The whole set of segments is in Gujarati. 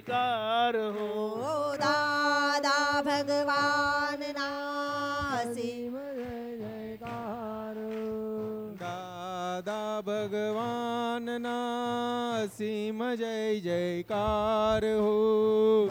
જયકાર હો. દાદા ભગવાનના સીમ જય જયકાર. દાદા ભગવાનના સીમ જય જયકાર હો.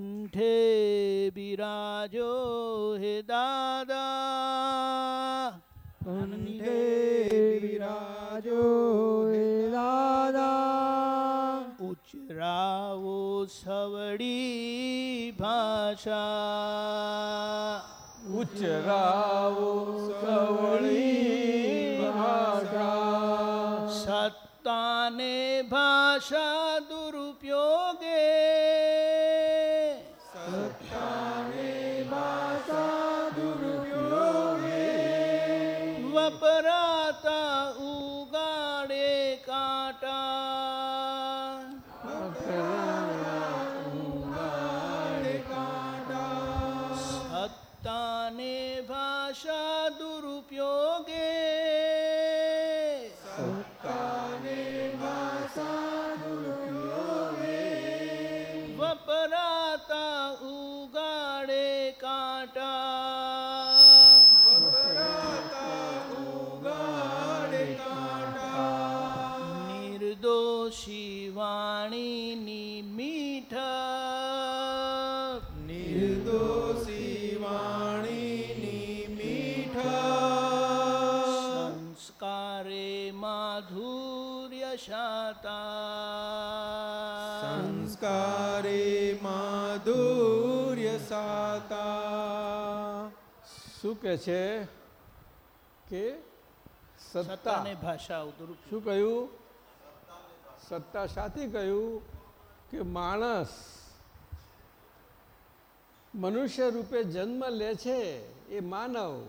કંઠે બિરાજો હે દાદા? કંઠે બિરાજો હે દાદા? ઉચરાવો સવડી ભાષા. ઉચરાવો સવળી ભાષા. સત્તાને ભાષા માધુર્ય સાતા. શું કે છે? કે સત્તા. ભાષા શું કહ્યું? સત્તા સાથી કહ્યું કે માણસ મનુષ્ય રૂપે જન્મ લે છે એ માનવ.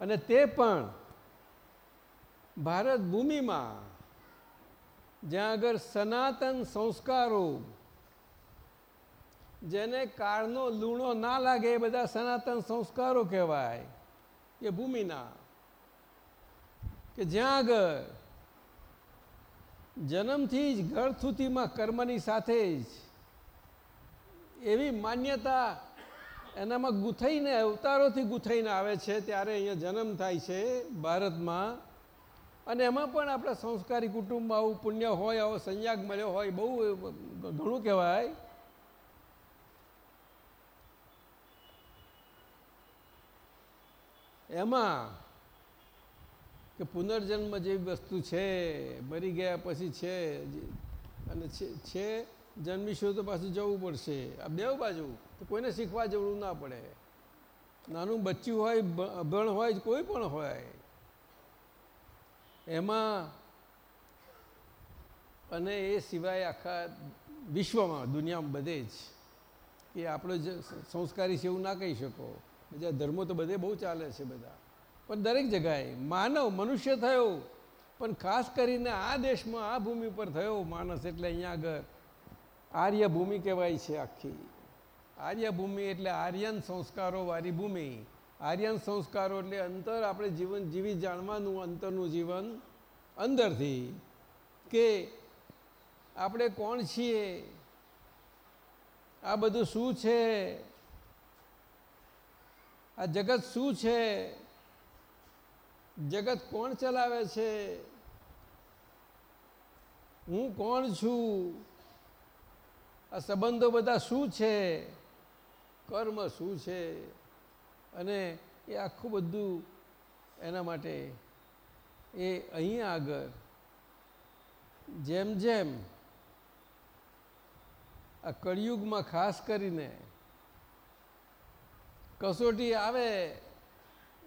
અને તે પણ ભારત ભૂમિમાં જ્યાં આગળ સનાતન સંસ્કારો જેને કાળનો લૂણો ના લાગે એ બધા સનાતન સંસ્કારો કહેવાય. એ ભૂમિના. કે જ્યાં આગળ જન્મથી જ ઘર સુધીમાં કર્મની સાથે જ એવી માન્યતા એનામાં ગૂંથાઈને, અવતારોથી ગૂંથાઈને આવે છે ત્યારે અહીંયા જન્મ થાય છે ભારતમાં. અને એમાં પણ આપણા સંસ્કારી કુટુંબમાં આવું પુણ્ય હોય, આવો સંયાગ મળ્યો હોય, બહુ ઘણું કહેવાય. એમાં કે પુનર્જન્મ જેવી વસ્તુ છે, મરી ગયા પછી છે અને છે- જન્મીશું તો પાછું જવું પડશે. આ બેવ બાજુ, તો કોઈને શીખવા જવું ના પડે. નાનું બચ્ચું હોય ભણ હોય કોઈ પણ હોય. એમાં અને એ સિવાય આખા વિશ્વમાં, દુનિયામાં બધે જ, કે આપણો સંસ્કારી છે એવું ના કહી શકો. બીજા ધર્મો તો બધે બહુ ચાલે છે બધા. પણ દરેક જગાએ માનવ મનુષ્ય થયો. પણ ખાસ કરીને આ દેશમાં આ ભૂમિ પર થયો માણસ એટલે અહીંયા આગળ. આર્ય ભૂમિ કહેવાય છે આખી. આર્ય ભૂમિ એટલે આર્યન સંસ્કારો વાળી ભૂમિ. આર્યન સંસ્કારો એટલે અંતર આપણે જીવન જીવી જાણવાનું અંતરનું જીવન અંદરથી કે આપણે કોણ છીએ? આ બધું શું છે? આ જગત શું છે? જગત કોણ ચલાવે છે? હું કોણ છું? આ સંબંધો બધા શું છે? કર્મ શું છે? અને એ આખું બધું એના માટે એ અહીંયા આગળ જેમ જેમ આ કળિયુગમાં ખાસ કરીને કસોટી આવે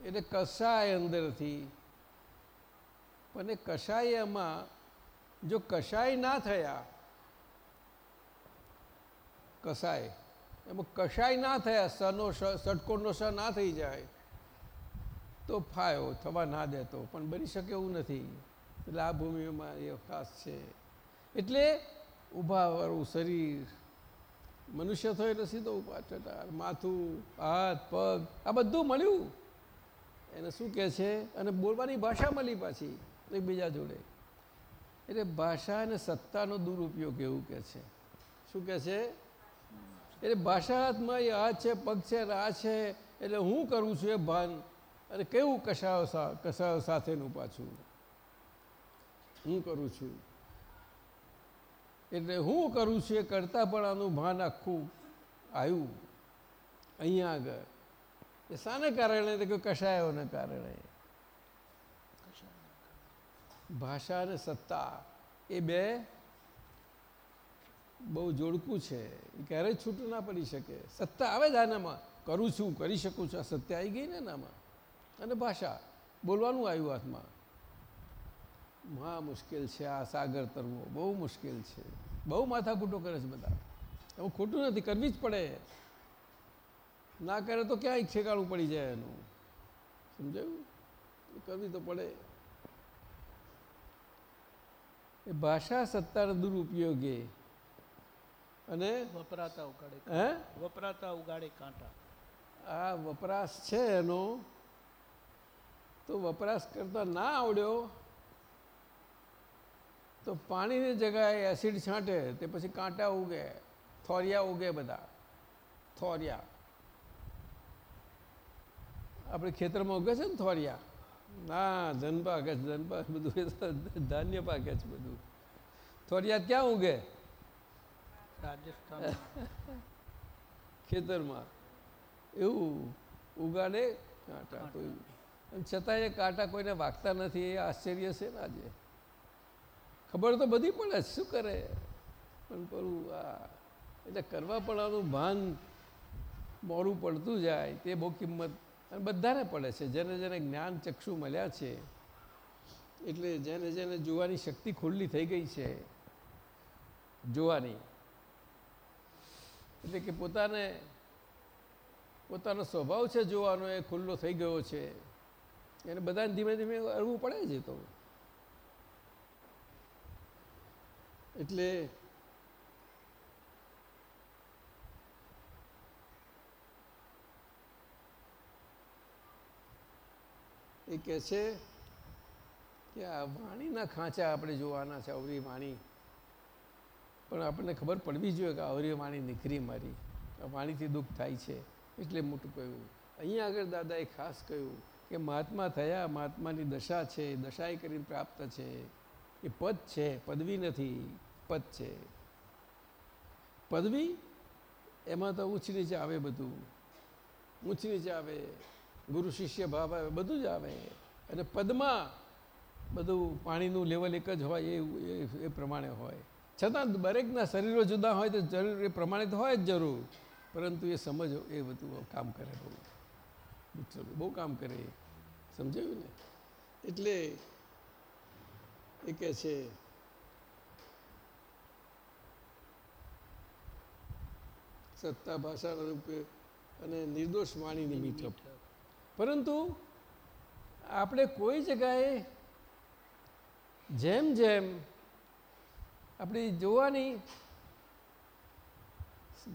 એટલે કસાય અંદરથી. પણ એ કસાયમાં જો કસાય ના થયા, કસાય. એમાં કસાય ના થયા, સનો ષટકોણનો સ ના થઈ જાય, તો ફાયો, થવા ના દેતો. પણ બની શકે એવું નથી. એટલે આ ભૂમિમાં એ ખાસ છે. એટલે ઊભાવાળું શરીર મનુષ્ય થયો એટલે સીધો ટટાર માથું, હાથ, પગ, આ બધું મળ્યું. એને શું કહે છે? અને બોલવાની ભાષા મળી પાછી એકબીજા જોડે. એટલે ભાષા અને સત્તાનો દુરુપયોગ એવું કહે છે. શું કહે છે? એટલે ભાષા હાથમાં એ હાથ છે, પગ છે આ છે, એટલે હું કરું છું એ ભાન. અને કેવું કશાયો કશાયો સાથેનું પાછું? હું કરું છું. એટલે હું કરું છું એ કરતાં પણ આનું ભાન આખું આવ્યું અહીંયા આગળ. એ શાને કારણે? કે કશાયોને કારણે? ભાષા અને સત્તા એ બે બહુ જોડકું છે. એ ક્યારેય છૂટું ના પડી શકે. સત્તા આવે જ આનામાં. કરું છું, કરી શકું છું. આ સત્ય આવી ગઈ ને એનામાં અને ભાષા. બોલવાનું આવ્યું હાથમાં. મહા મુશ્કેલ છે આ સાગર તરવો. બહુ મુશ્કેલ છે. બહુ માથાકૂટો કરે છે બધા. એવું ખોટું નથી કરવી જ પડે. ના કરે તો ક્યાંય ઠેકાણું પડી જાય એનું. સમજાયું? કરવી તો પડે. એ ભાષા સત્તાના દુરુપયોગે અને વપરાતા ઉગાડે હે? વપરાતા ઉગાડે કાંટા. આ વપરાશ છે એનો. તો વપરાશ કરતા ના આવડ્યો તો પાણીની જગાએ એસિડ છાંટે તે પછી કાંટા ઉગે થોરિયા ઉગે બધા. થોરિયા. આપણે ખેતરમાં ઉગે છે ને થોરિયા? ના ધન પાકે છે ધન પાક બધું ધાન્ય પાકે છે બધું. થોરિયા ક્યાં ઉગે? રાજસ્થાન ખેતરમાં. એવું ઉગાડે કાંટા કોઈ છતાં એ કાંટા કોઈને વાગતા નથી એ આશ્ચર્ય છે ને આજે. ખબર તો બધી પડે, શું કરે? પણ પેલું આ, એટલે કરવા પડવાનું ભાન મોડું પડતું જાય, તે બહુ કિંમત, અને બધાને પડે છે. જેને જેને જ્ઞાન ચક્ષુ મળ્યા છે, એટલે જેને જેને જોવાની શક્તિ ખુલ્લી થઈ ગઈ છે, જોવાની. એટલે કે પોતાને, પોતાનો સ્વભાવ છે જોવાનો, એ ખુલ્લો થઈ ગયો છે. એને બધાને ધીમે ધીમે અરવું પડે છે તો. એટલે એ કહે છે કે આ વાણીના ખાંચા આપણે જોવાના છે, અવરી વાણી. પણ આપણને ખબર પડવી જોઈએ કે અવરી વાણી નીકળી મારી. આ વાણીથી દુઃખ થાય છે. એટલે મોટું કહ્યું. અહીંયા આગળ દાદાએ ખાસ કહ્યું કે મહાત્મા થયા, મહાત્માની દશા છે, દશાએ કરીને પ્રાપ્ત છે. એ પદ છે, પદવી નથી, પદ છે. પદવી એમાં તો ઊંચ નીચે આવે બધું. ઊંચ નીચે આવે, ગુરુ શિષ્ય ભાવ આવે, બધું જ આવે. અને પદમાં બધું પાણીનું લેવલ એક જ હોય, એ, એ- પ્રમાણે હોય. છતાં દરેકના શરીરો જુદા હોય તો જરૂર, એ પ્રમાણે તો હોય જ જરૂર. પરંતુ એ સમજ, એ બધું કામ કરે બહુ. બહુ કામ કરે. સમજાયું ને? એટલે એ કે છે સત્તા ભાષા રૂપે અને નિર્દોષ વાણીની મીઠપ. પરંતુ આપણે કોઈ જગાએ જેમ જેમ આપણી જોવાની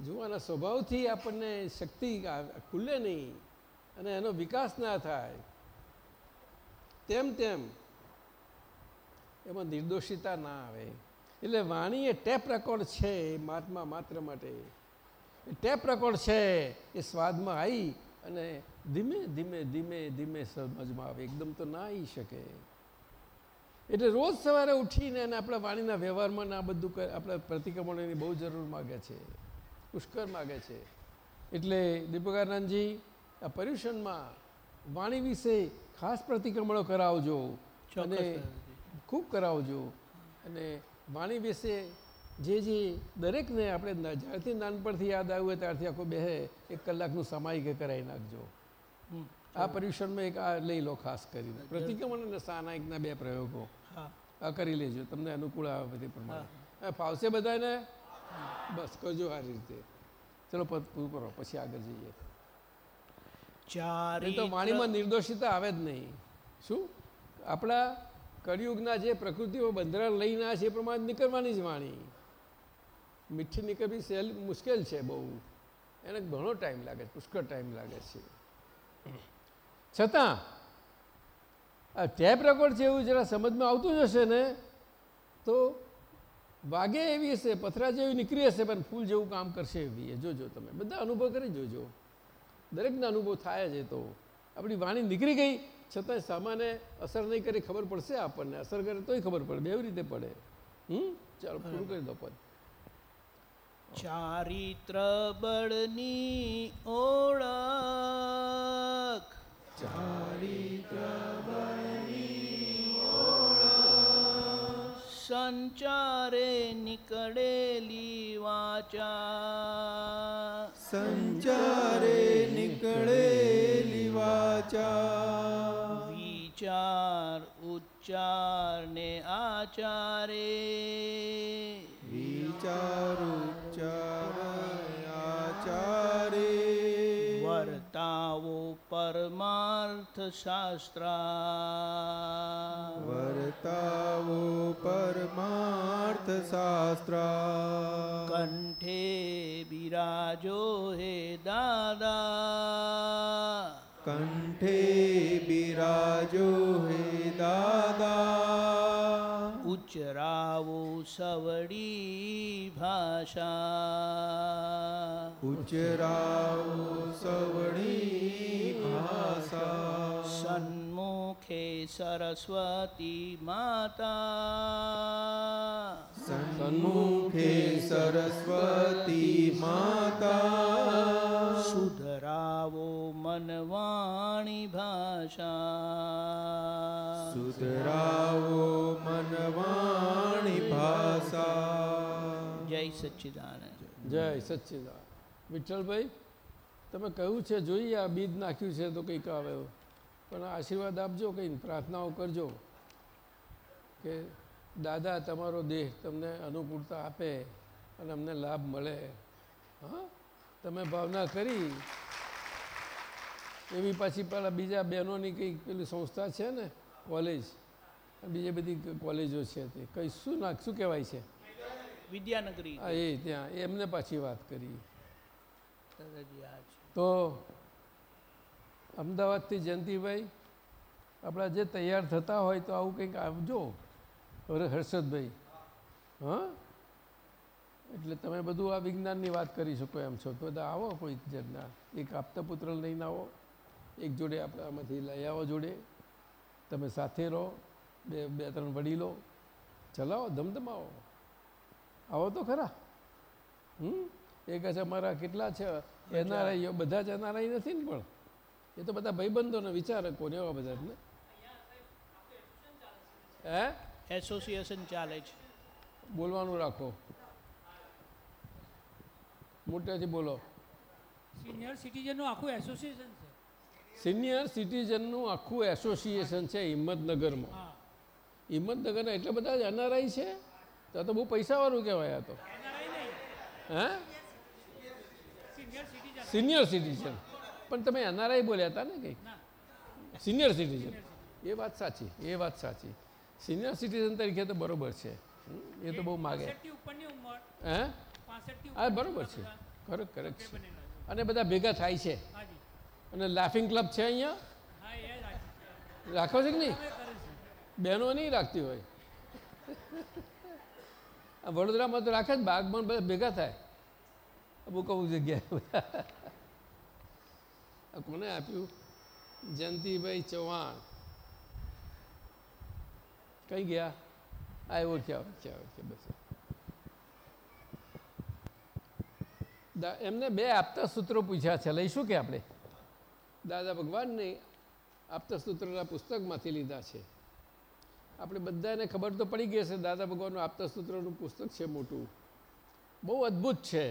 જોવાના સ્વભાવથી આપણને શક્તિ ખુલે નહીં અને એનો વિકાસ ના થાય તેમ તેમ એમાં નિર્દોષિતા ના આવે. એટલે વાણી એ ટેપ રેકોર્ડ છે એ મહાત્મા માત્ર માટે. એ ટેપ રેકોર્ડ છે એ સ્વાદમાં આવી અને ધીમે ધીમે ધીમે ધીમે સમજમાં આવે. એકદમ તો ના આવી શકે. એટલે રોજ સવારે ઉઠીને અને આપણા વાણીના વ્યવહારમાં આ બધું આપણા પ્રતિક્રમણોની બહુ જરૂર માગે છે. પુષ્કળ માગે છે. એટલે દીપકાનંદજી આ પર્યુષણમાં વાણી વિશે ખાસ પ્રતિક્રમણો કરાવજો. અને. ખૂબ કરાવજો. અને વાણી વિશે જે જે દરેકને આપણે જ્યારથી નાનપણથી યાદ આવ્યું હોય ત્યારથી આખો બે એક કલાકનું સમાયિક કરાવી નાખજો. આ પર્યુષણમાં એક આ લઈ લો ખાસ કરીને. પ્રતિક્રમણ અને સાનાયિકના બે પ્રયોગો. આ કરી લેજો તમને અનુકૂળ આવે બધી પ્રમાણે. ફાવશે બધાને? બસ કરજો આ રીતે. ચલો પૂરું કરો પછી આગળ જઈએ. ચાર તો વાણીમાં નિર્દોષિતા આવે જ નહીં. શું? આપણા કળિયુગના જે પ્રકૃતિઓ બંધારણ લઈને છે એ પ્રમાણે નીકળવાની જ વાણી. મીઠી નીકળવી સહેલ મુશ્કેલ છે બહુ. એને ઘણો ટાઈમ લાગે છે, પુષ્કળ ટાઈમ લાગે છે. છતાં, આ ટેપ રેકોર્ડ છે એવું જરા સમજમાં આવતું જ હશે ને, તો વાગે એવી હશે, પથરા જેવી નીકળી હશે, પણ ફૂલ જેવું કામ કરશે એવી. જોજો તમે. બધા અનુભવ કરી જોજો. દરેકના અનુભવ થાય છે તો. આપણી વાણી નીકળી ગઈ છતાં સામાન્ય અસર નહીં કરી ખબર પડશે આપણને. અસર કરે તોય ખબર પડે. બેવી રીતે પડે. હમ? ચાલો પૂરું કરી દો પદ. ચારિત્ર બળની ઓળખ. સંચારે નીકળેલી વાચા. સંચારે નીકળેલી વાચા. उच्चार ने आचारे। विचारोच्चार आचारे। वर्तावो परमार्थशास्त्रा वर्तावो परमार्थशास्त्रा कंठे विराजो हे दादा। બિરાજો હે દાદા કંઠે બિરાજો હે દાદા ઉચરાવો સવડી ભાષા ઉચરાવો સવણી ભાષા સન્મુખે સરસ્વતી માતા સન્મુખે વાણી ભાષા. સુધરાવો મન વાણી ભાષા. જય સચ્ચિદાનંદ. જય સચ્ચિદાનંદ. વિઠ્ઠલભાઈ તમે કહ્યું છે જોઈએ આ બીજ નાખ્યું છે તો કંઈક આવે પણ આશીર્વાદ આપજો કંઈ પ્રાર્થનાઓ કરજો કે દાદા તમારો દેહ તમને અનુકૂળતા આપે અને અમને લાભ મળે. હા? તમે ભાવના કરી એવી પાછી પેલા બીજા બહેનોની કંઈક પેલી સંસ્થા છે ને કોલેજ બીજી બધી કોલેજો છે તે. કઈ શું નાખ શું કહેવાય છે? વિદ્યાનગરી. હા એ ત્યાં એમને પાછી વાત કરી. તો અમદાવાદથી જયંતિભાઈ આપણા જે તૈયાર થતા હોય તો આવું કંઈક આવજો. હર- હર્ષદભાઈ. હા? એટલે તમે બધું આ વિજ્ઞાનની વાત કરી શકો એમ છો. તો બધા આવો કોઈ જણના એક આપતા પુત્ર લઈને આવો. એક જોડે આપણે આમાંથી લઈ આવો જોડે. તમે સાથે રહો બે બે ત્રણ વડીલો. ચલાવો ધમધમાવો. આવો તો ખરા. હમ? એક છે અમારા કેટલા છે? એનઆરઆઈઓ બધા જ એનઆરઆઈ નથી ને પણ? એ તો બધા ભાઈબંધોને વિચારકો ને એવા બધા જ ને. હે? એસોસિએશન ચાલે છે. બોલવાનું રાખો. મોટેથી બોલો. સિનિયર સિટીઝનનું આખું એસોસિએશન છે. સિનિયર સિટીઝનનું આખું એસોસિએશન છે હિંમતનગરમાં. હિંમતનગરના એટલા બધા જ એનઆરઆઈ છે? તો તો બહુ પૈસાવાળું કહેવાય આ તો. હા? સિનિયર સિટીઝન પણ તમે એનઆરઆઈ બોલ્યા હતા ને કંઈક? સિનિયર સિટીઝન એ વાત સાચી એ વાત સાચી. સિનિયર સિટીઝન તરીકે તો બરોબર છે. એ તો બહુ માગે. હે? બરોબર છે. કરેક્ટ ખરેખ છે. અને બધા ભેગા થાય છે. અને લાફિંગ ક્લબ છે અહીંયા? રાખી છે કે નહીં? બહેનો નહીં રાખતી હોય. વડોદરામાં તો રાખે જ બાગમાં બધા ભેગા થાય. અમુક અમુક જગ્યાએ કોને આપ્યું? જયંતિભાઈ ચૌહાણ. કઈ ગયા? આ એવો ક્યાં ક્યાં ક્યાં બસ. એમને બે આપતા સૂત્રો પૂછ્યા છે. લઈશું કે આપણે? દાદા ભગવાનને આપતા સૂત્રોના પુસ્તકમાંથી લીધા છે. આપણે બધાને ખબર તો પડી ગઈ હશે, દાદા ભગવાનનું આપતા સૂત્રોનું પુસ્તક છે મોટું. બહુ અદ્ભુત છે.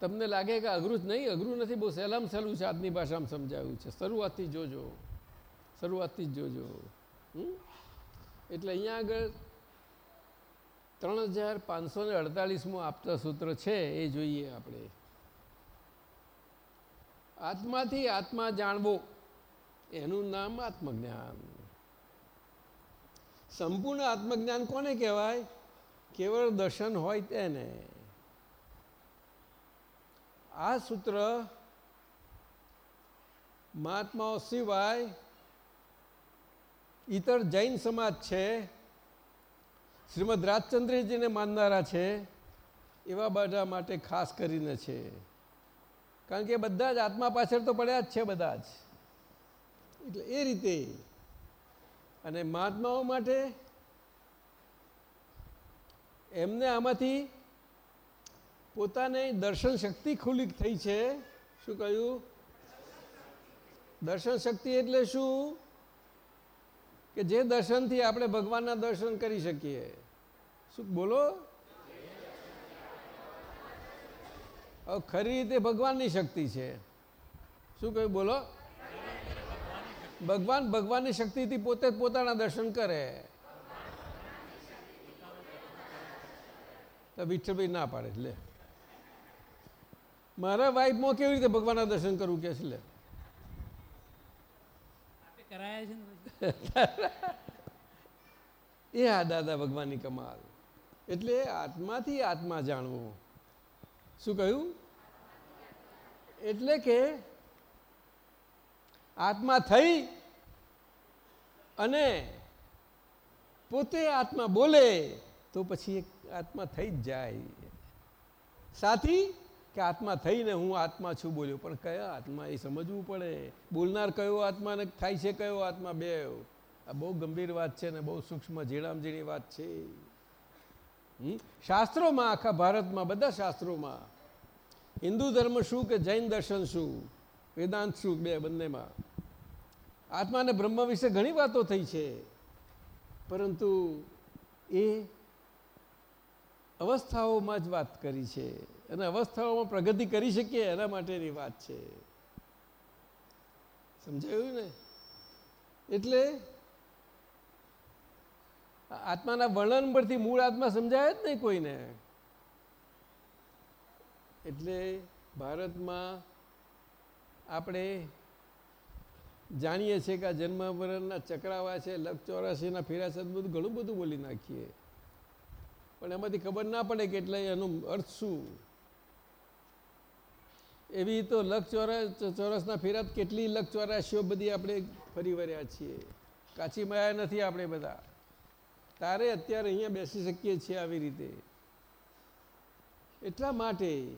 તમને લાગે કે અઘરું જ નહીં, અઘરું નથી, બહુ સહેલામ સહેલું છે આજની ભાષામાં સમજાવ્યું છે. શરૂઆતથી જોજો, શરૂઆતથી જ જોજો? એટલે અહીંયા આગળ ત્રણ હજાર પાંચસો ને અડતાલીસમું આપતા સૂત્ર છે, એ જોઈએ આપણે. આત્માથી આત્મા જાણવો, એનું નામ આત્મજ્ઞાન. સંપૂર્ણ આત્મજ્ઞાન કોને કહેવાય? કેવળ દર્શન હોય તેને. આ સૂત્ર મહાત્માઓ સિવાય ઇતર જૈન સમાજ છે, શ્રીમદ રાજચંદ્રજીને માનનારા છે, એવા બધા માટે ખાસ કરીને છે. કારણ કે બધા જ આત્મા પાછળ તો પડ્યા જ છે બધા જ. એટલે એ રીતે અને મહાત્માઓ માટે એમને આમાંથી પોતાને દર્શન શક્તિ ખુલ્લી થઈ છે. શું કહ્યું? દર્શન શક્તિ એટલે શું? કે જે દર્શનથી આપણે ભગવાનના દર્શન કરી શકીએ. શું બોલો હવે ખરી રીતે ભગવાનની શક્તિ છે. શું કહ્યું? બોલો. ભગવાન ભગવાનની શક્તિથી પોતે જ પોતાના દર્શન કરે. તો વિઠ્ઠલભાઈ ના પાડે લે. મારા વાઈફમાં કેવી રીતે ભગવાનના દર્શન કરવું કે છે લે. એ આ દાદા ભગવાનની કમાલ. એટલે આત્માથી આત્મા જાણવું. શું કહ્યું? એટલે કે આત્મા થઈ અને પોતે આત્મા બોલે તો પછી એક આત્મા થઈ જ જાય. સાથી કે આત્મા થઈને હું આત્મા છું બોલ્યો, પણ કયા આત્મા એ સમજવું પડે. બોલનાર કયો આત્મા ને થાય છે, કયો આત્મા? બે આ બહુ ગંભીર વાત છે ને બહુ સૂક્ષ્મ ઝીણામઝીણી વાત છે? શાસ્ત્રોમાં, આખા ભારતમાં, બધા શાસ્ત્રોમાં. હિન્દુ ધર્મ શું કે જૈન દર્શન શું? વેદાંત શું બે બંનેમાં? આત્મા અને બ્રહ્મ વિશે ઘણી વાતો થઈ છે. પરંતુ એ અવસ્થાઓમાં જ વાત કરી છે. અને અવસ્થાઓમાં પ્રગતિ કરી શકીએ એના માટેની વાત છે. સમજાયું ને? એટલે આત્માના વર્ણન પરથી મૂળ આત્મા સમજાય જ નહીં કોઈને. એટલે ભારતમાં આપણે જાણીએ છીએ કે આ જન્મ મરણના ચક્રાવા છે, લગ ચોરાસીના ફેરા બધું ઘણું બધું બોલી નાખીએ. પણ એમાંથી ખબર ના પડે કે એટલે એનો અર્થ શું? એવી તો લગ ચોરસ ચોરસના ફેરાત કેટલી લગ ચોરાશીઓ બધી આપણે ફરી વર્યા છીએ. કાચી માયા નથી આપણે બધા. તારે અત્યારે અહીંયા બેસી શકીએ છીએ આવી રીતે. એટલા માટે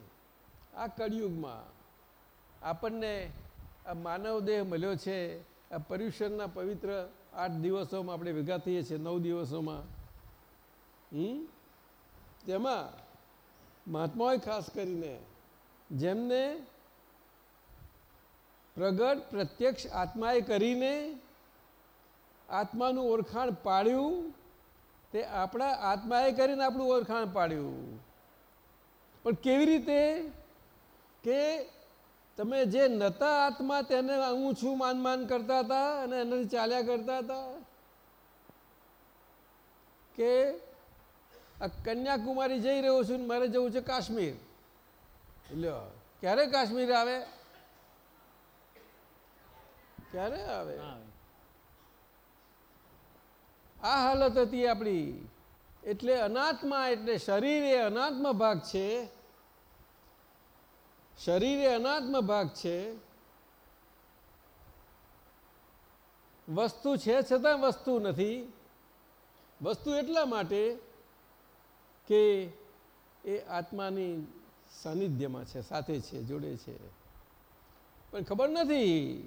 આ કળિયુગમાં આપણને આ માનવ દેહ મળ્યો છે. આ પર્યુષણના પવિત્ર આઠ દિવસોમાં આપણે ભેગા થઈએ છીએ, નવ દિવસોમાં. હમ? તેમાં મહાત્માઓએ ખાસ કરીને જેમને પ્રગટ પ્રત્યક્ષ આત્માએ કરીને આત્માનું ઓળખાણ પાડ્યું તે આપણા આત્માએ કરીને આપણું ઓળખાણ પાડ્યું. પણ કેવી રીતે? કે તમે જે નતા આત્મા તેને હું છું માન માન કરતા હતા અને એનાથી ચાલ્યા કરતા હતા. કે આ કન્યાકુમારી જઈ રહ્યો છું મારે જવું છે કાશ્મીર. લ્યો, ક્યારે કાશ્મીર આવે? ક્યારે આવે. આ હાલત હતી આપણી. એટલે અનાત્મા એટલે શરીર એ અનાત્મ ભાગ છે. શરીર એ અનાત્મ ભાગ છે. વસ્તુ છે છતાં વસ્તુ નથી. વસ્તુ એટલા માટે કે એ આત્માની સાનિધ્યમાં છે, સાથે છે, જોડે છે. પણ ખબર નથી.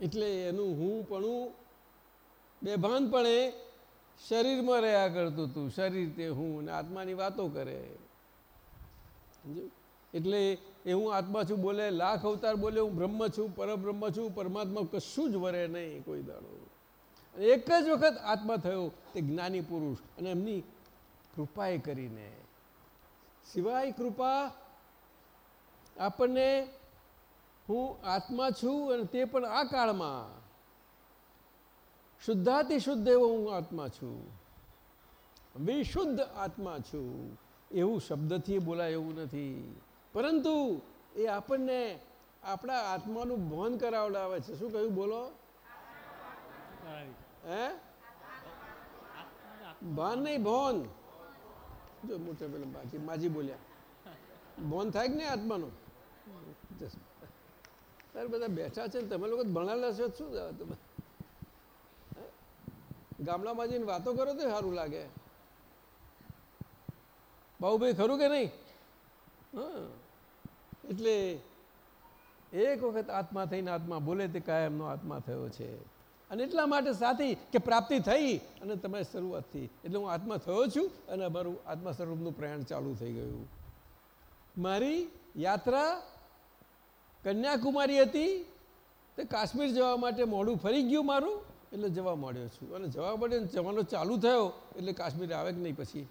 એટલે એનું હું પણ બેભાનપણે શરીરમાં રહ્યા કરતું હતું શરીર તે હું અને આત્માની વાતો કરે. એટલે એ હું આત્મા છું બોલે, લાખ અવતાર બોલે, હું બ્રહ્મ છું, પરબ્રહ્મ છું, પરમાત્મા કશું જ વરે નહીં કોઈ દાડો. એક જ વખત આત્મા થયો, તે જ્ઞાની પુરુષ અને એમની કૃપાએ કરીને. સિવાય કૃપા આપણને હું આત્મા છું અને તે પણ આ કાળમાં શુદ્ધાતિ શુદ્ધ એવો હું આત્મા છું. વિશુદ્ધ આત્મા છું. એવું શબ્દથી બોલાય એવું નથી. પરંતુ એ આપણને આપણા આત્માનું ભાન કરાવડાવે છે. શું કહ્યું? બોલો. હે? ભાન નહીં ભોન જો મોટે પેલા બાકી માજી બોલ્યા. ભોન થાય કે નહીં આત્માનું? તારે બધા બેઠા છે ને, તમે લોકો ભણેલા છો, શું તમે? ગામડામાં જઈને વાતો કરો તો સારું લાગે. બાહુભાઈ ખરું કે નહીં? એટલે એક વખત આત્મા થઈને આત્મા બોલે તે કાયમનો આત્મા થયો છે. અને એટલા માટે સાથી કે પ્રાપ્તિ થઈ અને તમે શરૂઆતથી, એટલે હું આત્મા થયો છું અને અમારું આત્મા સ્વરૂપનું પ્રયાણ ચાલુ થઈ ગયું. મારી યાત્રા કન્યાકુમારી હતી. તે કાશ્મીર જવા માટે મોડું ફરી ગયું મારું. એટલે જવા માંડ્યો છું. અને જવા માંડ્યો જવાનો ચાલુ થયો, એટલે કાશ્મીર આવે કે નહીં પછી?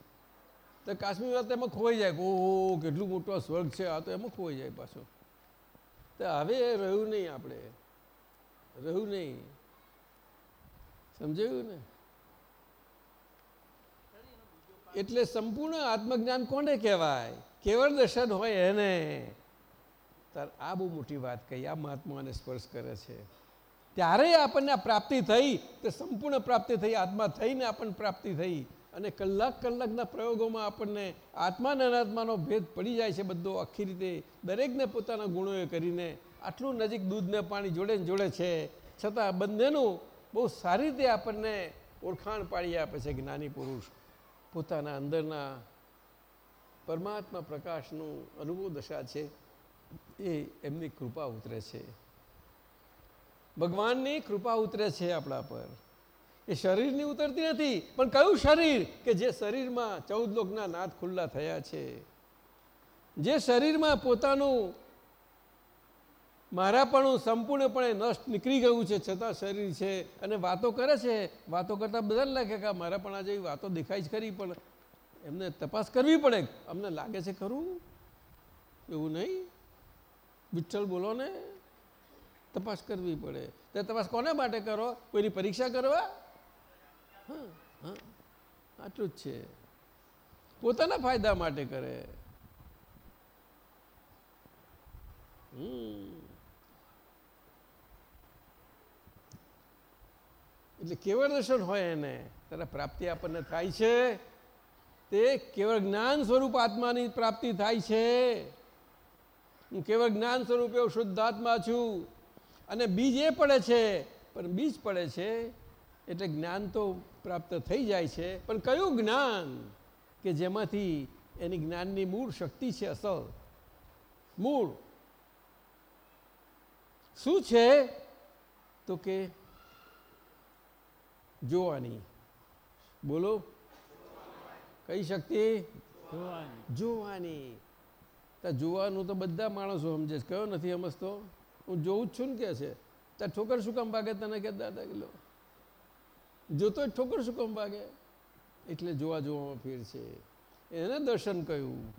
તો કાશ્મીર વાત એમાં ખોવાઈ જાય ઓહો, કેટલું મોટો સ્વર્ગ છે, આ તો એમાં ખોવાઈ જાય પાછો. તો હવે રહ્યું નહીં આપણે. રહ્યું નહીં. સમજાયું ને? એટલે સંપૂર્ણ આત્મજ્ઞાન કોને કહેવાય? કેવળ દર્શન હોય એને. તાર આ બહુ મોટી વાત કહી, આ મહાત્માને સ્પર્શ કરે છે. ત્યારે આપણને પ્રાપ્તિ થઈ, તે સંપૂર્ણ પ્રાપ્તિ થઈ, આત્મા થઈને આપણને પ્રાપ્તિ થઈ. અને કલાક કલાકના પ્રયોગોમાં આપણને આત્મા અને અનાત્માનો ભેદ પડી જાય છે બધો. આખી રીતે દરેકને પોતાના ગુણોએ કરીને આટલું નજીક દૂધને પાણી જોડે જોડે છે. છતાં બંનેનું બહુ સારી રીતે આપણને ઓળખાણ પાડી આપે છે જ્ઞાની પુરુષ. પોતાના અંદરના પરમાત્મા પ્રકાશનું અનુભવ દશા છે, એ એમની કૃપા ઉતરે છે. ભગવાનની કૃપા ઉતરે છે આપણા પર. એ શરીરની ઉતરતી નથી, પણ કયું શરીર? કે જે શરીરમાં ચૌદ લોકના નાદ ખુલ્લા થયા છે. જે શરીરમાં પોતાનું મારાપણું સંપૂર્ણપણે નષ્ટ નીકળી ગયું છે, છતાં શરીર છે, અને વાતો કરે છે, વાતો કરતાં બધા લાગે કે મારાપણા જેવી વાતો દેખાય જ ખરી, પણ એમને તપાસ કરવી પડે. અમને લાગે છે ખરું? એવું નહીં? વિઠ્ઠલ બોલો ને. તપાસ કરવી પડે. તે તપાસ કોને માટે કરો? કોઈની પરીક્ષા કરવા? આટલું જ છે. પોતાના ફાયદા માટે કરે. એટલે કેવળ દર્શન હોય એને. ત્યારે પ્રાપ્તિ આપણને થાય છે. તે કેવળ જ્ઞાન સ્વરૂપ આત્માની પ્રાપ્તિ થાય છે. હું કેવળ જ્ઞાન સ્વરૂપે શુદ્ધ શુદ્ધાત્મા છું. અને બીજ એ પડે છે પણ બીજ પડે છે એટલે જ્ઞાન તો પ્રાપ્ત થઈ જાય છે. પણ કયું જ્ઞાન કે જેમાંથી એની જ્ઞાનની મૂળ શક્તિ છે અસલ? મૂળ. શું છે? તો કે જોવાની. બોલો. કઈ શક્તિ? જોવાની. જોવાની. તો જોવાનું તો બધા માણસો સમજે કયો નથી સમજતો? હું જોઉં જ છું ને કે છે ત્યાં ઠોકર શું કામ ભાગે? તને કે, દાદા કિલો જોતો ઠોકર શું કામ ભાગે? એટલે જોવા જોવામાં ફેર છે. એને દર્શન કહ્યું.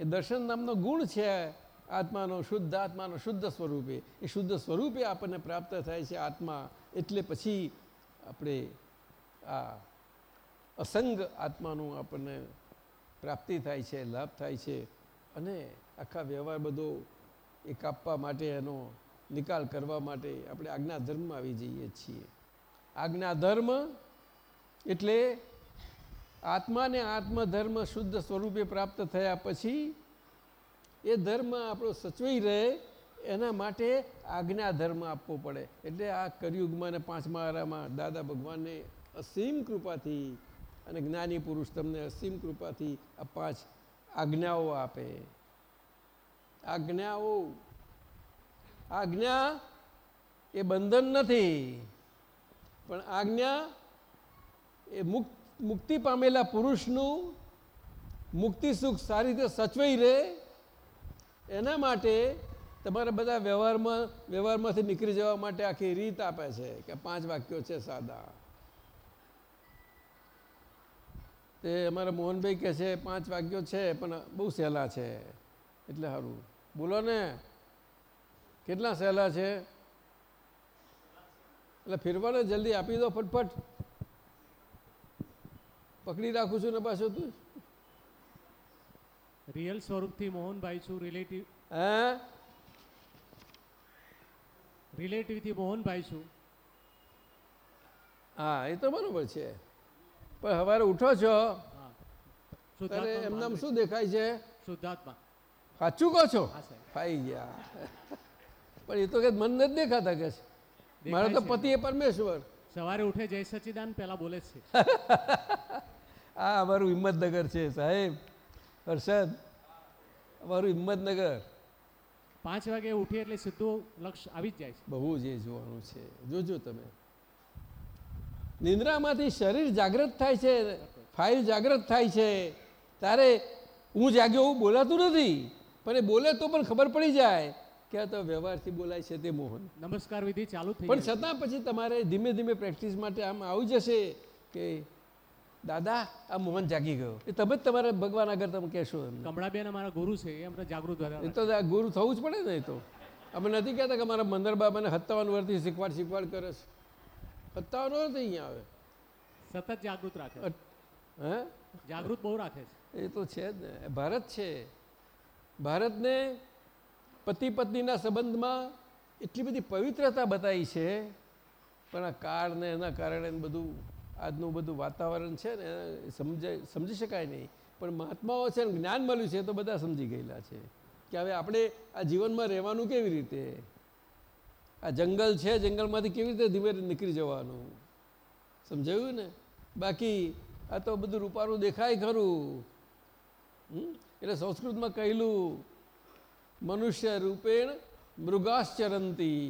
એ દર્શન નામનો ગુણ છે, આત્માનો શુદ્ધ આત્માનો શુદ્ધ સ્વરૂપે. એ શુદ્ધ સ્વરૂપે આપણને પ્રાપ્ત થાય છે આત્મા. એટલે પછી આપણે આ અસંગ આત્માનું આપણને પ્રાપ્તિ થાય છે, લાભ થાય છે. અને આખા વ્યવહાર બધો એ કાપવા માટે એનો નિકાલ કરવા માટે આપણે આજ્ઞા ધર્મમાં આવી જઈએ છીએ. આજ્ઞા ધર્મ એટલે આત્માને આત્મધર્મ શુદ્ધ સ્વરૂપે પ્રાપ્ત થયા પછી એ ધર્મ આપણો સચવાઈ રહે એના માટે આજ્ઞા ધર્મ આપવો પડે. એટલે આ કરિયુગમાં અને પાંચમા આરામાં દાદા ભગવાનને અસીમ કૃપાથી અને જ્ઞાની પુરુષ તમને અસીમ કૃપાથી આ પાંચ આજ્ઞાઓ આપે. આજ્ઞાઓ. આજ્ઞા એ બંધન નથી, પણ આજ્ઞા એ મુક્ત પામેલા પુરુષનું મુક્તિ સુખ સારી રીતે સચવાઈ રહે. એના માટે તમારા બધા વ્યવહારમાં, વ્યવહારમાંથી નીકળી જવા માટે આખી રીત આપે છે કે પાંચ વાક્યો છે સાદા. તે અમારા મોહનભાઈ કહે છે, પાંચ વાક્યો છે, પણ બહુ સહેલા છે. એટલે સારું. બોલો ને. કેટલા સહેલા છે? એટલે ફેરવાને જલ્દી આપી દો ફટફટ. પકડી રાખું છું ને પાછું તું. રિયલ સ્વરૂપથી મોહનભાઈ છું રિલેટિવ હે? રિલેટિવથી મોહનભાઈ છું. હા એ તો બરોબર છે. પણ સવારે ઉઠો છો. ત્યારે એમનામ શું દેખાય છે? શુદ્ધાત્મા. સાચું કહો છો? ફાઈ ગયા પણ એ તો કે મન નથી દેખાતા કે છે. મારો તો પતિ એ પરમેશ્વર. સવારે ઉઠે જય સચિદાન પેલા બોલે છે. આ અમારું હિંમતનગર છે સાહેબ. હર્ષદ અમારું હિંમતનગર. પાંચ વાગે ઉઠી એટલે સીધું લક્ષ આવી જ જાય છે. બહુ જ એ જોવાનું છે. જોજો તમે. નિંદ્રામાંથી શરીર જાગૃત થાય છે ફાઇલ જાગૃત થાય છે. તારે હું જાગ્યો એવું બોલાતું નથી. પણ એ બોલે તો પણ ખબર પડી જાય કે આ તો વ્યવહારથી બોલાય છે તે મોહન. નમસ્કાર વિધિ ચાલુ થઈ પણ છતાં પછી તમારે ધીમે ધીમે પ્રેક્ટિસ માટે આમ આવી જશે કે દાદા આ મોહન જાગી ગયો. એ તમે જ તમારા ભગવાન આગળ તમે કહેશો કમળાબેન અમારા ગુરુ છે એ અમને જાગૃત એ તો ગુરુ થવું જ પડે ને એ તો. અમે નથી કહેતા કે મારા મંદર બાબાને સત્તાવન વર્ષથી શીખવાડ શીખવાડ કરે છે. સત્તાવન વર્ષ અહીંયા આવે. સતત જાગૃત રાખે. હે? જાગૃત બહુ રાખે છે. એ તો છે જ ને. ભારત છે. ભારતને પતિ પત્નીના સંબંધમાં એટલી બધી પવિત્રતા બતાવી છે, પણ આ કાળને એના કારણે બધું આજનું બધું વાતાવરણ છે ને સમજાય સમજી શકાય નહીં. પણ મહાત્માઓ છે ને, જ્ઞાન મળ્યું છે તો બધા સમજી ગયેલા છે કે હવે આપણે આ જીવનમાં રહેવાનું કેવી રીતે? આ જંગલ છે, જંગલમાંથી કેવી રીતે ધીમે નીકળી જવાનું? સમજાયું ને? બાકી આ તો બધું રૂપારું દેખાય ખરું? એટલે સંસ્કૃતમાં કહેલું, મનુષ્ય રૂપેણ મૃગાશ્ચરંતી.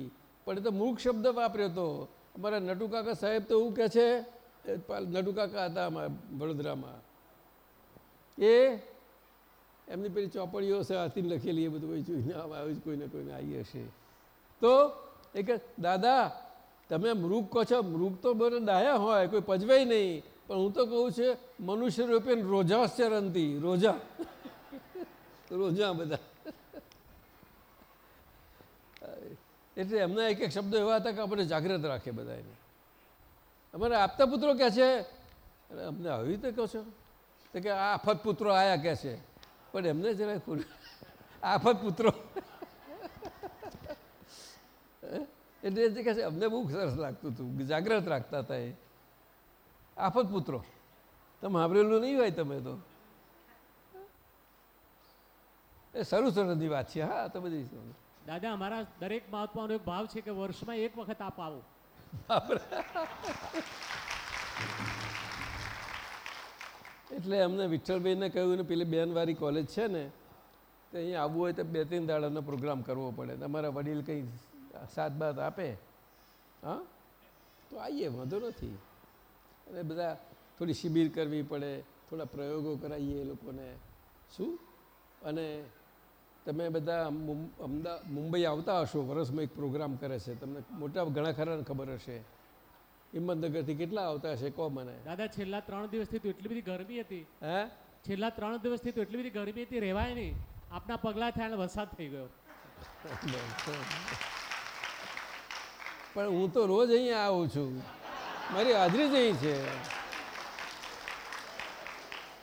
પણ એ તો મૂળ શબ્દ વાપર્યો હતો અમારા નટુકાકા સાહેબ તો એવું કહે છે નટુકાકા હતા અમારા વડોદરામાં. એ એમની પેલી ચોપડીઓ છે હાથીને લખેલી, એ બધું જોઈને આવ્યું કોઈને કોઈને આવી હશે. તો એ કે દાદા, તમે મૃગ કહો છો, મૃગ તો બધા ડાયા હોય, કોઈ પજવાય નહીં. પણ હું તો કહું છું, મનુષ્ય રૂપે રોજાશ્ચરંતી, રોજા. રોજા બધા. એટલે એમના એક એક શબ્દો એવા હતા કે આપણે જાગ્રત રાખે બધા એને અમારા આપતા પુત્રો કહે છે અમને આવી રીતે કહો છો? તો કે આફત પુત્રો આયા કહે છે. પણ એમને પૂરું આફત પુત્રો. એટલે એ કહે છે, અમને બહુ સરસ લાગતું હતું, જાગ્રત રાખતા હતા એ. આફત પુત્રો. તમે સાંભળેલું નહીં હોય તમે તો. એ શરૂની વાત છે હા તો બધી દાદા અમારા દરેક મહાત્માનો એક ભાવ છે કે વર્ષમાં એક વખત આપ આવો. એટલે અમને વિઠ્ઠલભાઈને કહ્યું ને પેલી બેનવારી કોલેજ છે ને તો અહીંયા આવવું હોય તો બે ત્રણ દાડાનો પ્રોગ્રામ કરવો પડે. તમારા વડીલ કંઈ સાત બાત આપે. હા? તો આવીએ વાંધો નથી. અને બધા થોડી શિબિર કરવી પડે થોડા પ્રયોગો કરાવીએ એ લોકોને. શું? અને તમે બધા અમદાવાદ અમદા મુંબઈ આવતા હશો વર્ષમાં એક પ્રોગ્રામ કરે છે. તમને મોટા ઘણા ખરાને ખબર હશે. હિંમતનગરથી કેટલા આવતા હશે કહો મને. દાદા છેલ્લા ત્રણ દિવસથી તો એટલી બધી ગરમી હતી. હે? છેલ્લા ત્રણ દિવસથી તો એટલી બધી ગરમી હતી રહેવાય નહીં. આપના પગલાં થયા વરસાદ થઈ ગયો. પણ હું તો રોજ અહીંયા આવું છું. મારી હાજરી જ અહીં છે.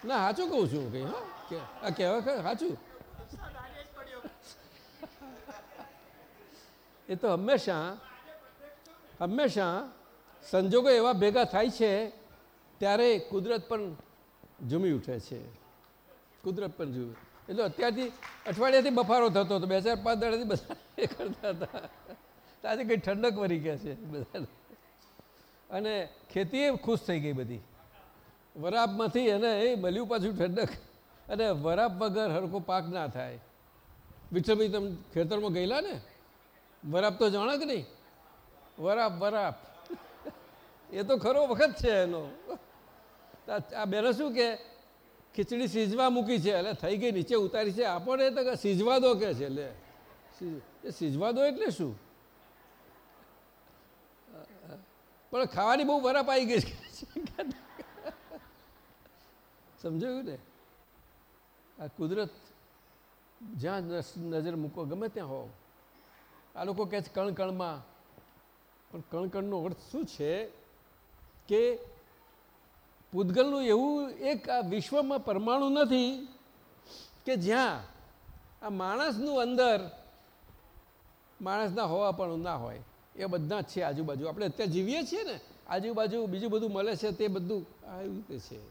ના સાચું કહું છું કંઈ હા. કે- આ કહેવા ખરું સાચું. એ તો હંમેશા હંમેશા સંજોગો એવા ભેગા થાય છે, ત્યારે કુદરત પણ ઝૂમી ઉઠે છે. કુદરત પણ ઝૂમી. એટલે અત્યારથી અઠવાડિયાથી બફારો થતો હતો, બે ચાર પાંચ દાડાથી બધા એ કરતા હતા. આજે કંઈ ઠંડક વરી ગયા છે બધા અને ખેતી ખુશ થઈ ગઈ બધી. વરાપમાંથી એને એ મળ્યું પાછું ઠંડક. અને વરાપ વગર હરકો પાક ના થાય. વિઠ્ઠલભાઈ તમે ખેતરમાં ગયેલા ને? વરાપ તો જાણો કે નહીં? વરાપ વરાપ. એ તો ખરો વખત છે એનો. આ- બેને શું કે, ખીચડી સીજવા મૂકી છે, એટલે થઈ ગઈ, નીચે ઉતારી છે. આપણને તો સીજવા દો કે છે એટલે એ સીજવા દો એટલે શું? પણ ખાવાની બહુ વરાપ આવી ગઈ છે. સમજાયું ને? આ કુદરત જ્યાં નજર મૂકો ગમે ત્યાં હો આ લોકો કહે છે કણકણમાં. પણ કણકણનો અર્થ શું છે? કે પૂદગલનું એવું એક આ વિશ્વમાં પરમાણુ નથી કે જ્યાં આ માણસનું અંદર માણસના હોવા પણ ના હોય. એ બધા જ છે આજુબાજુ. આપણે અત્યારે જીવીએ છીએ ને, આજુબાજુ બીજું બધું મળે છે તે બધું આવી રીતે છે.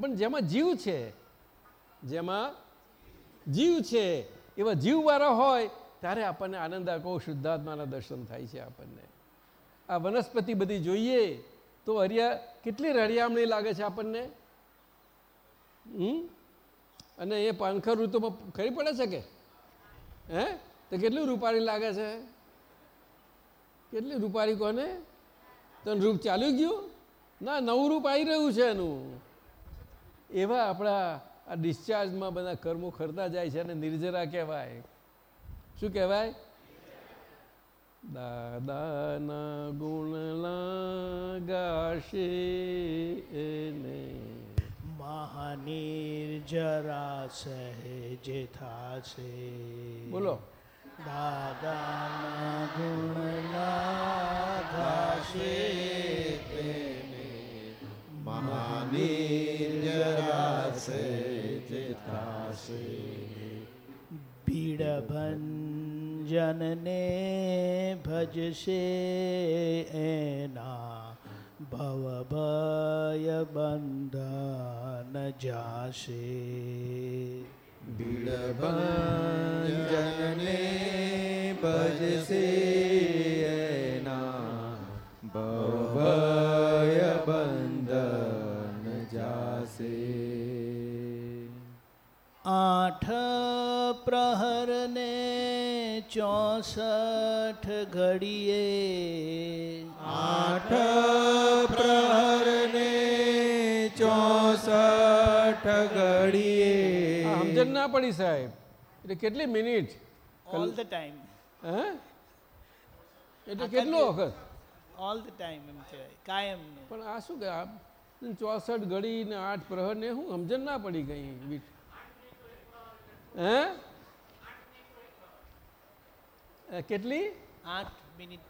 પણ જેમાં જીવ છે, જેમાં જીવ છે, એવા જીવવાળા હોય ત્યારે આપણને આનંદ આખો શુદ્ધાત્માના દર્શન થાય છે આપણને. આ વનસ્પતિ બધી જોઈએ તો હરિયા કેટલી રળિયામણી લાગે છે આપણને? હમ? અને એ પાનખર ઋતુમાં ખરી પડે છે કે? હે? તો કેટલી રૂપારી લાગે છે? કેટલી રૂપાળી કોને? તો રૂપ ચાલુ ગયું? ના, નવું રૂપ આવી રહ્યું છે એનું. એવા આપણા આ ડિસ્ચાર્જમાં બધા કર્મો ખરતા જાય છે અને નિર્જરા કહેવાય. શું કહેવાય? દાદાના ગુણ લાગાશે એને. મહાનિર્જરા સહેજ થાશે. બોલો. દાદાના ગુણ લાગાશે ભીડ ભંજનને ભજશે એના ભવભય બંધન જાશે. ભીડભંજનને ભજશે એના ભવભય બંધન જાશે. આઠ પ્રહરને ચોસઠ ઘડીએ. આઠ પ્રહરને ચોસઠ ઘડીએ. સમજણ ના પડી સાહેબ. એટલે કેટલી મિનિટ? ઓલ ધ ટાઈમ હે? એટલે કેટલો વખત? ઓલ ધ ટાઈમ એમ કહેવાય. કાયમ પણ આ શું કે આ ચોસઠ ઘડી ને આઠ પ્રહર ને હું સમજણ ના પડી ગઈ હે? કેટલી? આઠ મિનિટ.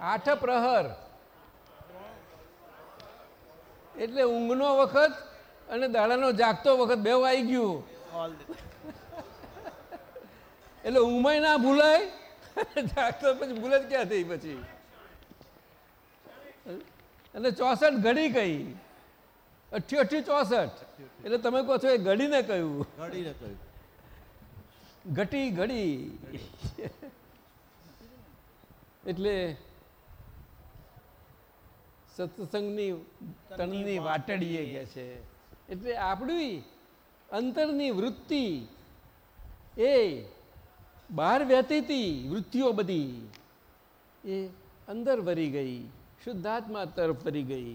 આઠ પ્રહર. એટલે ઊંઘનો વખત અને દાડાનો જાગતો વખત બે આવી ગયું. એટલે ઊંઘમાં ના ભૂલાય જાગતો પછી ભૂલે જ ક્યાં થઈ પછી? અને ચોસઠ ઘડી કઈ. અઠ્યો અઠ્ઠી ચોસઠ. એટલે તમે કહો છો એ ઘડીને કહ્યું. ઘટી ઘડી એટલે સત્સંગની તણની વાટડીએ. કે છે. એટલે આપણી અંતરની વૃત્તિ એ બહાર વ્યતીતી વૃત્તિઓ બધી એ અંદર વરી ગઈ શુદ્ધાત્મા તરફ વરી ગઈ.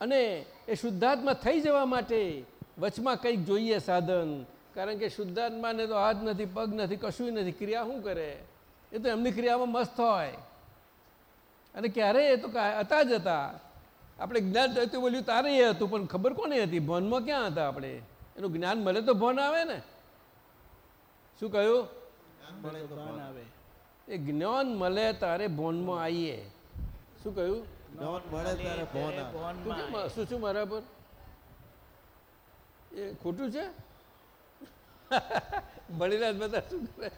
અને એ શુદ્ધાત્મા થઈ જવા માટે વચમાં કંઈક જોઈએ સાધન કારણ કે શુદ્ધાત્માને તો હાથ નથી પગ નથી કશું નથી. ક્રિયા શું કરે? એ તો એમની ક્રિયામાં મસ્ત હોય. અને ક્યારે એ તો કા- હતા જ હતા. આપણે જ્ઞાન થતું બોલ્યું તારે એ હતું પણ ખબર કોને હતી? ભોનમાં ક્યાં હતા આપણે? એનું જ્ઞાન મળે તો ભોન આવે ને. શું કહ્યું? ભાન આવે. એ જ્ઞાન મળે તારે ભોનમાં આવીએ શું કહ્યું? ફોનમાં કેમ મારા પર? એ ખોટું છે? ભણેલા જ બધા શું કરે?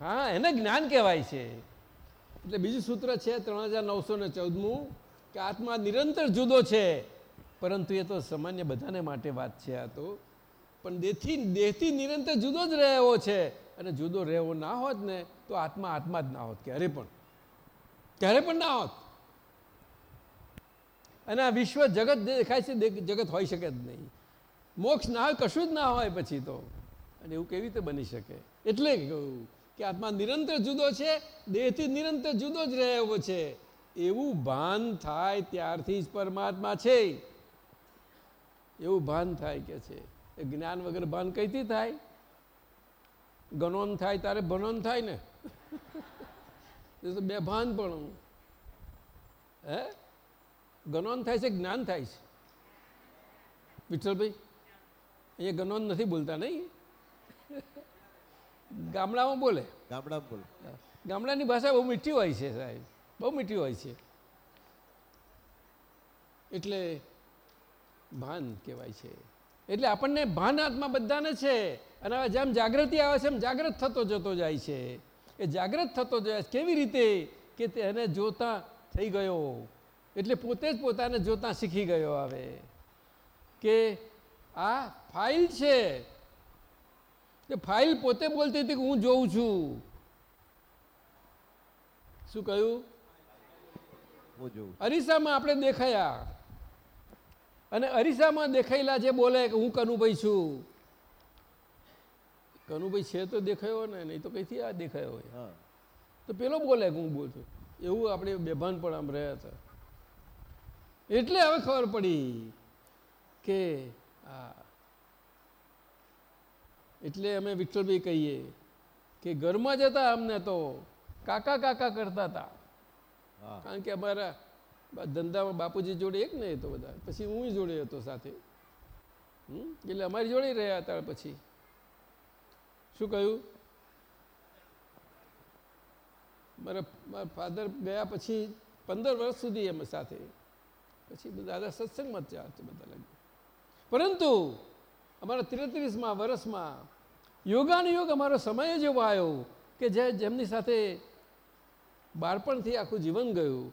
હા, એને જ્ઞાન કહેવાય છે. એટલે બીજું સૂત્ર છે ત્રણ હજાર નવસો ને ચૌદમું કે આત્મા નિરંતર જુદો છે. પરંતુ એ તો સામાન્ય બધાને માટે વાત છે આ તો. પણ દેહથી દેહથી નિરંતર જુદો જ રહેવો છે. અને જુદો રહેવો ના હોત ને, તો આત્મા આત્મા જ ના હોત, ક્યારે પણ. ક્યારે પણ ના હોત. અને આ વિશ્વ જગત દેખાય છે જગત હોઈ શકે જ નહીં. મોક્ષ ના હોય, કશું જ ના હોય પછી તો. અને એવું કેવી રીતે બની શકે? એટલે કહ્યું કે આત્મા નિરંતર જુદો છે, દેહથી નિરંતર જુદો જ રહેવો છે. એવું ભાન થાય ત્યારથી જ પરમાત્મા છે. એવું ભાન થાય કે છે. એ જ્ઞાન વગર ભાન કઈથી થાય? ગણોન થાય તારે ભણોન થાય ને? બે ભાન પણ હે? ગણોન થાય છે, જ્ઞાન થાય છે. વિઠ્ઠલભાઈ? અહીંયા ગણોન નથી બોલતા નહીં? ગામડામાં બોલે? ગામડામાં બોલે. ગામડાની ભાષા બહુ મીઠી હોય છે સાહેબ. બહુ મીઠી હોય છે. એટલે ભાન કહેવાય છે. એટલે આપણને ભાન આત્મા બધાને છે. અને હવે જેમ જાગૃતિ આવે છે એમ જાગૃત થતો જતો જાય છે. એ જાગૃત થતો જાય છે. કેવી રીતે? કે તેને જોતા થઈ ગયો. એટલે પોતે જ પોતાને જોતા શીખી ગયો આવે. કે આ ફાઇલ છે. તે ફાઇલ પોતે બોલતી હતી કે હું જોઉં છું. શું કહ્યું? અરીસામાં આપણે દેખાયા. અને અરીસામાં દેખાયેલા જે બોલે કે હું કનુભાઈ છું. કનુભાઈ છે તો દેખાયો ને નહીં તો કઈથી આ દેખાયો હોય? હા. તો પેલો બોલે કે હું બોલું છું. એવું આપણે બેભાન પણ આમ રહ્યા હતા. એટલે હવે ખબર પડી કે આ એટલે અમે વિઠ્ઠલભાઈ કહીએ કે ઘરમાં જતા અમને તો કાકા કાકા કરતા હતા કારણ કે અમારા ધંધામાં બાપુજી જોડે એક ને હતો તો બધા. પછી હું જોડે હતો સાથે. એટલે અમારી જોડે રહ્યા હતા પછી. શું કહ્યું? મારા મારા ફાધર ગયા પછી પંદર વર્ષ સુધી અમે સાથે. પછી બધા દાદા સત્સંગમાં જ ચાર બધા લાગ્યું પરંતુ અમારા ત્રેત્રીસમાં વર્ષમાં યોગાનુયોગ અમારો સમય જ એવો આવ્યો કે જે જેમની સાથે બાળપણથી આખું જીવન ગયું.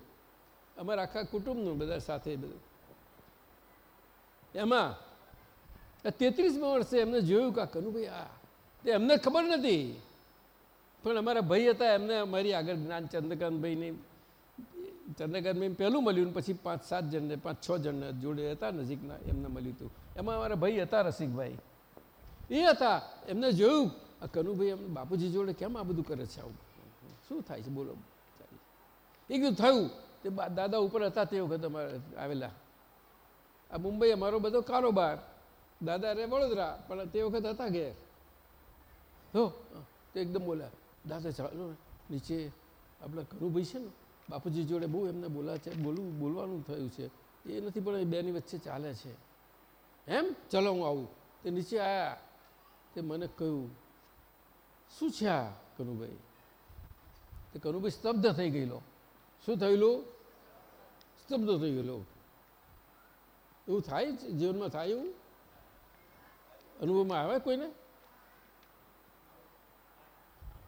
અમારા આખા કુટુંબનું બધા સાથે બધું. એમાં તેત્રીસમાં વર્ષે એમને જોયું કે કનુભાઈ, આ તે એમને ખબર નથી. પણ અમારા ભાઈ હતા, એમને અમારી આગળ જ્ઞાન ચંદ્રકાંતભાઈની ચંદ્રકાંતભાઈ પહેલું મળ્યું પછી પાંચ સાત જણને, પાંચ છ જણને જોડે હતા નજીકના, એમને મળ્યું હતું. એમાં અમારા ભાઈ હતા રસિકભાઈ. એ હતા. એમને જોયું. આ કનુભાઈ એમને બાપુજી જોડે કેમ આ બધું કરે છે આવું? શું થાય છે? બોલો. એ કીધું થયું તે દાદા ઉપર હતા તે વખત અમારે આવેલા. આ મુંબઈ અમારો બધો કારોબાર. દાદા રે વડોદરા, પણ તે વખત હતા ઘેર. હો, તો એકદમ બોલ્યા, દાદા, ચાલો નીચે આપણા કનુભાઈ છે ને, બાપુજી જોડે બહુ એમને બોલા છે, બોલવું, બોલવાનું થયું છે. એ નથી પણ એ બેની વચ્ચે ચાલે છે. એમ? ચલો હું આવું. તે નીચે આવ્યા તે મને કહ્યું, શું છે આ કનુભાઈ? તે કનુભાઈ સ્તબ્ધ થઈ ગયેલો. શું થયેલું? સ્તબ્ધ થઈ ગયેલો. એવું થાય જીવનમાં થાય એવું? અનુભવમાં આવે કોઈને?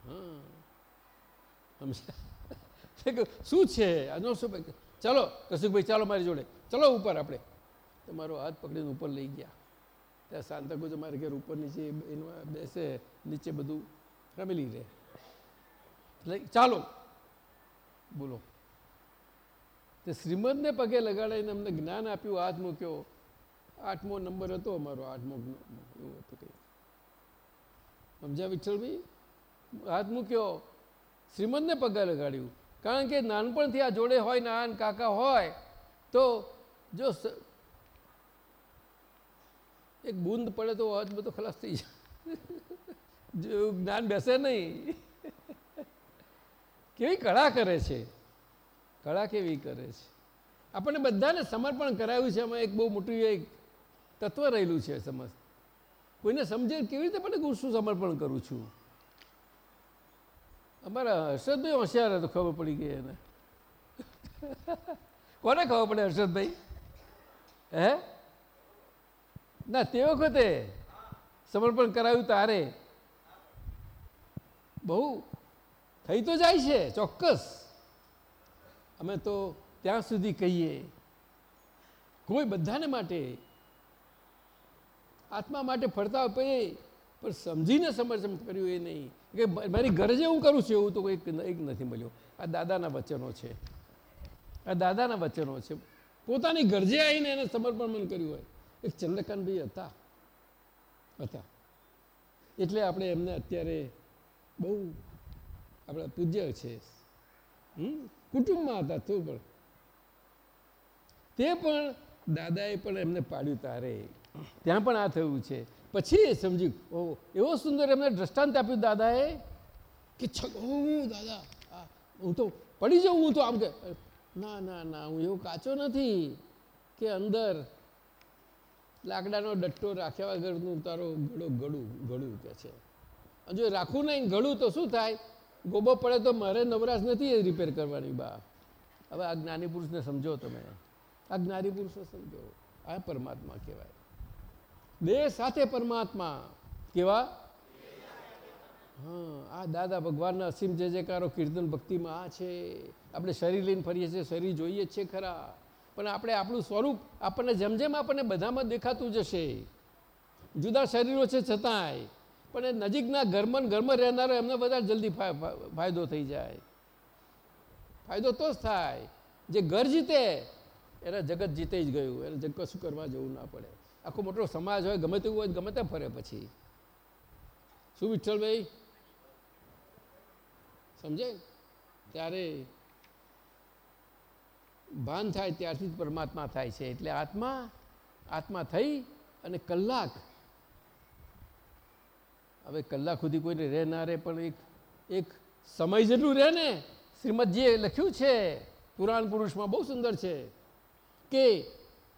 હા. શું છે? આનો શું ચાલો કશુકભાઈ ચાલો મારી જોડે. ચલો ઉપર આપણે. તમારો હાથ પકડીને ઉપર લઈ ગયા. ત્યાં શાંતાકુજ અમારે ઘેર ઉપર નીચે એમાં બેસે, નીચે બધું રમેલી રહે. એટલે ચાલો, બોલો. તે શ્રીમદને પગે લગાડીને અમને જ્ઞાન આપ્યું, હાથ મૂક્યો. આઠમો નંબર હતો અમારો, આઠમો એવું હતું કંઈ. સમજ્યા વિઠ્ઠલભાઈ? હાથ મૂક્યો. શ્રીમદને પગે લગાડ્યું. કારણ કે નાનપણથી આ જોડે હોય નાન કાકા હોય, તો જો એક બૂંદ પડે તો અવાજ બધો ખલાસ થઈ જાય. જ્ઞાન બેસે નહીં. કેવી કળા કરે છે? કળા કેવી કરે છે? આપણને બધાને સમર્પણ કરાવ્યું છે. એમાં એક બહુ મોટું એક તત્વ રહેલું છે સમજ કોઈને સમજે કેવી રીતે પણ હું શું સમર્પણ કરું છું? અમારા હર્ષદભાઈ હોશિયાર હતો ખબર પડી ગઈ એને. કોને ખબર પડે હર્ષદભાઈ? હે? ના, તે વખતે સમર્પણ કરાવ્યું તારે. બહુ થઈ તો જાય છે, ચોક્કસ. અમે તો ત્યાં સુધી કહીએ. કોઈ બધાને માટે, આત્મા માટે ફરતા પે પણ સમજીને સમર્થન કર્યું એ નહીં. કે મારી ગરજે હું કરું છું, એવું તો કોઈ એક નથી મળ્યો. આ દાદાના વચનો છે. આ દાદાના વચનો છે. પોતાની ગરજે આવીને એને સમર્પણ મન કર્યું હોય એક ચંદ્રકાંતભાઈ હતા. હતા. એટલે આપણે એમને અત્યારે બહુ આપણા પૂજ્ય છે? કુટુંબમાં હતા તો પણ. તે પણ દાદાએ પણ એમને પાડ્યું તારે. ત્યાં પણ આ થયું છે. પછી એ સમજ્યું ઓ, એવો સુંદર એમને દ્રષ્ટાંત આપ્યું દાદાએ કે હું, દાદા હું તો પડી જાઉં, હું તો આમ કે, ના ના ના, હું એવો કાચો નથી કે અંદર લાકડાનો ડટ્ટો રાખ્યા વગરનું તારો ગળો ગળું ગળું કે છે. જો રાખવું નહીં, ગળું તો શું થાય? ગોબો પડે તો મારે નવરાશ નથી રિપેર કરવાની, બા. હવે આ જ્ઞાની પુરુષને સમજો તમે. આ જ્ઞાની પુરુષને સમજો. આ પરમાત્મા કહેવાય. દેહ સાથે પરમાત્મા કેવા? હા, આ દાદા ભગવાનના અસીમ જે જયકારો કીર્તન ભક્તિમાં આ છે. આપણે શરીર લઈને ફરીએ છીએ, શરીર જોઈએ છીએ ખરા. પણ આપણે આપણું સ્વરૂપ આપણને જેમ જેમ આપણને બધામાં દેખાતું જશે, જુદા શરીરો છે છતાંય, પણ એ નજીકના ઘરમાં ઘરમાં રહેનારો એમને વધારે જલ્દી ફાયદો થઈ જાય. ફાયદો તો જ થાય. જે ઘર જીતે, એના જગત જીતે જ ગયું. એને જગ, કશું કરવા જવું ના પડે. આખો મોટો સમાજ હોય, ગમે તેવું હોય, ગમે તે ફરે પછી. શું વિઠ્ઠલભાઈ? સમજાય? ત્યારે ભાન થાય ત્યારથી જ પરમાત્મા થાય છે. એટલે આત્મા આત્મા થઈ અને કલાક, હવે કલાક સુધી કોઈને રહે ના રહે, પણ એક એક સમય જેટલું રહે ને, શ્રીમદજીએ લખ્યું છે, પુરાણ પુરુષમાં બહુ સુંદર છે કે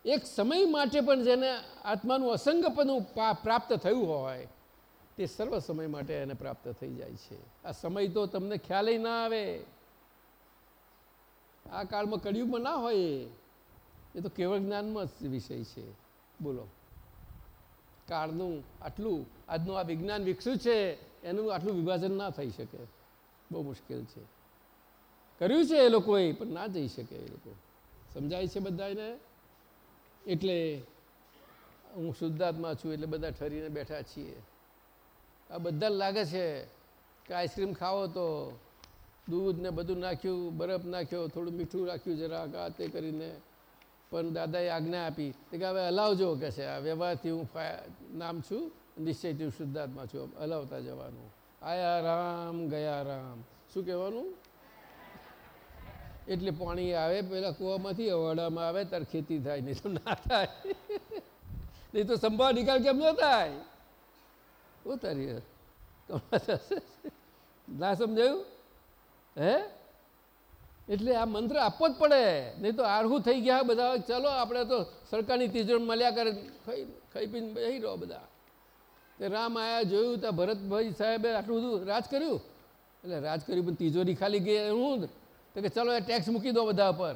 એક સમય માટે પણ જેને આત્માનું અસંગપનું પ્રાપ્ત થયું હોય, તે સર્વ સમય માટે એને પ્રાપ્ત થઈ જાય છે. આ સમય તો તમને ખ્યાલ ના આવે. આ કાળમાં કળિયુગમાં ના હોય એ. તો કેવળ જ્ઞાનમાં જ વિષય છે. બોલો. કાળનું આટલું, આજનું આ વિજ્ઞાન વિકસ્યું છે, એનું આટલું વિભાજન ના થઈ શકે. બહુ મુશ્કેલ છે. કર્યું છે એ લોકોએ પણ ના જઈ શકે એ લોકો. સમજાય છે બધાને એટલે હું શુદ્ધાત્મા છું, એટલે બધા ઠરીને બેઠા છીએ. આ બધા લાગે છે કે આઈસ્ક્રીમ ખાવો તો દૂધ ને બધું નાખ્યું, બરફ નાખ્યો, થોડું મીઠું રાખ્યું જરાક આ તે કરીને. પણ દાદાએ આજ્ઞા આપી તે કે હવે હલાવજો, કે છે, આ વ્યવહારથી હું નામ છું, નિશ્ચયથી શુદ્ધાત્મા છું હલાવતા જવાનું. આયા રામ, ગયા રામ. શું કહેવાનું? એટલે પાણી આવે, પેલા કૂવામાંથી અવાડામાં આવે, ત્યારે ખેતી થાય, નહીં તો ના થાય. નહીં તો સંભાળ નિકાલ કેમ ન થાય? ઉતારી ના સમજાયું? હે? એટલે આ મંત્ર આપવો જ પડે. નહીં તો આરહું થઈ ગયા બધા. ચલો આપણે તો સરકારની તિજોરી મળ્યા કરે. ખાઈ ખાઈ પીને બેસી રહો બધા. તે રામ આયા જોયું ત્યાં ભરતભાઈ સાહેબે આટલું બધું રાજ કર્યું? એટલે રાજ કર્યું પણ તિજોરી ખાલી ગઈ. હું તો કે ચલો એ ટેક્સ મૂકી દો બધા પર.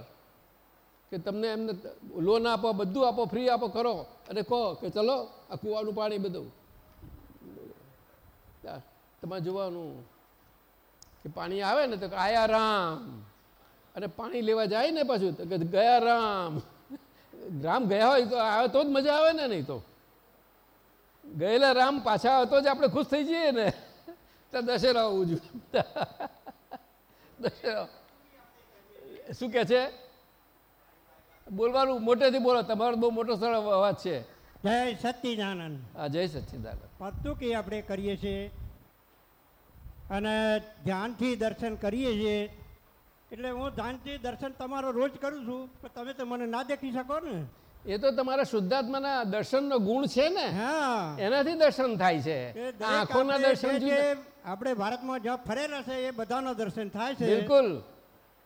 કે તમને એમને લોન આપો, બધું આપો ફ્રી આપો, કરો. અને કહો કે ચલો આ કૂવાનું પાણી બધું. તમારે જોવાનું. કે પાણી આવે ને તો આયા રામ. અને પાણી લેવા જાય ને પાછું તો કે ગયા રામ. રામ ગયા હોય તો આવે તો જ મજા આવે ને નહીં તો. ગયેલા રામ પાછા આવે તો જ આપણે ખુશ થઈ જઈએ ને. તો દશેરા આવવું જોઈએ દશેરા. શું કે છે? બોલવાનું મોટેથી બોલો. તમારો બહુ મોટો સરળ અવાજ છે. જય સચ્ચિદાનંદ હા જય સચ્ચિદાનંદ કે આપણે કરીએ છીએ? અને ધ્યાનથી દર્શન કરીએ છીએ. એટલે હું ધ્યાનથી દર્શન તમારો રોજ કરું છું પણ તમે તો મને ના દેખી શકો ને. એ તો તમારા શુદ્ધાત્માના દર્શનનો ગુણ છે ને. હા. એનાથી દર્શન થાય છે. આંખોના દર્શન આપણે ભારતમાં જ્યાં ફરેલા છે એ બધાનો દર્શન થાય છે. બિલકુલ.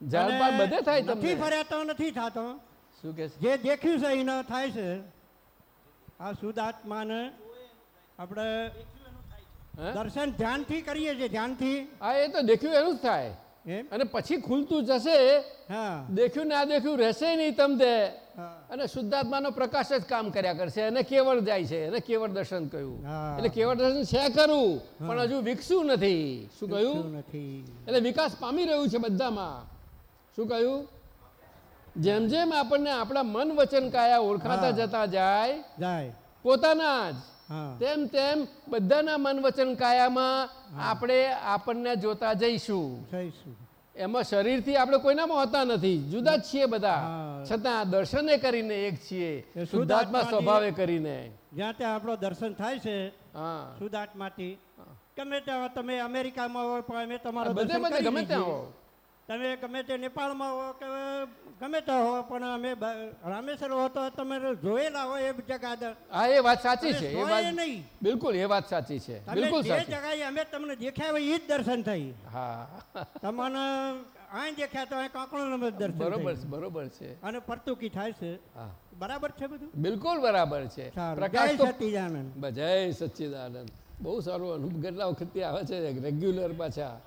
ઝાડ અને બધે થાય તમને. ફર્યા તો નથી થતો. શું કે જે દેખ્યું છે એનો થાય છે. આ શુદ્ધાત્માને આપણે? દર્શન ધ્યાનથી કરીએ છીએ ધ્યાનથી. હા એ તો દેખ્યું એનું જ થાય. અને પછી ખુલતું જશે દેખ્યું ના દેખ્યું રહેશે નહીં તમને અને શુદ્ધાત્માનો પ્રકાશ જ કામ કર્યા કરશે અને કેવળ જાય છે એને કેવળ દર્શન કહ્યું એટલે કેવળ દર્શન છે ખરું પણ હજુ વિકસ્યું નથી. શું કહ્યું? નથી. એટલે વિકાસ પામી રહ્યું છે બધામાં. શું કહ્યું? જેમ જેમ આપણને આપણા મન વચન કાયા ઓળખાતા જતા જાય જાય. પોતાના જ તેમ તેમ બધાના મન વચન કાયામાં આપણે આપણને જોતા જઈશું. એમાં શરીરથી આપણે કોઈનામાં હોતા નથી. જુદા જ છીએ બધા. છતાં દર્શને કરીને એક છીએ. શુદ્ધાત્મા સ્વભાવે કરીને. જ્યાં ત્યાં આપણો દર્શન થાય છે હા. સુદાટમાંથી ગમે ત્યાં તમે અમેરિકામાં હોય પણ અમે તમારો ગમે ત્યાં. હો તમે ગમે તે નેપાળમાં હો કે ગમે તો હો પણ અમે રામેશ્વર હો તો તમે જોયેલા હોય એ જગા હા એ વાત સાચી છે એ વાત નહીં. બિલકુલ એ વાત સાચી છે બિલકુલ જે સાચી. જગાએ અમે તમને દેખ્યા હોય એ જ દર્શન થઈ. હા. તમને અહીં દેખ્યા તો અહીં કાંકણોનું જ દર્શન બરોબર છે બરોબર છે. અને પરતુકી થાય છે. હા. બરાબર છે બધું? બિલકુલ બરાબર છે. પ્રકાશ તો સચ્ચિદાનંદ. જય સચ્ચિદાનંદ. બહુ સારું અનુભવ કેટલા વખતથી આવે છે રેગ્યુલર પાછા.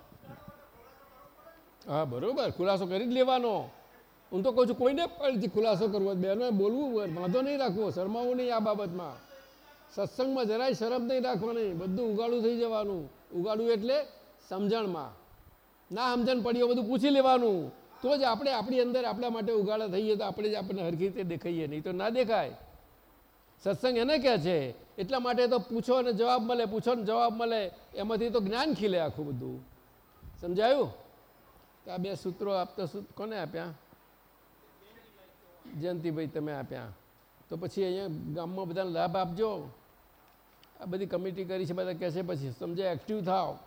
હા, બરોબર. ખુલાસો કરી જ લેવાનો. હું તો કહું છું, કોઈને પણ ખુલાસો કરવો બેનો બોલવું વાંધો નહીં રાખવો, શરમાવું નહીં આ બાબતમાં. સત્સંગમાં જરાય શરમ નહીં રાખવાની, બધું ઉગાડું થઈ જવાનું. ઉગાડું એટલે સમજણમાં. ના સમજણ પડી બધું પૂછી લેવાનું. તો જ આપણે આપણી અંદર આપણા માટે ઉગાડા થઈએ, તો આપણે જ આપણને હરખી રીતે દેખાઈએ. નહીં તો ના દેખાય. સત્સંગ એને કહે છે, એટલા માટે તો પૂછો અને જવાબ મળે, પૂછો ને જવાબ મળે. એમાંથી તો જ્ઞાન ખીલે આખું બધું. સમજાયું? આ બે સૂત્રો આપતા કોને આપ્યા? જયંતિભાઈ તમે આપ્યા. તો પછી અહીંયા ગામમાં બધાને લાભ આપજો. આ બધી કમિટી કરી છે, બધા કહે છે પછી સમજે એક્ટિવ થાવ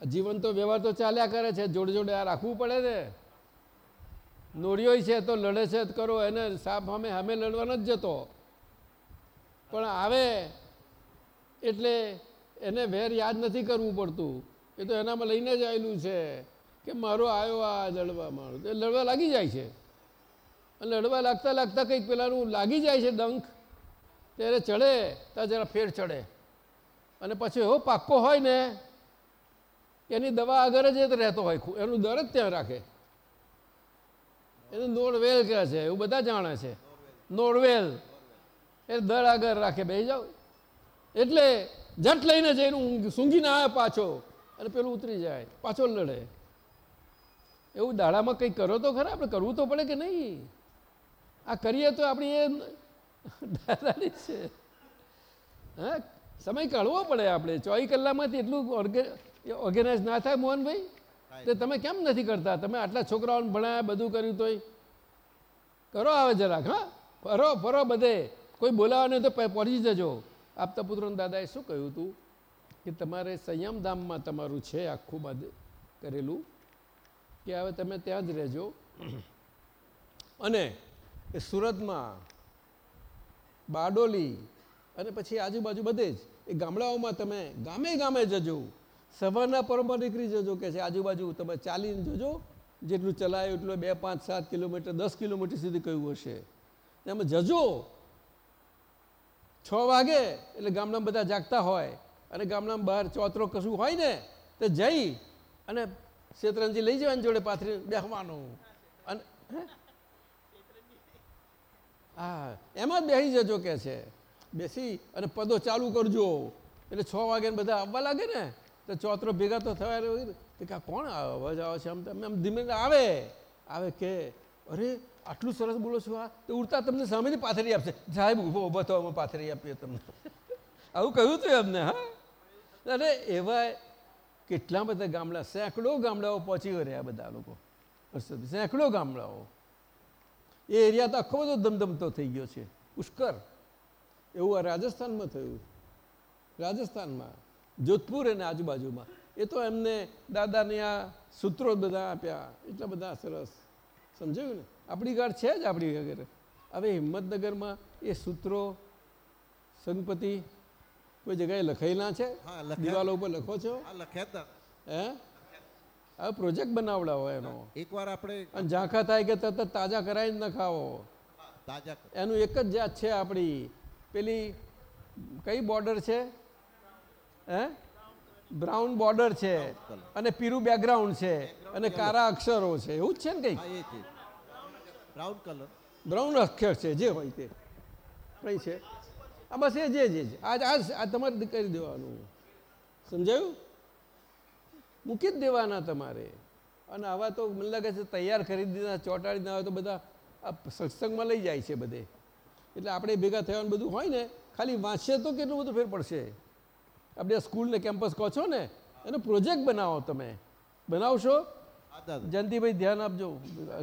જીવન તો વ્યવહાર તો ચાલ્યા કરે છે, જોડે જોડે આ રાખવું પડે ને. નોરિયોય છે તો લડે છે કરો, એને સાપ અમે સામે લડવાનો જ જતો. પણ આવે એટલે એને વેર યાદ નથી કરવું પડતું. એ તો એનામાં લઈને જ આવેલું છે. કે મારો આવ્યો આ લડવા મારો એ લડવા લાગી જાય છે. અને લડવા લાગતા લાગતા કંઈક પેલાનું લાગી જાય છે ડંખ. ત્યારે ચડે, ત્યાં જરા ફેર ચડે. અને પછી એવો પાક્કો હોય ને, એની દવા આગળ જ રહેતો હોય. એનું દર જ ત્યાં રાખે. એને નોડવેલ કહે છે, એવું બધા જાણે છે. નોડવેલ. એ દર આગળ રાખે બે જાઓ. એટલે જટ લઈને જઈને ઊંઘ- સૂંઘીને આવે પાછો. અને પેલું ઉતરી જાય. પાછો લડે. એવું દાડામાં કંઈક કરો તો ખરા આપણે કરવું તો પડે કે નહીં? આ કરીએ તો આપણી એ દાદાની છે. હા સમય કાઢવો પડે આપણે. ચોવીસ કલાકમાંથી એટલું ઓર્ગેનાઇઝ ના થાય મોહનભાઈ. તે તમે કેમ નથી કરતા? તમે આટલા છોકરાઓને ભણાયા બધું કર્યું તોય. કરો આવે જરાક હા? ફરો ફરો બધે. કોઈ બોલાવાનું તો પહોંચી જજો. આપતા પુત્રોને દાદાએ શું કહ્યું હતું કે તમારે સંયમધામમાં તમારું છે આખું બધું કરેલું. કે હવે તમે ત્યાં જ રહેજો. અને એ સુરતમાં બારડોલી અને પછી આજુબાજુ બધે જ એ ગામડાઓમાં તમે ગામે ગામે જજો. સવારના પરમાં નીકળી જજો કે છે આજુબાજુ તમે ચાલીને જજો. જેટલું ચલાય એટલું બે, પાંચ, સાત કિલોમીટર, દસ કિલોમીટર સુધી કહ્યું હશે. તમે જજો. છ વાગે એટલે ગામડામાં બધા જાગતા હોય અને ગામડામાં બહાર ચોતરો કશું હોય ને, તો જઈ અને શેતરંજી લઈ જવાની જોડે પાથરી બેસવાનું અને હા? એમાં બેસી જજો કે છે. બેસી અને પદો ચાલુ કરજો. એટલે છ વાગે બધા આવવા લાગે ને, તો ચોતરો ભેગા તો થયા તો કે કોણ અવાજ આવે છે? આમ તમે આમ ધીમે આવે. આવે કે, અરે, આટલું સરસ બોલો છો આ. તો ઉડતા તમને સામેથી પાથરી આપશે. સાહેબ, ઊભો ઊભો થવામાં પાથરી આપીએ તમને. આવું કહ્યું હતું એમને, હા? અરે એવા કેટલા બધા ગામડા, સેંકડો ગામડાઓ પહોંચી રહ્યા બધા લોકો. સેંકડો ગામડાઓ. એ એરિયા તો આખો બધો ધમધમતો થઈ ગયો છે. પુષ્કર. એવું આ રાજસ્થાનમાં થયું. રાજસ્થાનમાં, જોધપુર અને આજુબાજુમાં. એ તો એમને દાદાને આ સૂત્રો બધા આપ્યા. એટલા બધા સરસ. સમજાયું ને? આપણી ગાઢ છે જ આપણી વગેરે. હવે હિંમતનગરમાં એ સૂત્રો સંગપતિ કોઈ જગ્યાએ લખાયેલા છે? દિવાલો ઉપર લખો છો? લખ્યા હે? હવે પ્રોજેક્ટ બનાવડાવો એનો. એકવાર આપણે અને ઝાંખા થાય કે તરત તાજા કરાવીને ન ખાવો. તાજા એનું એક જ જાત છે આપણી. પેલી કઈ બોર્ડર છે? હે? બ્રાઉન બોર્ડર છે. અને પીરું બેકગ્રાઉન્ડ છે. અને કારા અક્ષરો છે. એવું જ છે ને કંઈક? Brown colour. બ્રાઉન અક્ષર છે જે હોય તે. કઈ છે? આ બસ એ જે જે આજ આ તમારે કરી દેવાનું. સમજાયું? મૂકી જ દેવાના તમારે. અને આવા તો મને લાગે છે તૈયાર કરી દીધા ચોંટાડી ના હોય તો બધા સત્સંગમાં લઈ જાય છે બધે. એટલે આપણે ભેગા થવાનું બધું હોય ને ખાલી વાંચશે તો કેટલું બધું ફેર પડશે. આપણે સ્કૂલને કેમ્પસ કહો છો ને એનો પ્રોજેક્ટ બનાવો તમે. બનાવશો? જયંતિભાઈ ધ્યાન આપજો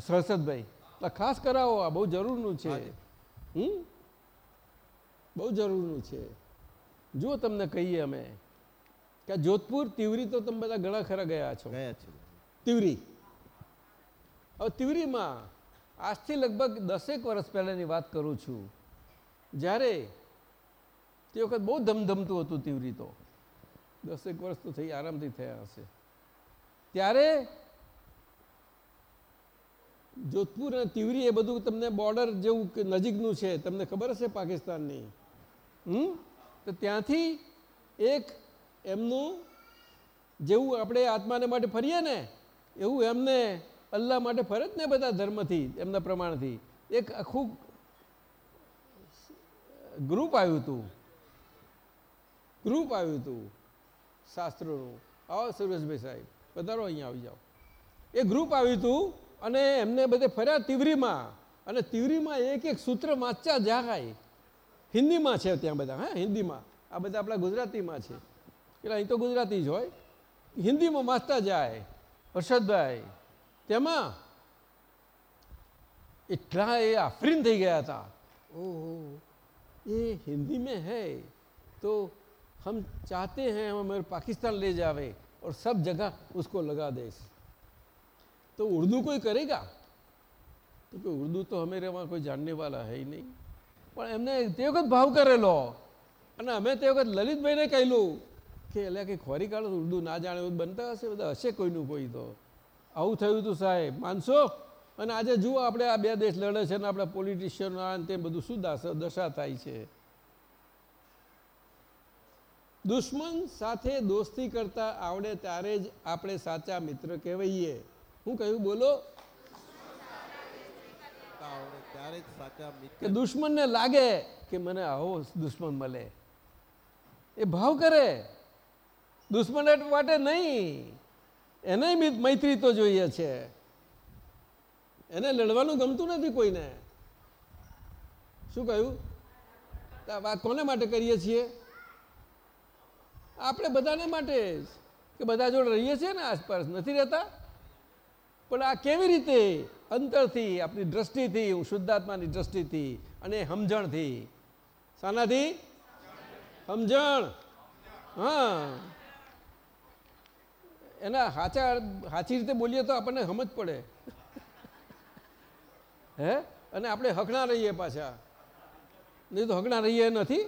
સરસદભાઈ ખાસ કરાવો આ બહુ જરૂરનું છે. હમ? બહુ જરૂરનું છે. જો તમને કહીએ અમે કે જોધપુર તિવરી તો તમે બધા ઘણા ખરા ગયા છો. ગયા છે. તિવરી. હવે તિવરીમાં આજથી લગભગ દસેક વર્ષ પહેલાંની વાત કરું છું. જ્યારે તે વખત બહુ ધમધમતું હતું તિવરી તો. દસેક વર્ષ તો થઈ આરામથી થયા હશે. ત્યારે જોધપુર અને તિવરી એ બધું તમને બોર્ડર જેવું કે નજીકનું છે તમને ખબર હશે પાકિસ્તાનની? હમ? તો ત્યાંથી એક એમનું જેવું આપણે આત્માને માટે ફરીએ ને, એવું એમને અલ્લાહ માટે ફરે ને બધા ધર્મથી, એમના પ્રમાણથી. એક આખું ગ્રુપ આવ્યું હતું. ગ્રુપ આવ્યું હતું શાસ્ત્રોનું. આવો સુરેશભાઈ સાહેબ, પધારો અહીંયા આવી જાઓ. એ ગ્રુપ આવ્યું હતું અને એમને બધે ફર્યા તિવરીમાં. અને તિવરીમાં એક એક સૂત્ર વાંચા જાય હિન્દીમાં છે ત્યાં બધા હા હિન્દીમાં આ બધા આપણા ગુજરાતીમાં છે એટલે અહીં તો ગુજરાતી જ હોય હિન્દીમાં વાંચતા જાય હર્ષદભાઈ તેમાં એટલા એ આફરીન થઈ ગયા હતા ઓહો ये हिंदी में है तो हम चाहते हैं हम हमें पाकिस्तान ले जावे और सब जगह उसको लगा दे तो उर्दू कोई करेगा तो कोई उर्दू तो हमारे वहाँ कोई जानने वाला है ही नहीं પણ એમને તે વખત ભાવ કરેલો. અને અમે તે વખત લલિતભાઈને કહેલું કે એટલે કંઈ ખોરી કાઢો, ઉર્દુ ના જાણે, એવું બનતા હશે, બધા હશે કોઈનું કોઈ તો. આવું થયું હતું સાહેબ. માનશો? અને આજે જુઓ આપણે આ બે દેશ લડે છે ને આપણા પોલિટિશિયનો આ તે બધું શું દશા થાય છે. દુશ્મન સાથે દોસ્તી કરતા આવડે ત્યારે જ આપણે સાચા મિત્ર કહેવાઈએ. હું કહ્યું, બોલો? આવડે કે દુશ્મનને લાગે કે મને આવો દુશ્મન મળે. એ ભાવ કરે. દુશ્મન માટે નહીં. એને મૈત્રી તો જોઈએ છે. એને લડવાનું ગમતું નથી કોઈને. શું કહ્યું? વાત કોને માટે કરીએ છીએ? આપણે બધાને માટે કે બધા જોડે રહીએ છીએ ને આસપાસ, નથી રહેતા? પણ આ કેવી રીતે અંતરથી આપણી દ્રષ્ટિથી શુદ્ધાત્માની દ્રષ્ટિથી અને સમજણથી શાનાથી સમજણ હા. એના સાચા સાચી રીતે બોલીએ તો આપણને સમજ પડે. હે? અને આપણે હકણા રહીએ પાછા. નહીં તો હકણા રહીએ નથી?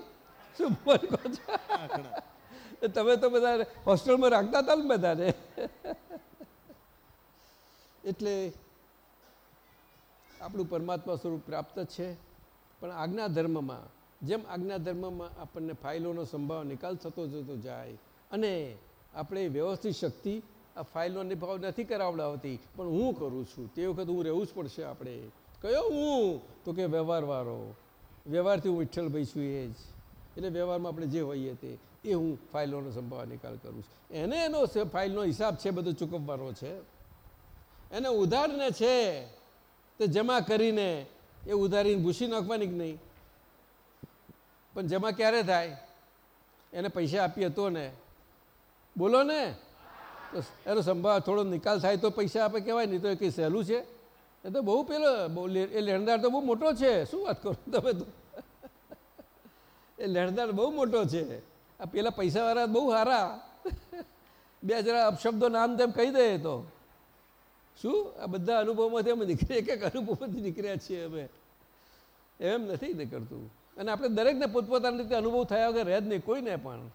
શું બોલ તમે તો બધા હોસ્ટેલમાં રાખતા હતા ને બધાને. એટલે આપણું પરમાત્મા સ્વરૂપ પ્રાપ્ત છે. પણ આજ્ઞા ધર્મમાં, જેમ આજ્ઞા ધર્મમાં આપણને ફાઇલોનો સંભાવ નિકાલ થતો જતો જાય અને આપણે વ્યવસ્થિત શક્તિ આ ફાઇલનો નિભાવ નથી કરાવડાવતી, પણ હું કરું છું. તે વખત હું રહેવું જ પડશે આપણે. કયો હું? તો કે વ્યવહારવાળો. વ્યવહારથી હું વિઠ્ઠલભાઈ છું એ જ. એટલે વ્યવહારમાં આપણે જે હોઈએ તે, એ હું ફાઇલોનો સંભાવ નિકાલ કરું છું. એને એનો ફાઇલનો હિસાબ છે, બધો ચૂકવવાનો છે. એને ઉધારને છે તે જમા કરીને એ ઉધારીને ભૂસી નાખવાની કે નહીં? પણ જમા ક્યારે થાય? એને પૈસા આપીએ તો ને? બોલો ને. તો એનો સંભાવ થોડો નિકાલ થાય તો પૈસા આપે કહેવાય, નહીં તો એ કંઈ સહેલું છે? એ તો બહુ પેલો એ લેણદાર તો બહુ મોટો છે. શું વાત કરો તમે તો? એ લેણદાર બહુ મોટો છે. આ પેલા પૈસાવાળા બહુ સારા બે જરા અપશબ્દો નામ તેમ કહી દે તો. શું? આ બધા અનુભવમાંથી અમે નીકળ્યા એક એક અનુભવમાંથી નીકળ્યા છીએ અમે. એમ નથી નીકળતું અને આપણે દરેકને પોતપોતાની રીતે અનુભવ થયા વગર રહે જ નહીં કોઈને પણ.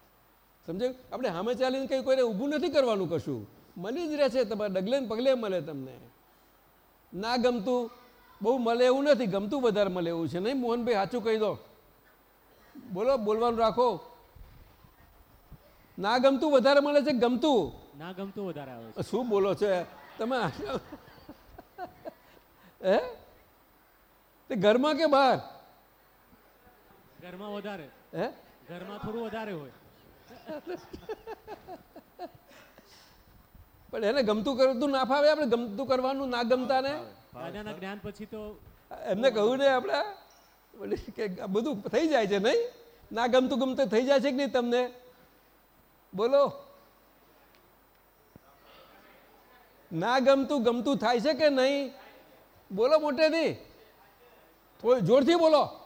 સમજે આપણે સામે ચાલીને કંઈ કોઈને ઊભું નથી કરવાનું કશું. મળી જ રહે છે તમારે ડગલે ને પગલે મળે તમને. ના ગમતું બહુ મળે એવું નથી ગમતું વધારે મળે એવું છે. નહીં મોહનભાઈ સાચું કહી દો. બોલો બોલવાનું રાખો. ના ગમતું વધારે મળે છે ગમતું? ના ગમતું વધારે આવે શું બોલો છો? તમે હે? તે ઘરમાં કે બહાર? ઘરમાં વધારે. હે? ઘરમાં થોડું વધારે હોય. પણ એને ગમતું કરતું ના ફાવે આપણે ગમતું કરવાનું ના ગમતા ને? દાદાના જ્ઞાન પછી તો એમને કહ્યું ને આપણે? કે બધું થઈ જાય છે નહીં? ના ગમતું ગમતું થઈ જાય છે કે નહીં તમને? બોલો. ના ગમતું ગમતું થાય છે કે નહીં? બોલો મોટેથી. થોડી જોરથી બોલો.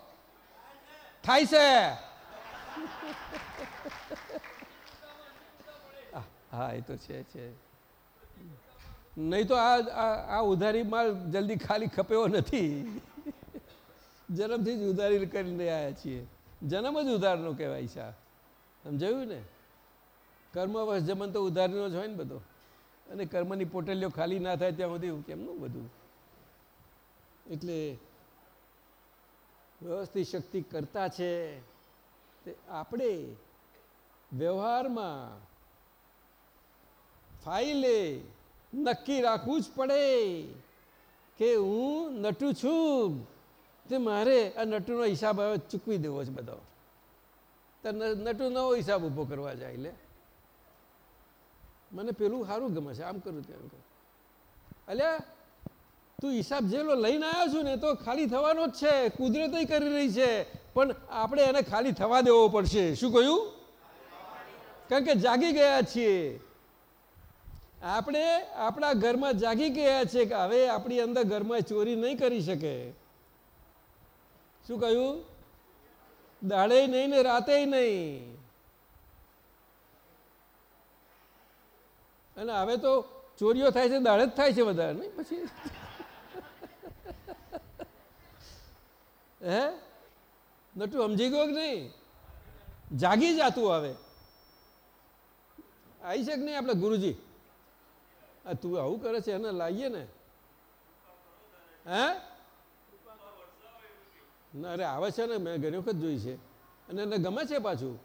થાય છે. હા, એ તો છે છે. નહીં તો આ, આ- ઉધારીમાં જલ્દી ખાલી ખપેવો નથી. જન્મથી જ ઉધારી કરીને આવ્યા છીએ. જન્મ જ ઉધારનો કહેવાય છે. સમજાયું ને? કર્મવશ જમન તો ઉધારીનો જ હોય ને બધો. અને કર્મની પોટલીઓ ખાલી ના થાય ત્યાં સુધી કેમનું બધું? એટલે વ્યવસ્થિત શક્તિ કરતા છે. તે આપણે વ્યવહારમાં ફાઇલે નક્કી રાખવું જ પડે કે હું નટુ છું. તે મારે આ નટુનો હિસાબ હવે ચૂકવી દેવો છે બધો. તો નટુ નવો હિસાબ ઊભો કરવા જાય લે. મને પેલું સારું ગમે છે, આમ કરું તેમ કરું. અલ્યા, તું હિસાબ જેલો લઈને આવ્યો છું ને, તો ખાલી થવાનો જ છે કુદરત કરી રહી છે, પણ આપણે એને ખાલી થવા દેવો પડશે. શું કહ્યું? કારણ કે જાગી ગયા છીએ. આપણે આપણા ઘરમાં જાગી ગયા છે કે હવે આપણી અંદર ઘરમાં ચોરી નહીં કરી શકે. શું કહ્યું? દાડે નહીં ને રાતે નહીં. અને હવે તો ચોરીઓ થાય છે, દાળ જ થાય છે વધારે નહીં? પછી હે? નટું, સમજી ગયો કે નહીં? જાગી જાતું હવે. આવી છે કે નહીં આપણે ગુરુજી? આ તું આવું કરે છે, એને લાવીએ ને. હે? ના, અરે આવે છે ને, મેં ઘણી વખત જોઈ છે. અને એને ગમે છે પાછું.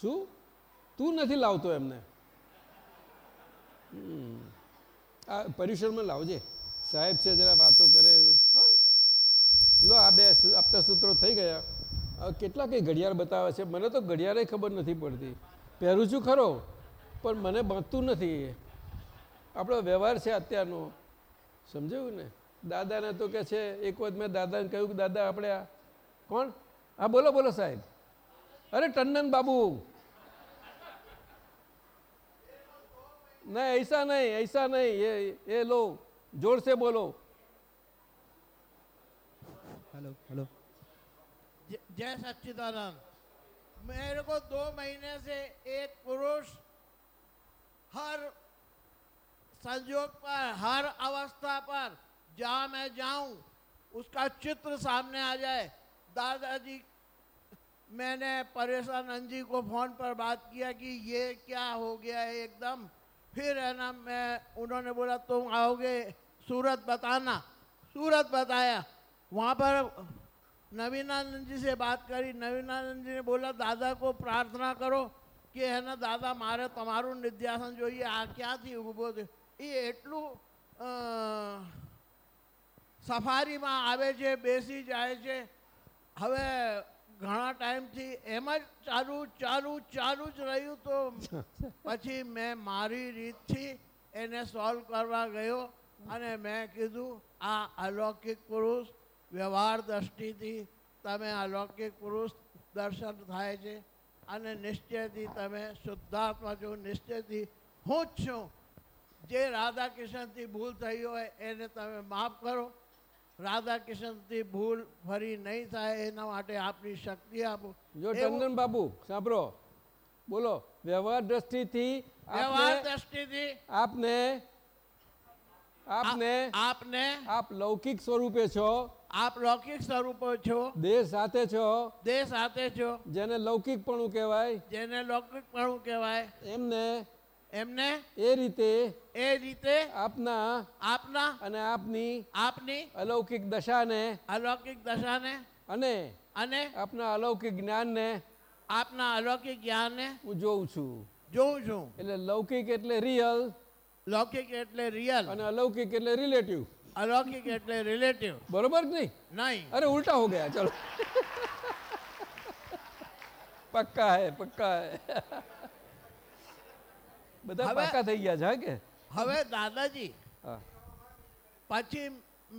શું? તું નથી લાવતો એમને. આ પરિસરમાં લાવજે. સાહેબ છે, જરા વાતો કરે? લો, આ બે આપતા સૂત્રો થઈ ગયા. કેટલા કંઈ ઘડિયાળ બતાવે છે? મને તો ઘડિયાળે ખબર નથી પડતી. પહેરું છું ખરો, પણ મને બાંધતું નથી. આપણો વ્યવહાર છે અત્યારનો. સમજાયું ને? દાદાને તો કે છે, એક વખત મેં દાદાને કહ્યું કે, દાદા, આપણે કોણ? હા, બોલો બોલો સાહેબ. અરે, ટંડન બાબુ. नहीं ऐसा नहीं ऐसा नहीं ये ये लो ज़ोर से बोलो। Hello hello. जय सच्चिदानंद। मेरे को दो महीने से एक पुरुष हर संयोग पर हर अवस्था पर जहाँ मैं जाऊँ उसका चित्र सामने आ जाए। दादाजी मैंने परेशानंद जी को फ़ोन पर बात किया कि ये क्या हो गया है एकदम। फिर है ना मैं उन्होंने बोला तुम आओगे सूरत बताना सूरत बताया वहाँ पर नवीनानंद जी से बात કરી નવીનાનંદ જીને બોલા દાદા કો પ્રાર્થના કરો કે હે ને દાદા મારે તમારું નિધ્યાસન જોઈએ આ ક્યાંથી ઊભો થયો એ એટલું અ, સફારીમાં આવે છે બેસી જાય છે હવે ઘણા ટાઈમથી એમ જ ચાલુ ચાલુ ચાલુ જ રહ્યું તો પછી મેં મારી રીતથી એને સોલ્વ કરવા ગયો અને મેં કીધું, આ અલૌકિક પુરુષ વ્યવહાર દ્રષ્ટિથી તમે અલૌકિક પુરુષ દર્શન થાય છે અને નિશ્ચયથી તમે શુદ્ધાત્મા છો, નિશ્ચયથી હું જ છું. જે રાધા કિશનથી ભૂલ થઈ હોય એને તમે માફ કરો. રાધા કિશનથી ભૂલ ફરી નહીં થાય એના માટે આપની શક્તિ આપો. જો ટંડન બાબુ સાંભળો. બોલો વ્યવહાર દ્રષ્ટિથી વ્યવહાર દ્રષ્ટિથી આપને આપને આપને આપ લૌકિક સ્વરૂપે છો. આપ લૌકિક સ્વરૂપે છો. દેહ સાથે છો. દેહ સાથે છો. જેને લૌકિકપણું કહેવાય. જેને લૌકિકપણું કહેવાય. એમને એમને એ રીતે એ રીતે આપના આપના અને આપની આપની અલૌકિક દશાને અલૌકિક દશાને અને અને આપના અલૌકિક જ્ઞાનને આપના અલૌકિક જ્ઞાનને હું જોઉં છું. જોઉં છું. એટલે લૌકિક એટલે રિયલ લૌકિક એટલે રિયલ અને અલૌકિક એટલે રિલેટિવ અલૌકિક એટલે રિલેટિવ બરોબર નહીં? નહીં. અરે ઉલટા હો ગયા ચલો. પક્કા હે પક્કા હે. બધા પાકા થઈ ગયા છે કે? હવે દાદાજી પછી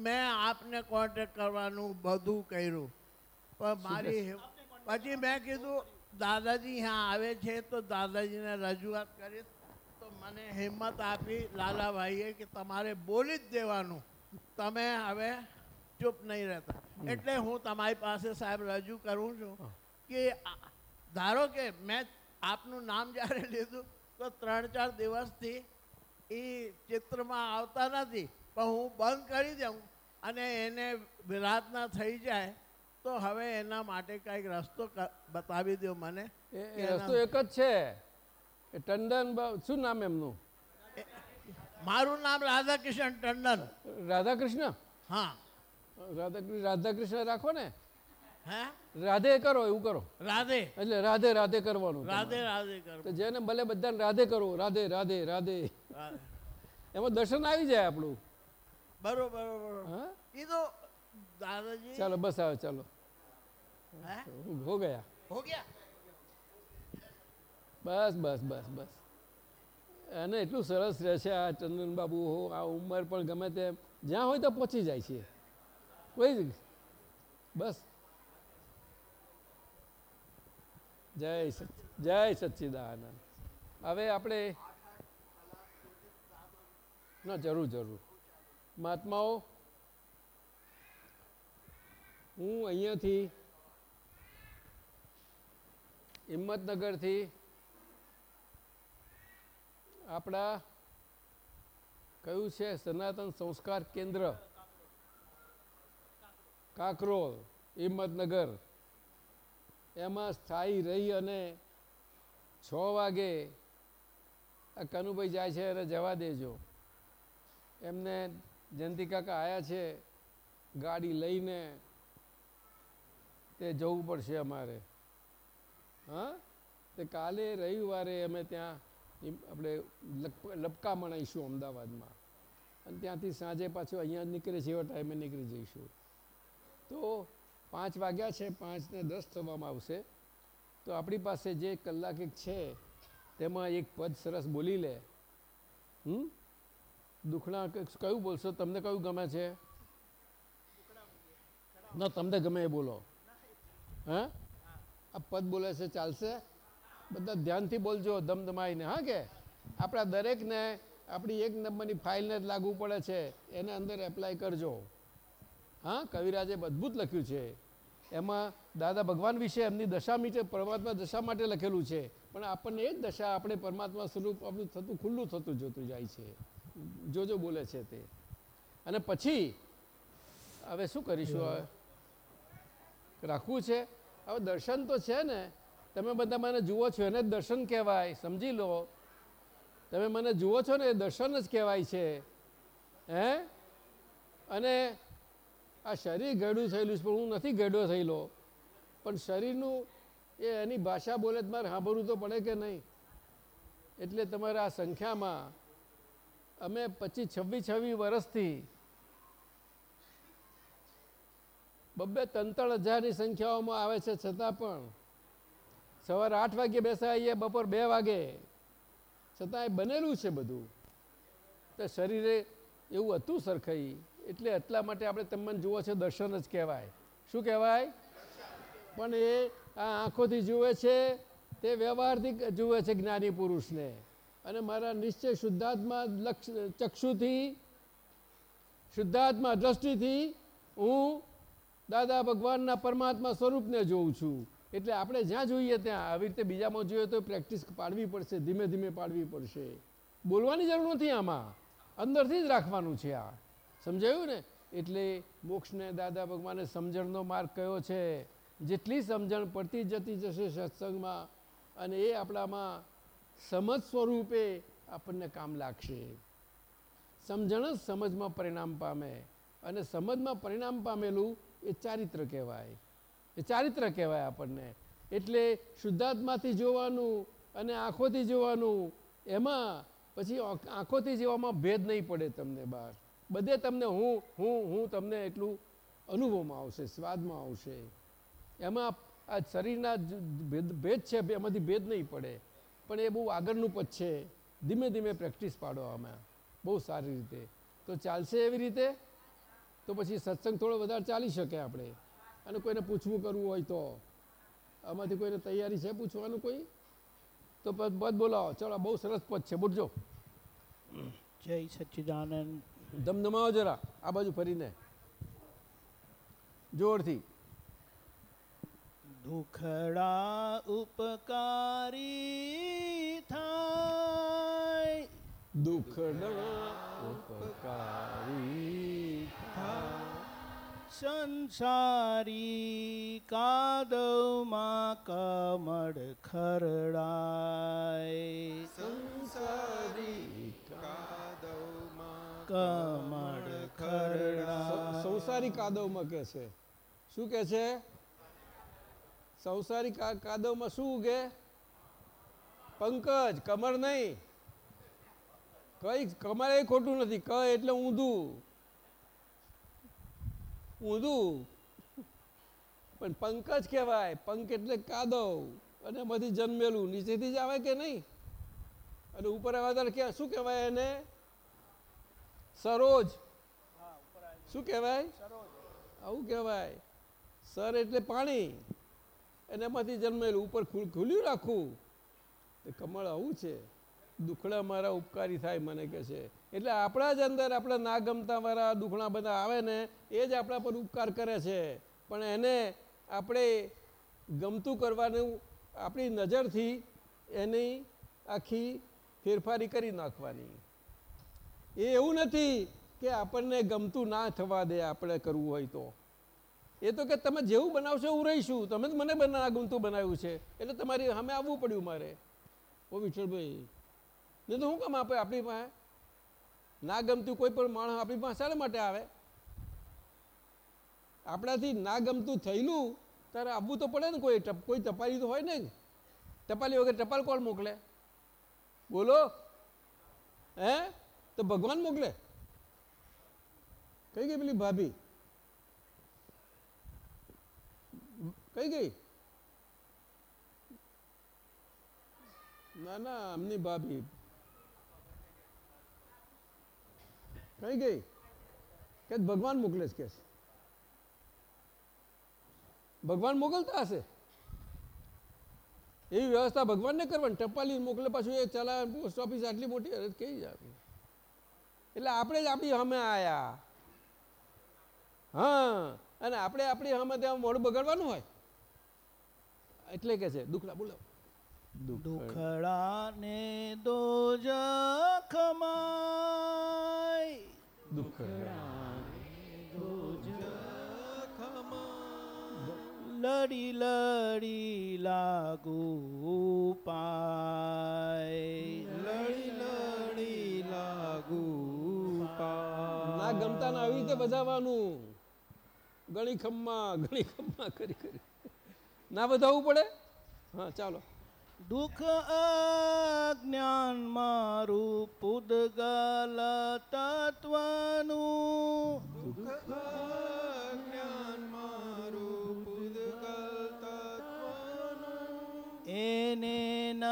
મેં આપને કોન્ટેક્ટ કરવાનું બધું કર્યું. પણ મારી પછી મેં કીધું દાદાજી અહીંયા આવે છે તો દાદાજીને રજૂઆત કરીશ. તો મને હિંમત આપી લાલાભાઈએ કે તમારે બોલી જ દેવાનું. તમે હવે ચૂપ નહીં રહેતા. એટલે હું તમારી પાસે સાહેબ રજૂ કરું છું કે ધારો કે મેં આપનું નામ જ્યારે લીધું તો ત્રણ ચાર દિવસથી એ ચિત્રમાં આવતા નથી પણ હું બંધ કરી દઉં અને એને વિરાધના થઈ જાય તો હવે એના માટે કંઈક રસ્તો બતાવી દો મને એ રસ્તો એક જ છે. ટંડન શું નામ એમનું? મારું નામ રાધાકૃષ્ણ ટંડન. રાધાકૃષ્ણ? હા. રાધાકૃષ્ણ રાધાકૃષ્ણ રાખો ને. રાધે કરો એવું કરો. રાધે. એટલે રાધે રાધે કરવાનું રાધે રાધે કરો જેને ભલે બધાને રાધે કરો રાધે રાધે રાધે. એમાં દર્શન આવી જાય આપણું. બરોબર બરોબર. હા? એ તો દાદાજી ચાલો બસ આવે ચાલો. હો? ગયા. હો ગયા? બસ બસ બસ બસ. અને એટલું સરસ રહે છે આ ચંદન બાબુ હો આ ઉંમર પણ ગમે તેમ. જ્યાં હોય તો પહોંચી જાય છે. કોઈ બસ. જય સચ, જય સચ્ચિદાનંદ. હવે આપણે ના, જરૂર જરૂર. મહાત્માઓ, હું અહીંયાથી હિંમતનગરથી આપણા કયું છે? સનાતન સંસ્કાર કેન્દ્ર? કાકરોલ, હિંમતનગર. એમાં સ્થાયી રહી અને છ વાગે આ કનુભાઈ જાય છે એને જવા દેજો. એમને જયંતિ કાકા આવ્યા છે, ગાડી લઈને તે જવું પડશે અમારે. હા? તે કાલે રવિવારે અમે ત્યાં આપણે લપકા મણાઈશું અમદાવાદમાં. અને ત્યાંથી સાંજે પાછું અહીંયા નીકળે છે, એવા ટાઈમે નીકળી જઈશું. તો પાંચ વાગ્યા છે, પાંચને દસ થવામાં આવશે. તો આપણી પાસે જે કલાક એક છે, તેમાં એક પદ સરસ બોલી લે. હમ? દુખણા કયું બોલશો? તમને કયું ગમે છે? ના, તમને ગમે એ બોલો. હા? આ પદ બોલે છે, ચાલશે? બધા ધ્યાનથી બોલજો, ધમધમાઈને. હા કે? આપણા દરેકને, આપણી એક નંબરની ફાઇલને જ લાગુ પડે છે. એને અંદર એપ્લાય કરજો. હા કવિરાજે અદ્ભુત લખ્યું છે. એમાં દાદા ભગવાન વિશે એમની દશા મીટે પરમાત્મા દશા માટે લખેલું છે. પણ આપણને એ જ દશા આપણે પરમાત્મા સ્વરૂપ આપણું થતું ખુલ્લું થતું જોતું જાય છે. જોજો બોલે છે તે. અને પછી હવે શું કરીશું? હવે રાખવું છે. હવે દર્શન તો છે ને. તમે બધા મને જુઓ છો એને દર્શન કહેવાય સમજી લો. તમે મને જુઓ છો ને એ દર્શન જ કહેવાય છે. હે? અને આ શરીર ઘડ્યું થયેલું છે, પણ હું નથી ઘડો થયેલો. પણ શરીરનું એ એની ભાષા બોલે તો મારે સાંભળવું તો પડે કે નહીં? એટલે તમારે આ સંખ્યામાં અમે પચીસ, છવ્વીસ છવ્વીસ વર્ષથી બબ્બે ત્રણ ત્રણ હજારની સંખ્યાઓમાં આવે છે, છતાં પણ સવારે આઠ વાગે બેસાઈએ બપોર બે વાગે. છતાં એ બનેલું છે બધું. તો શરીરે એવું હતું સરખાઈ એટલે એટલા માટે આપણે તમને જુઓ છે, દર્શન જ કહેવાય. શું કહેવાય? પણ એ આ આંખોથી જુએ છે, તે વ્યવહારથી જુએ છે જ્ઞાની પુરુષને. અને મારા નિશ્ચય શુદ્ધાત્મા ચક્ષુથી, શુદ્ધાત્મા દ્રષ્ટિથી હું દાદા ભગવાનના પરમાત્મા સ્વરૂપને જોઉં છું. એટલે આપણે જ્યાં જોઈએ ત્યાં આવી રીતે બીજામાં જોઈએ તો પ્રેક્ટિસ પાડવી પડશે, ધીમે ધીમે પાડવી પડશે. બોલવાની જરૂર નથી આમાં. અંદરથી જ રાખવાનું છે આ. સમજાયું ને? એટલે મોક્ષને દાદા ભગવાને સમજણનો માર્ગ કયો છે? જેટલી સમજણ પડતી જતી જશે સત્સંગમાં અને એ આપણામાં સમજ સ્વરૂપે આપણને કામ લાગશે. સમજણ જ સમજમાં પરિણામ પામે અને સમજમાં પરિણામ પામેલું એ ચારિત્ર કહેવાય. એ ચારિત્ર કહેવાય આપણને. એટલે શુદ્ધાત્માથી જોવાનું અને આંખોથી જોવાનું, એમાં પછી આંખોથી જોવામાં ભેદ નહીં પડે તમને બહાર બધે તમને હું હું હું તમને એટલું અનુભવમાં આવશે, સ્વાદમાં આવશે. એમાં આ શરીરના ભેદ ભેદ છે, એમાંથી ભેદ નહીં પડે. પણ એ બહુ આગળનું પદ છે. ધીમે ધીમે પ્રેક્ટિસ પાડો આમાં. બહુ સારી રીતે. તો ચાલશે એવી રીતે? તો પછી સત્સંગ થોડો વધારે ચાલી શકે આપણે. અને કોઈને પૂછવું કરવું હોય તો. આમાંથી કોઈને તૈયારી છે પૂછવાનું કોઈ? તો પદ બોલાવો. ચલો બહુ સરસ પદ છે. બોલજો. જય સચ્ચિદાનંદ. ધમધમાવો જરા આ બાજુ ફરીને. જોરથી. દુખડા ઉપકારી થાય. દુખડા ઉપકારી સંસારી કાદવમાં કમળ ખરડાય. સંસારી કમળ ખરડા. સંસારી કાદવમાં કે છે. શું કે છે? સંસારી કાદવમાં શું ઉગે પંકજ કમર નહીં. કઈ કમર એ ખોટું નથી. ક એટલે ઊંધું. ઊંધું. પણ પંકજ કહેવાય. પંક એટલે કાદવ. અને એમાંથી જન્મેલું. નીચેથી જ આવે કે નહીં? અને ઉપર આવે ત્યારે શું કહેવાય એને? સરોજ. શું કહેવાય? આવું કહેવાય. સર એટલે પાણી. એનામાંથી જન્મેલું. ઉપર ખુલ- ખુલ્યું રાખવું. તે કમળ આવું છે. દુખડા મારા ઉપકારી થાય મને કે છે. એટલે આપણા જ અંદર આપણા ના ગમતા વાળા દુખણા બધા આવે ને એ જ આપણા પર ઉપકાર કરે છે. પણ એને આપણે ગમતું કરવાનું આપણી નજરથી એની આખી ફેરફારી કરી નાખવાની. એ એવું નથી કે આપણને ગમતું ના થવા દે, આપણે કરવું હોય તો. એ તો કે તમે જેવું બનાવશો એવું રહીશું. તમે મને બના ગમતું બનાવ્યું છે. એટલે તમારી સામે આવવું પડ્યું મારે. ઓ વિઠ્ઠલભાઈ, નહીં તો શું કામ આપે આપણી પાસે? ના ગમતું કોઈ પણ માણસ આપણી પાસે શાના માટે આવે? આપણાથી ના ગમતું થયેલું, ત્યારે આવવું તો પડે ને કોઈ કોઈ ટપાલી તો હોય ને. ટપાલી વગર ટપાલ કોણ મોકલે? બોલો. હે? તો ભગવાન મોકલે. કઈ ગઈ પેલી ભાભી? કઈ ગઈ? ના ના અમની ભાભી. કઈ ગઈ? કે ભગવાન મોકલે છે કે ભગવાન મોકલતા હશે? એવી વ્યવસ્થા ભગવાનને કરવાની. ટપાલી મોકલે પાછું એ ચલાવે પોસ્ટ ઓફિસ આટલી મોટી અરે કઈ જ એટલે આપણે જ આપણી હમે આયા. હા અને આપણે આપણી હમે ત્યાં મોડું બગાડવાનું હોય. એટલે કે છે દુખડા બોલો દુખડા લડી લડી લાગુ પાય. ના ગમતા ના આવી રીતે બજાવવાનું. ગણી ખમ્મા ગણી ખમ્મા કરી કરી. ના બધાવું પડે? હા ચાલો. દુઃખ અજ્ઞાન મારું પુદગલ તત્વનું. જ્ઞાન મારું પુદગલ તત્વનું. એને ન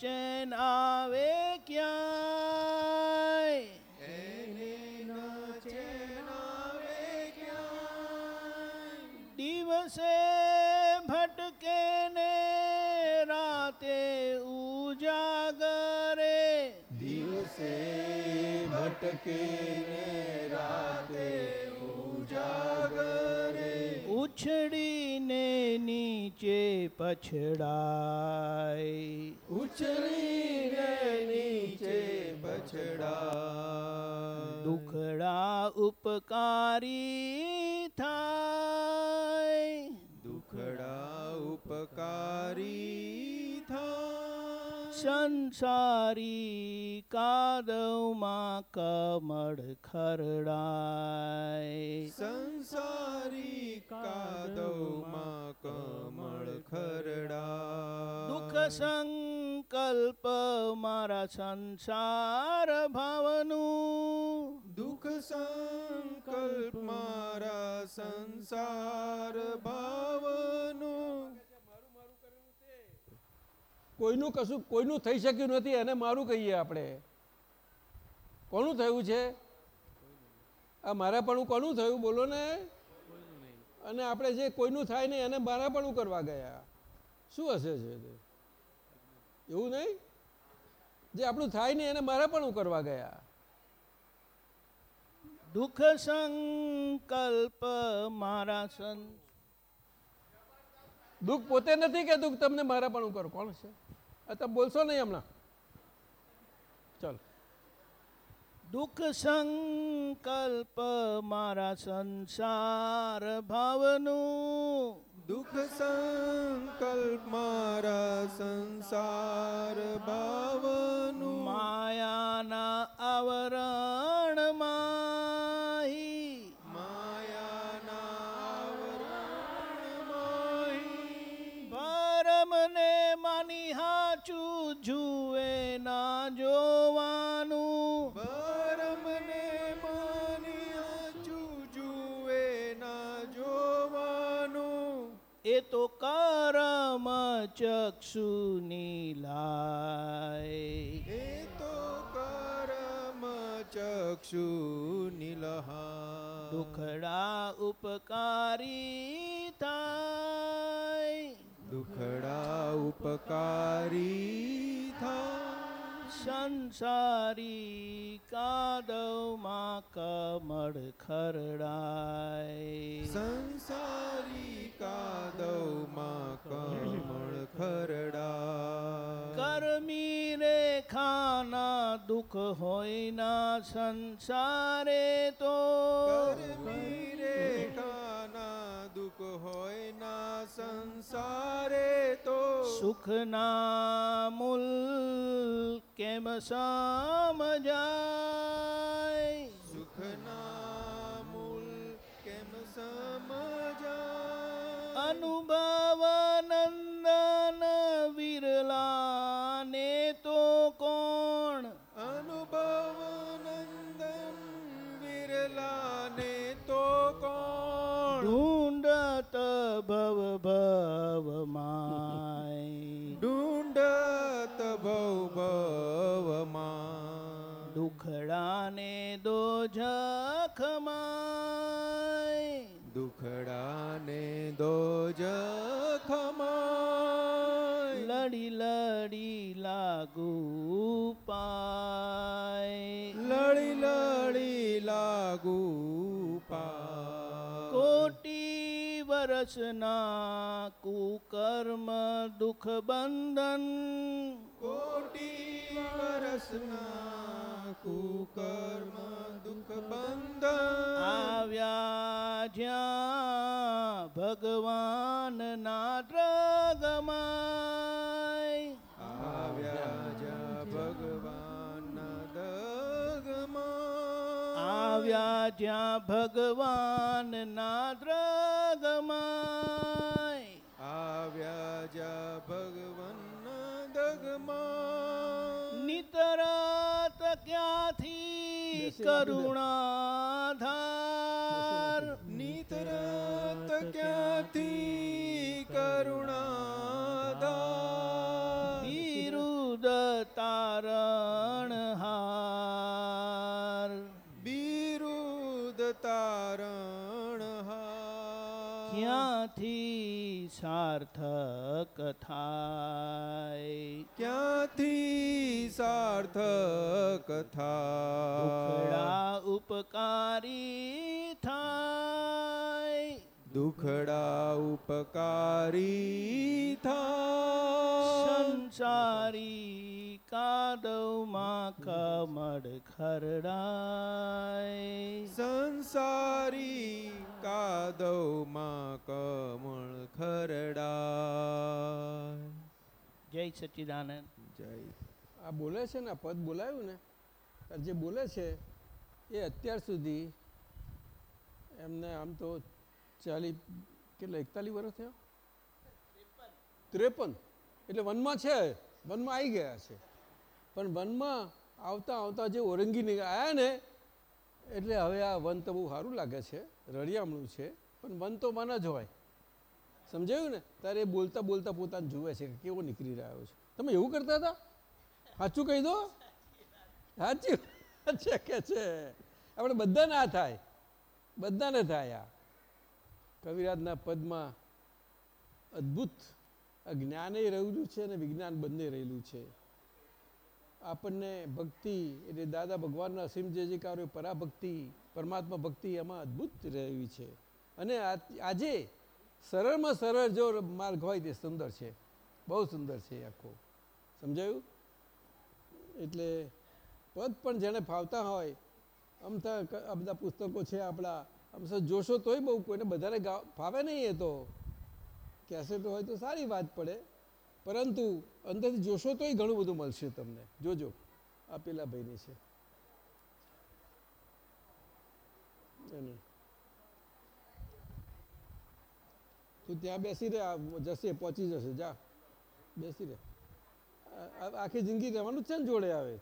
ચેન આવે ક્યાંય દિવસે ભટકે ને રાતે ઉજાગરે દિવસે ભટકે ને રાતે ઉજાગરે ઉછળીને નીચે પછડાય ઉછળીને નીચે બછડા દુખડા ઉપકારી થાય ઉપકારી થા સંસારી કાદવમાં કમળ ખરડાય. સંસારી કાદવમાં કમળ ખરડા દુઃખ સંકલ્પ મારા સંસાર ભાવનું. દુઃખ સંકલ્પ મારા સંસાર ભાવનું. કોઈનું કશું કોઈનું થઈ શક્યું નથી એને મારું કહીએ આપણે. કોનું થયું છે? આ મારા પણ કોનું થયું? બોલો ને. અને આપણે જે કોઈનું થાય નહીં એને મારાપણું કરવા ગયા. શું હશે છે એવું નહીં? જે આપણું થાય નહીં એને મારાપણું કરવા ગયા. દુઃખ સંકલ્પ મારા સંત. દુઃખ પોતે નથી કે દુઃખ તમને મારાપણું કરો? કોણ છે? તમે બોલશો નહીં હમણાં? ચાલો. દુઃખ સંકલ્પ મારા સંસાર ભાવનું. દુઃખ સંકલ્પ મારા સંસાર ભાવનું. માયાના આવરણ જુએ ના જોવાનું. પરમને માની જુએ ના જોવાનું. એ તો કરમ ચક્ષુની લાય. એ તો કરમ ચક્ષુ નિલહા દુખડા ઉપકારી થાય. દુખડા ઉપકારી સંસારી કાદવમાં કમળ ખરડાય. સંસારી કાદવમાં કમળ ખરડા કર્મી રેખાના દુઃખ હોય ના સંસારે તો કર્મી રે ના સંસારે તો સુખના મૂલ કેમ સમજાય દુખડાને દો જખમાય. દુખડાને દો જખમાય. લડી લડી લાગુ પાય. લડી લડી લાગુ પાય. કોટી વરસના કુકર્મ દુઃખ બંધન કોટી વર્ષના કુકર્મ દુઃખ બંધન આવ્યા જ્યાં ભગવાન ના દ્રગમાય. આવ્યા જા ભગવાનના દગમાં આવ્યા જ્યાં ભગવાન ના દ્રગમાય. આવ્યા જ્યાં ભગવાન દગમાં ક્યાંથી સાર્થક થાય. ક્યાંથી સાર્થક થાય? ઉપકારી થાય. દુખડા ઉપકારી થાય સંસારી કાદવમાં કમળ ખરડાય. સંસારી કાદવમાં કમળ ખરડા જય સચ્ચિદાનંદ જય. આ બોલે છે ને પદ બોલાયું ને જે બોલે છે એ અત્યાર સુધી એમને આમ તો ચાલી, કેટલા, એકતાલીસ વર્ષ થયા? ત્રેપન. એટલે વનમાં છે, વનમાં આવી ગયા છે. પણ વનમાં આવતા આવતા જે ઓરંગી આવ્યા ને, એટલે હવે આ વન તો બહુ સારું લાગે છે, રળિયામણું છે, પણ વન તો મને જ હોય સમજાયું ને? ત્યારે બોલતા બોલતા પોતાને જુએ છે કે કેવો નીકળી રહ્યો છે. તમે એવું કરતા હતા? સાચું કહી દો? સાચું. છે કે છે? આપણે બધા ના થાય. બધાને થાય આ. કવિરાજના પદમાં અદ્ભુત જ્ઞાને રહેલું છે અને વિજ્ઞાન બંને રહેલું છે. આપણને ભક્તિ એટલે દાદા ભગવાનના અસીમ જે જે કાર્યો પરાભક્તિ, પરમાત્મા ભક્તિ એમાં અદ્ભુત રહેવી છે. અને આજે સરળમાં સરળ જો માર્ગ હોય તે સુંદર છે. બહુ સુંદર છે આખો. સમજાયું? એટલે પદ પણ જેને ફાવતા હોય અમથા બધા પુસ્તકો છે આપણા આમ સર, જોશો તોય બહુ, કોઈને બધાને ફાવે નહીં એ તો. કેસેટ હોય તો સારી વાત પડે. પરંતુ અંદરથી જોશો તોય ઘણું બધું મળશે તમને. જોજો, આ પેલા ભાઈની છે. તું ત્યાં બેસી રહે જશે, પહોંચી જશે. જા, બેસી રહે આખી જિંદગી રહેવાનું છે ને જોડે આવે.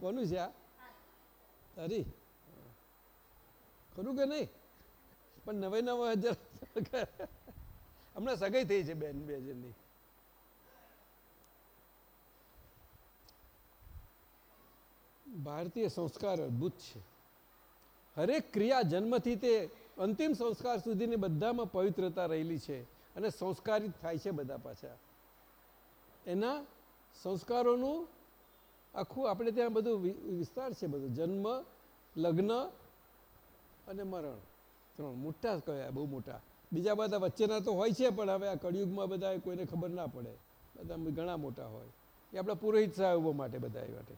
કોનું છે આ? તારી? ખરું કે નહીં? પણ નવે નવા હજાર હમણાં સગાઈ થઈ છે બેન, બે જણની ભારતીય સંસ્કાર અદ્ભુત છે. હરેક ક્રિયા જન્મથી તે અંતિમ સંસ્કાર સુધીની બધામાં પવિત્રતા રહેલી છે અને સંસ્કારિત થાય છે બધા પાછા. એના સંસ્કારોનું આખું આપણે ત્યાં બધું વિસ્તાર છે બધું. જન્મ, લગ્ન અને મરણ. ત્રણ મોટા કયા, બહુ મોટા. બીજા બધા વચ્ચેના તો હોય છે, પણ હવે આ કળિયુગમાં બધા કોઈને ખબર ના પડે. બધા ઘણા મોટા હોય. એ આપણા પુરોહિત સાહેબો માટે બધા માટે.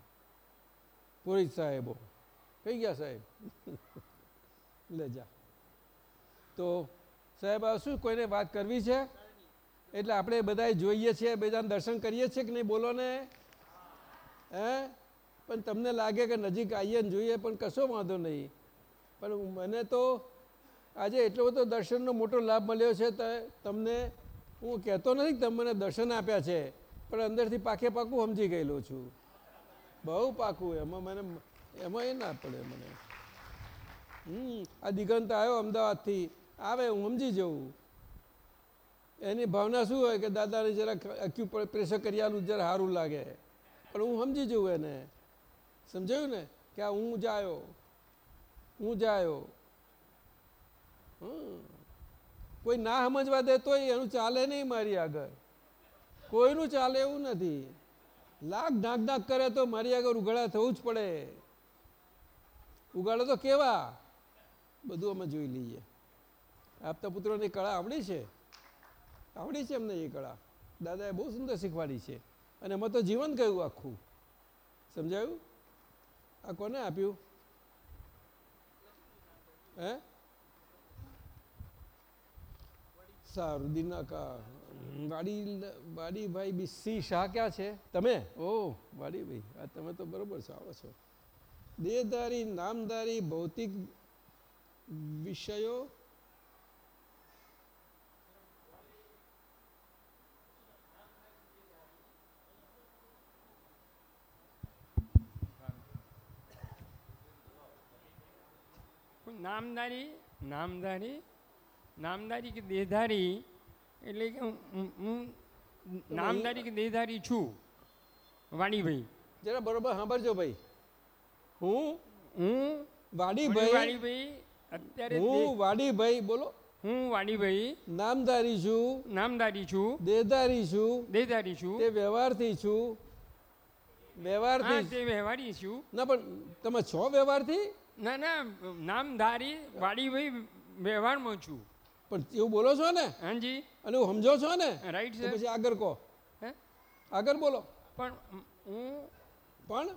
પુરોહિત સાહેબો. કઈ ગયા સાહેબ? લે જા. તો સાહેબ, આ શું કોઈને વાત કરવી છે? એટલે આપણે બધા જોઈએ છીએ, બધાને દર્શન કરીએ છીએ કે નહીં? બોલો ને. હે? પણ તમને લાગે કે નજીક આવીએ ને જોઈએ, પણ કશો વાંધો નહીં. પણ મને તો આજે એટલો બધો દર્શનનો મોટો લાભ મળ્યો છે તમને હું કહેતો નથી કે મને દર્શન આપ્યા છે, પણ અંદરથી પાકે પાકું સમજી ગયેલો છું. બહુ પાકું એમાં, મને એમાં એ ના પડે મને. હમ, આ દિગંત આવ્યો અમદાવાદથી, આવે હું સમજી જઉં એની ભાવના શું હોય કે દાદાને જરાક અક્યુ પ્રેશર કરી આલું જરા સારું લાગે. પણ હું સમજી જઉં એને. સમજાયું ને? કે આ હું જ હું હમ. કોઈ ના સમજવા દે તોય એનું ચાલે નહીં મારી આગળ. કોઈનું ચાલે એવું નથી. લાખ ઢાંક ઢાંક કરે તો મારી આગળ ઉઘાડા થવું જ પડે. ઉગાડો તો કેવા? બધું અમે જોઈ લઈએ. આપતા પુત્રોની કળા આવડી છે. આવડી છે એમને એ કળા. દાદાએ બહુ સુંદર શીખવાડી છે. અને એમાં તો જીવન ગયું આખું. સમજાયું? આ કોને આપ્યું? હે? સારું, દિનાકા. વાડી વાડીભાઈ બી સી શાહ ક્યાં છે? તમે? ઓ વાડીભાઈ આ તમે તો બરોબર છો આવો છો. દેહધારી, નામધારી ભૌતિક વિષયો નામધારી નામધારી નામધારી કે દેહધારી એટલે કે હું- નામધારી કે દેહધારી છું. વાણીભાઈ જરા બરોબર સાંભળજો ભાઈ. હું હું વાડીભાઈ વાણીભાઈ અત્યારે હું વાડીભાઈ બોલો. હું વાણીભાઈ નામધારી છું. નામધારી છું. દેહધારી છું. દેહધારી છું. તે વ્યવહારથી છું. વ્યવહારથી વ્યવહારી છું. ના પણ તમે છો વ્યવહારથી? ના ના નામધારી વાડીભાઈ વ્યવહારમાં છું. પણ એવું બોલો છો ને? હાજી. અને એવું સમજો છો ને? રાઈટ છે પછી આગળ કહો. હે? આગળ બોલો. પણ હું પણ?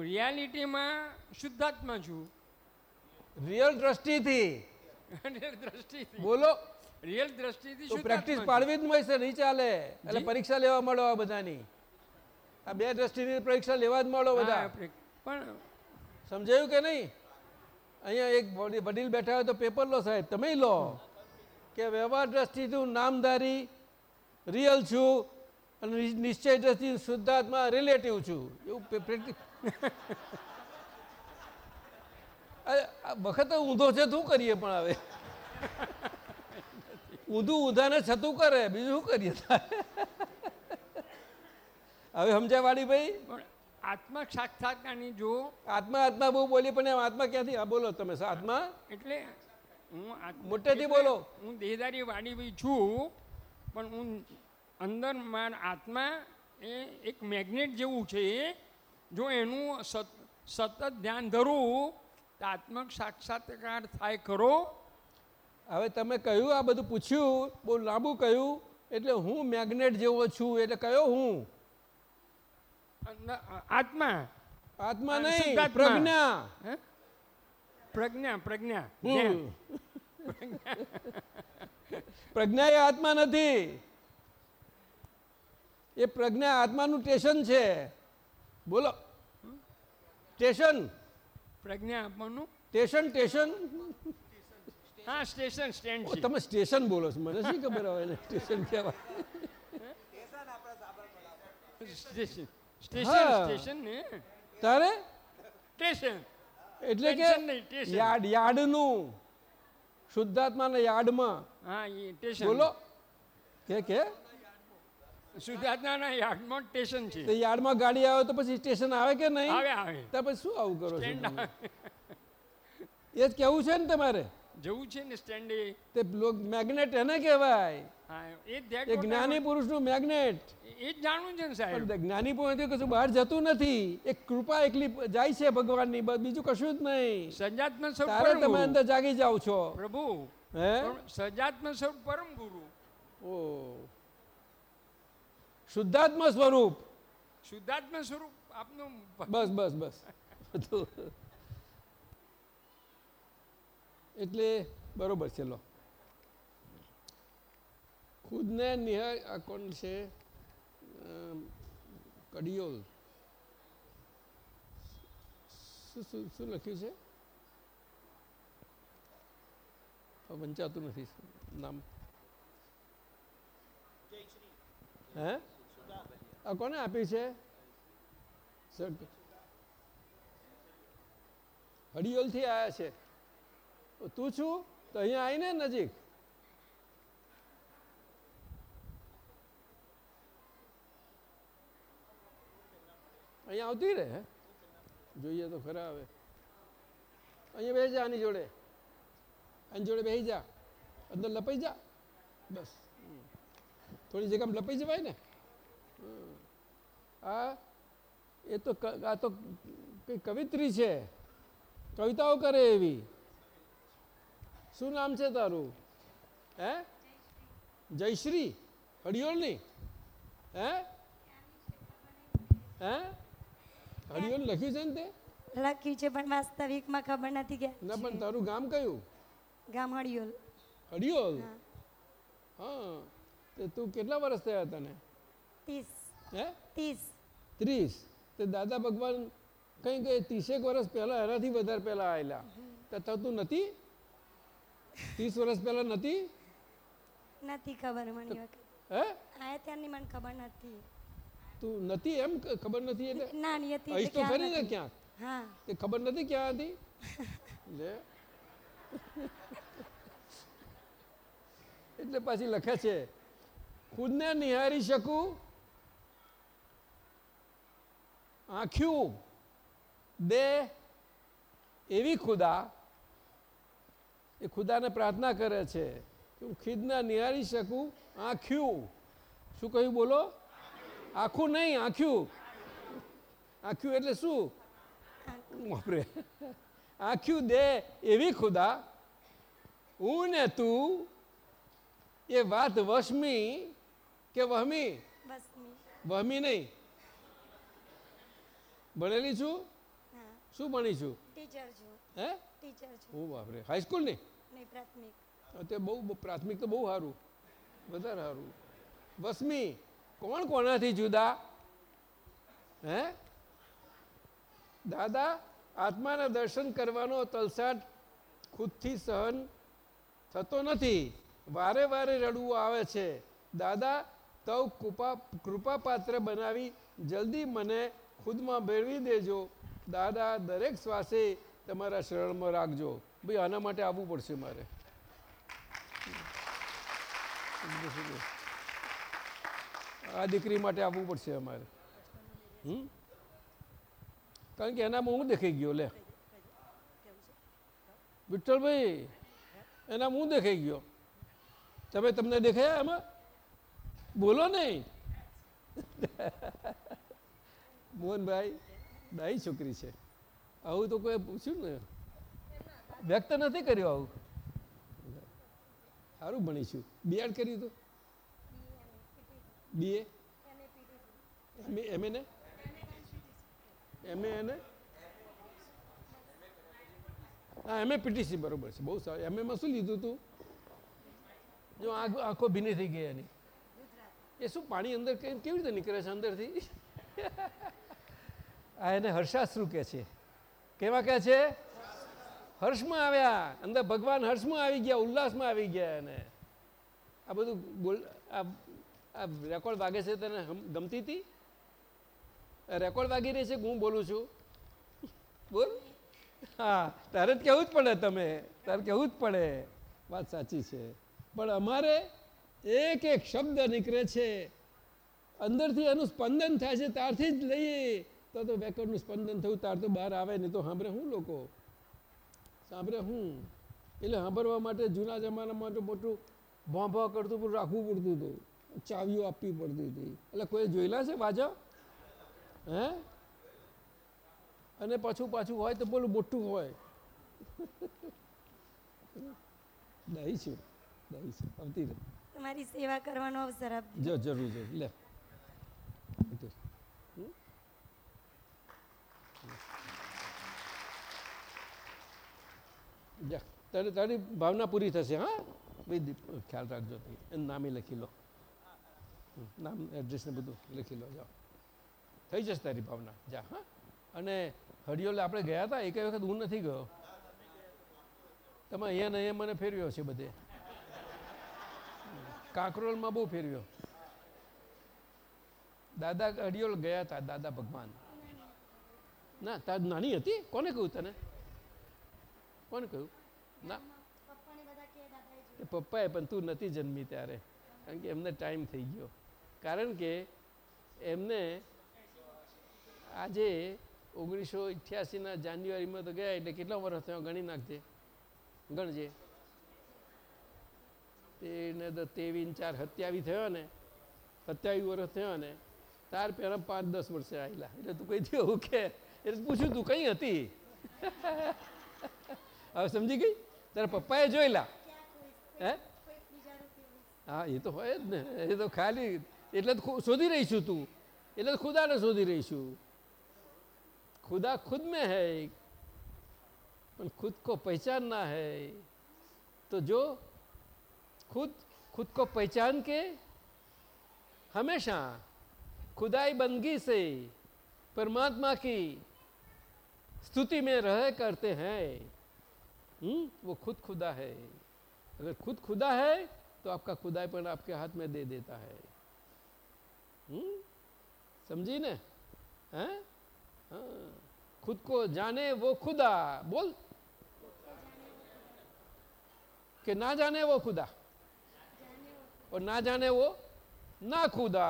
રિયાલિટીમાં શુદ્ધાત્મા છું. રિયલ દ્રષ્ટિથી. દ્રષ્ટિથી. બોલો. રિયલ દ્રષ્ટિથી શું પ્રેક્ટિસ પાડવી જ મળશે નહીં ચાલે. એટલે પરીક્ષા લેવા મળો આ બધાની. આ બે દ્રષ્ટિની પરીક્ષા લેવા જ મળો બધા. પણ સમજાયું કે નહીં? અહીંયા એક વડી- વડીલ બેઠા હોય તો પેપર લો સાહેબ તમે લો કે વ્યવહાર દ્રષ્ટિથી હું નામધારી રિયલ છું અને નિશ્ચય દ્રષ્ટિ શુદ્ધાત્મા રિલેટિવ છું. એવું પ્રે- અરે, આ વખત ઊંધો છે શું કરીએ પણ હવે? ઊંધું ઊંધાને છતું કરે બીજું શું કરીએ? હવે સમજ્યા વાડીભાઈ પણ આત્મા સાક્ષાત્કારની જો આત્મા આત્મા બહુ બોલી પણ એમ આત્મા ક્યાંથી? આ બોલો તમે આત્મા? એટલે હું મોટેથી બોલો. હું દેહદારી વાડીભાઈ છું પણ હું અંદર માર આત્મા એ એક મેગ્નેટ જેવું છે. જો એનું સત સતત ધ્યાન ધરું તો આત્મક સાક્ષાત્કાર થાય ખરો. હવે તમે કહ્યું આ બધું પૂછ્યું બહુ લાંબુ કહ્યું એટલે હું મેગ્નેટ જેવો છું એટલે કયો હું? આત્મા. આત્મા નહીં પ્રજ્ઞા. હે? પ્રજ્ઞા પ્રજ્ઞા. પ્રજ્ઞા એ આત્મા નથી. એ પ્રજ્ઞા આત્માનું સ્ટેશન છે. બોલો. સ્ટેશન. પ્રજ્ઞા આત્માનું? Station station. હા સ્ટેશન સ્ટેન્ડ તમે સ્ટેશન બોલો છો. મને શું ખબર એને સ્ટેશન કહેવાય સ્ટેશન. સ્ટેશન સ્ટેશન ને? તારે? સ્ટેશન. એટલે કે યાર્ડ. યાર્ડ યાર્ડનું. શુદ્ધાત્માના યાર્ડમાં. હા એ સ્ટેશન. બોલો. કે કે? સુધાર્થના યાર્ડમાં સ્ટેશન છે. તો યાર્ડમાં ગાડી આવે તો પછી સ્ટેશન આવે કે નહીં? આવે આવે. તો પછી શું આવું કરો છો એ જ કેવું છે ને તમારે? જવું છે ને સ્ટેન્ડે તે મેગ્નેટ એને કહેવાય. એ એ જ્ઞાની પુરુષનું મેગ્નેટ એ જ જાણવું છે ને સાહેબ. જ્ઞાની પુરુષ કશું બહાર જતું નથી. એક કૃપા એકલી જાય છે ભગવાનની બીજું કશું જ નહીં. સજાત્મ સ્વરૂપ તમે અંદર જાગી જાઓ છો. પ્રભુ હે? સજાત્મ સ્વરૂપ પરમ ગુરુ. ઓ. શુદ્ધાત્મ સ્વરૂપ. શુદ્ધાત્મ સ્વરૂપ આપનું બસ બસ બસ. એટલે બરોબર છે લો. ખુદને નિહાળ આ કોણ છે કડિયોલ. શું શું લખ્યું છે? વંચાતું નથી નામ? હે? આ કોને આપી છે? હડિયોલથી આવ્યા છે. તો તું છું? તો અહીંયા આવીને નજીક. અહીંયા આવતી રહે જોઈએ તો ખરા આવે અહીંયા બે જા આની જોડે. આની જોડે બેસી જા. અંદર લપાઈ જા. બસ. થોડી જગ્યામાં લપાઈ જવાય ને. આ એ તો આ તો કઈ કવિત્રી છે. કવિતાઓ કરે એવી. શું નામ છે તારું? હે? જયશ્રી. અડિયોળની હે? હે? હડિયોલ લખ્યું છે ને તે? લખ્યું છે પણ વાસ્તવિકમાં ખબર નથી કે ના પણ તારું ગામ કયું? ગામ હળિયોલ. હડિયોલ હા. હા. તે તું કેટલા વર્ષ થયા તને? ત્રીસ. હે? ત્રીસ. ત્રીસ. તે દાદા ભગવાન કંઈ કંઈ ત્રીસેક વર્ષ પહેલાં એનાથી વધારે પહેલાં આવેલા તો થતું નથી? ત્રીસ વર્ષ પહેલાં નથી? નથી ખબર મને હે? આયા ત્યારની મને ખબર નથી. તું નથી એમ ખબર નથી એટલે? નાની હતી હઈશ તો ખરી ને. ક્યાંક? હા. તે ખબર નથી ક્યાં હતી? લે. એટલે પાછી લખે છે ખુદને નિહારી શકું આંખ્યું દે એવી ખુદા. એ ખુદાને પ્રાર્થના કરે છે કે હું ખુદને નિહારી શકું આંખ્યું. શું કહ્યું બોલો? આખું નહીં આખ્યું. આખ્યું એટલે શું? વાપરે આખ્યું દે એવી ખુદા. હું ને તું એ વાત વશમી કે વહમી? વહમી નહીં. ભણેલી છું? શું ભણી છું? ટીચર છું. હે? ટીચર છું. હું બાપરે. હાઈસ્કૂલની નહીં પ્રાથમિક. અત્યારે બહુ બહુ પ્રાથમિક તો બહુ સારું. વધારે સારું. વસમી. કોણ કોનાથી જુદા? હે? દાદા, આત્માના દર્શન કરવાનો તલસાટ ખુદથી સહન થતો નથી. વારે વારે રડવું આવે છે. દાદા, તવ કૃપા, કૃપાપાત્ર બનાવી જલ્દી મને ખુદમાં ભેળવી દેજો. દાદા, દરેક શ્વાસે તમારા શરણમાં રાખજો. ભાઈ આના માટે આવવું પડશે મારે. આ દીકરી માટે આવવું પડશે અમારે. હમ? કારણ કે એનામાં હું દેખાઈ ગયો, લે. વિઠ્ઠલભાઈ, એના હું દેખાઈ ગયો. તમે તમને દેખાયા એમાં? બોલો નહીં. મોહનભાઈ દાઈ છોકરી છે. આવું તો કોઈ પૂછ્યું ને? વ્યક્ત નથી કર્યું આવું. સારું ભણીશું. બીએડ કર્યું તો? બીએ એમએ ને એમએ એને હા એમએ પીટીસી બરોબર છે બહુ સારું. એમ એમાં શું લીધું તું? જો આંખો આંખો ભીની થઈ ગઈ એની. એ શું પાણી અંદર કે- કેવી રીતે નીકળે છે અંદરથી? આ એને હર્ષાશ્રુ કહે છે. કેવા કહે છે? હર્ષમાં આવ્યા. અંદર ભગવાન હર્ષમાં આવી ગયા ઉલ્લાસમાં આવી ગયા એને. આ બધું બોલ આ આ રેકોર્ડ વાગે છે તને ગમતી હતી? રેકોર્ડ વાગી રહી છે હું બોલું છું? બોલ. હા, તારે જ કહેવું જ પડે તમે. તારે કહેવું જ પડે. વાત સાચી છે. પણ અમારે એક એક શબ્દ નીકળે છે. અંદરથી એનું સ્પંદન થાય છે, ત્યારથી જ લઈએ. તો તો વેકરનું સ્પંદન થયું ત્યાર તો બહાર આવે, નહીં તો સાંભળે હું લોકો? સાંભળે હું? એટલે સાંભળવા માટે જૂના જમાનામાં તો મોટું ભોં ભોં કરતું રાખવું પડતું હતું. ચાવીઓ આપવી પડતી હતી. એટલે કોઈ જોયેલા છે વાજા? હે? અને પાછું પાછું હોય તો પેલું મોટું હોય. દહી છું. દહી છું. આવતી રહે. તમારી સેવા કરવાનો અવસર આપજો. જો જરૂર જરૂર. લે. તારી તારી ભાવના પૂરી થશે હા? ભાઈ ખ્યાલ રાખજો. એનું નામે લખી લો. નામ એડ્રેસ ને બધું લખી લો જાઓ. થઈ જશે તારી ભાવના. જા હા. અને હડિયોલે આપણે ગયા હતા એક વખત હું નથી ગયો. તમે અહીંયા ને અહીંયા મને ફેરવ્યો છે બધે. કાંકરોલમાં બહુ ફેરવ્યો. દાદા અડિયોલ ગયા હતા દાદા ભગવાન. ના તાર નાની હતી? કોને કહ્યું તને? કોને કહ્યું? ના. એ પપ્પાએ પણ તું નથી જન્મી ત્યારે. કારણ કે એમને ટાઈમ થઈ ગયો. કારણ કે એમને આજે ઓગણીસો અઠ્યાસીના જાન્યુઆરીમાં તો ગયા એટલે કેટલા વર્ષ થયો ગણી નાખજે. ગણજે. તેને તો તેવીન ચાર સત્યાવી થયો ને સત્યાવીસ વર્ષ થયો ને તાર પહેલાં પાંચ દસ વર્ષે આવેલા એટલે તું કઈ થયું કે એટલે પૂછ્યું તું કઈ હતી? હવે સમજી ગઈ? તારા પપ્પાએ જોયેલા? હે? હા એ તો હોય જ ને. એ તો ખાલી એટલે જ ખુ- શોધી રહીશું તું એટલે જ ખુદાને શોધી રહીશું खुदा खुद में है पर खुद को पहचानना है तो जो खुद खुद को पहचान के हमेशा खुदाई बंदगी से परमात्मा की स्तुति में रह करते हैं हम्म, वो खुद खुदा है अगर खुद खुदा है तो आपका खुदाईपन आपके हाथ में दे देता है हम्म, समझी ने हैं हाँ, खुद को जाने वो खुदा बोल कि ना जाने वो खुदा और ना जाने वो ना खुदा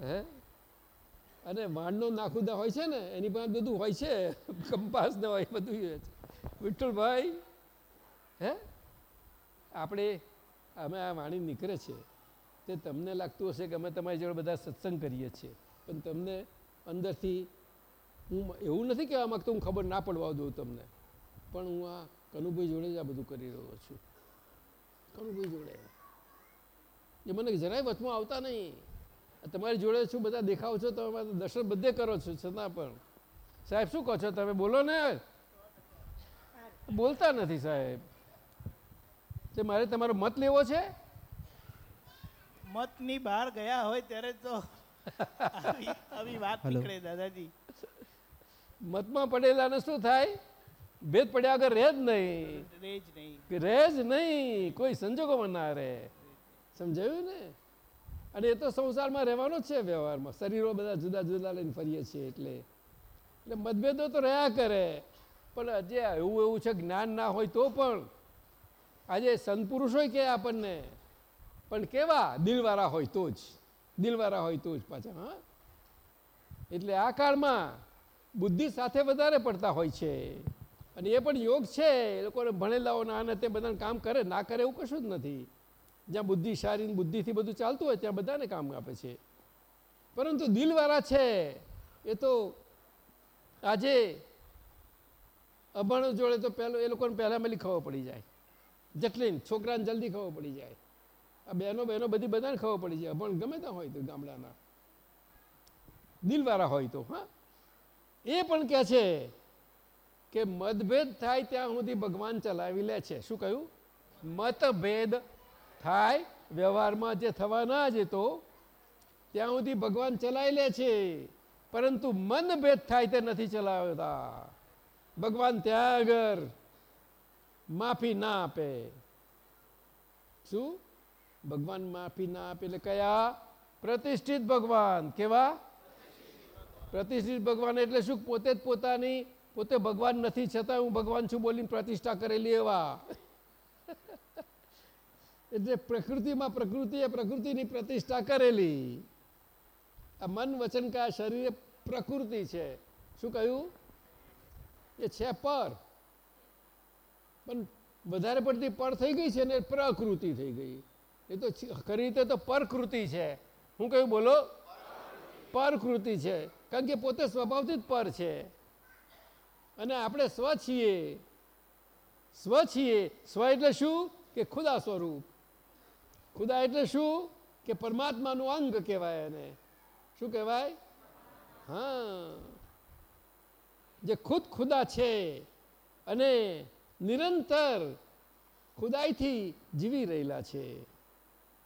હે અને વાણનો નાખુદા હોય છે ને એની પાસે બધું હોય છે કંપાસ ને હોય બધું હોય છે વિઠ્ઠલભાઈ હે આપણે અમે આ વાણી નીકળે છે. તે તમને લાગતું હશે કે અમે તમારી જોડે બધા સત્સંગ કરીએ છીએ. પણ તમને અંદરથી હું એવું નથી કહેવા માગતો, હું ખબર ના પડવા દઉં તમને. પણ હું આ કનુભાઈ જોડે જ આ બધું કરી રહ્યો છું. કનુભાઈ જોડે. એ મને જરાય વચમાં આવતા નહીં. તમારી જોડે છું, બધા દેખાવ છો તમે દર્શન બધે કરો છો, છતાં પણ. સાહેબ, શું કહો છો તમે? બોલો ને. બોલતા નથી સાહેબ. તે મારે તમારો મત લેવો છે? મતની બહાર ગયા હોય ત્યારે તો આવી વાત નીકળે દાદાજી. મતમાં પડેલાને શું થાય? ભેદ પડ્યા વગર રહે જ નહીં. રહે જ નહીં. રહે જ નહીં. કોઈ સંજોગોમાં ના રહે. સમજાયું ને? અને એ તો સંસારમાં રહેવાનો જ છે વ્યવહારમાં. શરીરો બધા જુદા જુદા લઈને ફરીએ છીએ એટલે. એટલે મતભેદો તો રહ્યા કરે. પણ જે એવું એવું છે જ્ઞાન ના હોય તો પણ આજે સંત હોય કે આપણને? પણ કેવા? દિલવાળા હોય તો જ. દિલવાળા હોય તો જ પાછા, હા? એટલે આ કાળમાં બુદ્ધિ સાથે વધારે પડતા હોય છે. અને એ પણ યોગ છે. એ લોકોને ભણેલાઓના આને તે બધાને કામ કરે, ના કરે એવું કશું જ નથી. જ્યાં બુદ્ધિ સારી બુદ્ધિથી બધું ચાલતું હોય, ત્યાં બધાને કામ આપે છે. પરંતુ દિલવાળા છે. એ તો આજે અભણ જોડે તો પહેલો, એ લોકોને પહેલાં મળી ખબર પડી જાય. જટલીન છોકરાને જલ્દી ખબર પડી જાય. આ બહેનો બહેનો બધી બધાને ખબર પડી જાય. પણ ગમે ત્યાં હોય તો ગામડાના. દિલવાળા હોય તો, હા. એ પણ કહે છે કે મતભેદ થાય ત્યાં સુધી ભગવાન ચલાવી લે છે. શું કહ્યું? મતભેદ થાય વ્યવહારમાં જે થવા ના જ તો ત્યાં સુધી ભગવાન ચલાવી લે છે. પરંતુ મનભેદ થાય તે નથી ચલાવતા. ભગવાન ત્યાં આગળ માફી ના આપે. શું? ભગવાન માફી ના આપે એટલે કયા? પ્રતિષ્ઠિત ભગવાન. કેવા? પ્રતિષ્ઠિત ભગવાન એટલે શું? પોતે જ પોતાની, પોતે ભગવાન નથી, છતાં હું ભગવાન છું બોલીને પ્રતિષ્ઠા કરેલી એવા. એટલે પ્રકૃતિમાં પ્રકૃતિએ પ્રકૃતિની પ્રતિષ્ઠા કરેલી. આ મન વચન કા શરીર પ્રકૃતિ છે. શું કહ્યું? એ છે પર. પણ વધારે પડતી પર થઈ ગઈ છે ને પ્રકૃતિ થઈ ગઈ. એ તો ખરી રીતે તો પરકૃતિ છે. હું કહ્યું બોલો. પરકૃતિ છે. કારણ કે પોતે સ્વભાવથી જ પર છે. અને આપણે સ્વ છીએ. સ્વ છીએ. સ્વ એટલે શું? કે ખુદા સ્વરૂપ. ખુદા એટલે શું? કે પરમાત્માનું અંગ કહેવાય એને. શું કહેવાય? હા. જે ખુદ ખુદા છે. અને નિરંતર ખુદાઈથી જીવી રહેલા છે.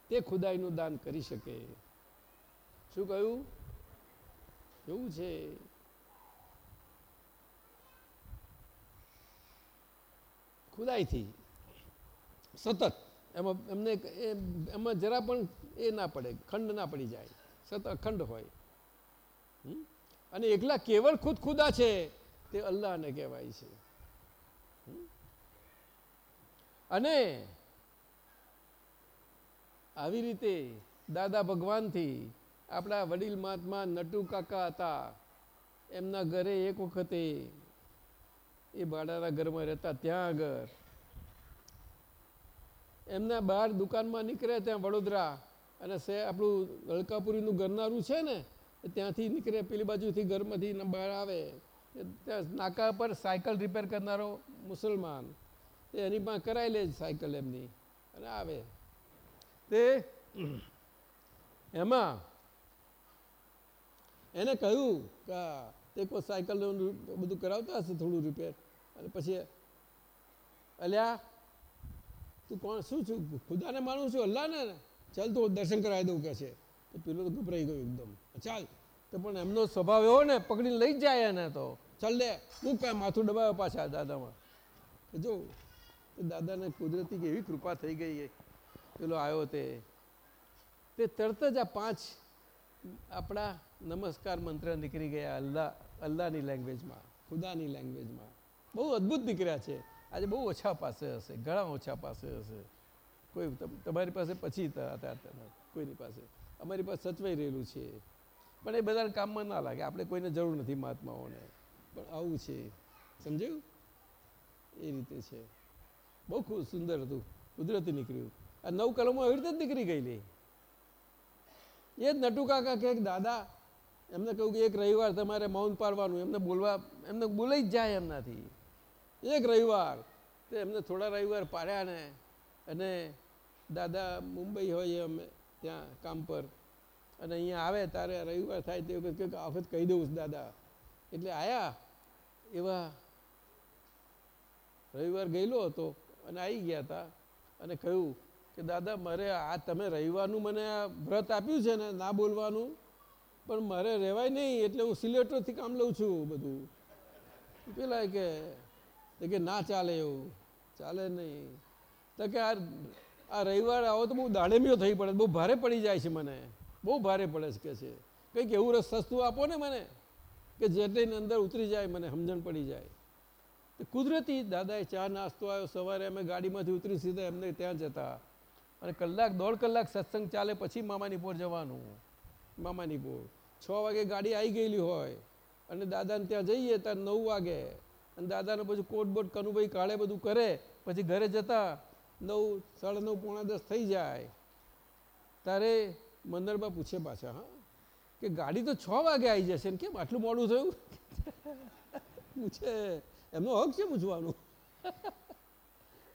તે ખુદાઈનું દાન કરી શકે. શું કહ્યું? એવું છે. ખુદાઈથી. સતત. એમાં એમને એમાં જરા પણ એ ના પડે. ખંડ ના પડી જાય. સતત અખંડ હોય? અને એકલા કેવળ ખુદ ખુદા છે. તે અલ્લાહને કહેવાય છે હમ? અને આવી રીતે દાદા ભગવાનથી આપણા વડીલ મહાત્મા નટુ કાકા હતા, એમના ઘરે એક વખતે એ ભાડાના ઘરમાં રહેતા ત્યાં આગળ એમના બહાર દુકાનમાં નીકળે ત્યાં વડોદરા અને સે આપણું લડકાપુરીનું ગરનારું છે ને ત્યાંથી નીકળે, પેલી બાજુથી ઘરમાંથી બહાર આવે ત્યાં નાકા પર સાયકલ રિપેર કરનારો મુસલમાન એની પાસે કરાવી લે સાયકલ એમની. અને આવે. તે એમાં એને કહ્યું કે તે કોઈ સાયકલનું બધું કરાવતા હશે થોડું રિપેર અને પછી અલ્યા, તું કોણ? શું છું? ખુદાને માનું છું, અલ્લાહને? ચાલ તો દર્શન કરાવી દઉં કે છે. તો પેલો તો ગભરાઈ ગયો એકદમ. ચાલ. તો પણ એમનો સ્વભાવ એવો ને, પકડીને લઈ જાય એને તો. ચાલ દે હું કાંઈ માથું દબાવ્યો પાછા દાદામાં. જો દાદાને કુદરતી કે એવી કૃપા થઈ ગઈ પેલો આવ્યો તે. તરત જ આ પાંચ આપણા નમસ્કાર મંત્ર નીકળી ગયા અલ્લાહ અલ્લાહની લેંગ્વેજમાં ખુદાની લેંગ્વેજમાં બહુ અદ્ભુત નીકળ્યા છે. આજે બહુ ઓછા પાસે હશે, ઘણા ઓછા પાસે હશે. કોઈ તમારી પાસે પછી હતા કોઈની પાસે. અમારી પાસે સચવાઈ રહેલું છે. પણ એ બધાને કામમાં ના લાગે. આપણે કોઈને જરૂર નથી મહાત્માઓને. પણ આવું છે. સમજાયું? એ રીતે છે. બહુ ખૂબ સુંદર હતું, કુદરતી નીકળ્યું. આ નવ કલમો એવી રીતે જ નીકળી ગયેલી. એ જ નટુ કાકા કે, દાદા, એમને કહ્યું કે એક રવિવાર તમારે મૌન પાડવાનું એમને બોલવા, એમને બોલાઈ જ જાય એમનાથી. એક રવિવાર, તો એમને થોડા રવિવાર પાડ્યા ને, અને દાદા, મુંબઈ હોય અમે ત્યાં કામ પર, અને અહીંયા આવે, તારે રવિવાર થાય તે વખત કંઈક આ વખત કહી દઉં દાદા. એટલે આયા એવા રવિવાર ગયેલો હતો. અને આવી ગયા હતા અને કહ્યું કે, દાદા, મારે આ તમે રહીવાનું મને આ વ્રત આપ્યું છે ને, ના બોલવાનું. પણ મારે રહેવાય નહીં, એટલે હું સિલેટરથી કામ લઉં છું બધું. પેલા કે કે ના ચાલે એવું. ચાલે નહીં. તો કે, આ આ રવિવાર આવો તો બહુ દાડેમીઓ થઈ પડે, બહુ ભારે પડી જાય છે મને. બહુ ભારે પડે છે કે છે. કંઈક એવું રસ, સસ્તું આપો ને મને, કે જેટલીની અંદર ઉતરી જાય મને, સમજણ પડી જાય. કુદરતી દાદાએ ચા નાસ્તો આવ્યો સવારે અમે ગાડીમાંથી ઉતરી સીધા, એમને ત્યાં જતા. અને કલાક, દોઢ કલાક સત્સંગ ચાલે, પછી મામાની પોર જવાનું. મામાની પોર. છ વાગે ગાડી આવી ગયેલી હોય, અને દાદાને ત્યાં જઈએ, ત્યાં નવ વાગે. અને દાદાને પછી કોટ બોટ કનુભાઈ કાળે બધું કરે, પછી ઘરે જતા, નવ, સાડા નવ, પોણા દસ થઈ જાય. તારે મંદરબા પૂછે પાછા, હા? કે ગાડી તો છ વાગે આવી જશે ને કેમ? આટલું મોડું થયું? પૂછે. એમનો હક છે પૂછવાનું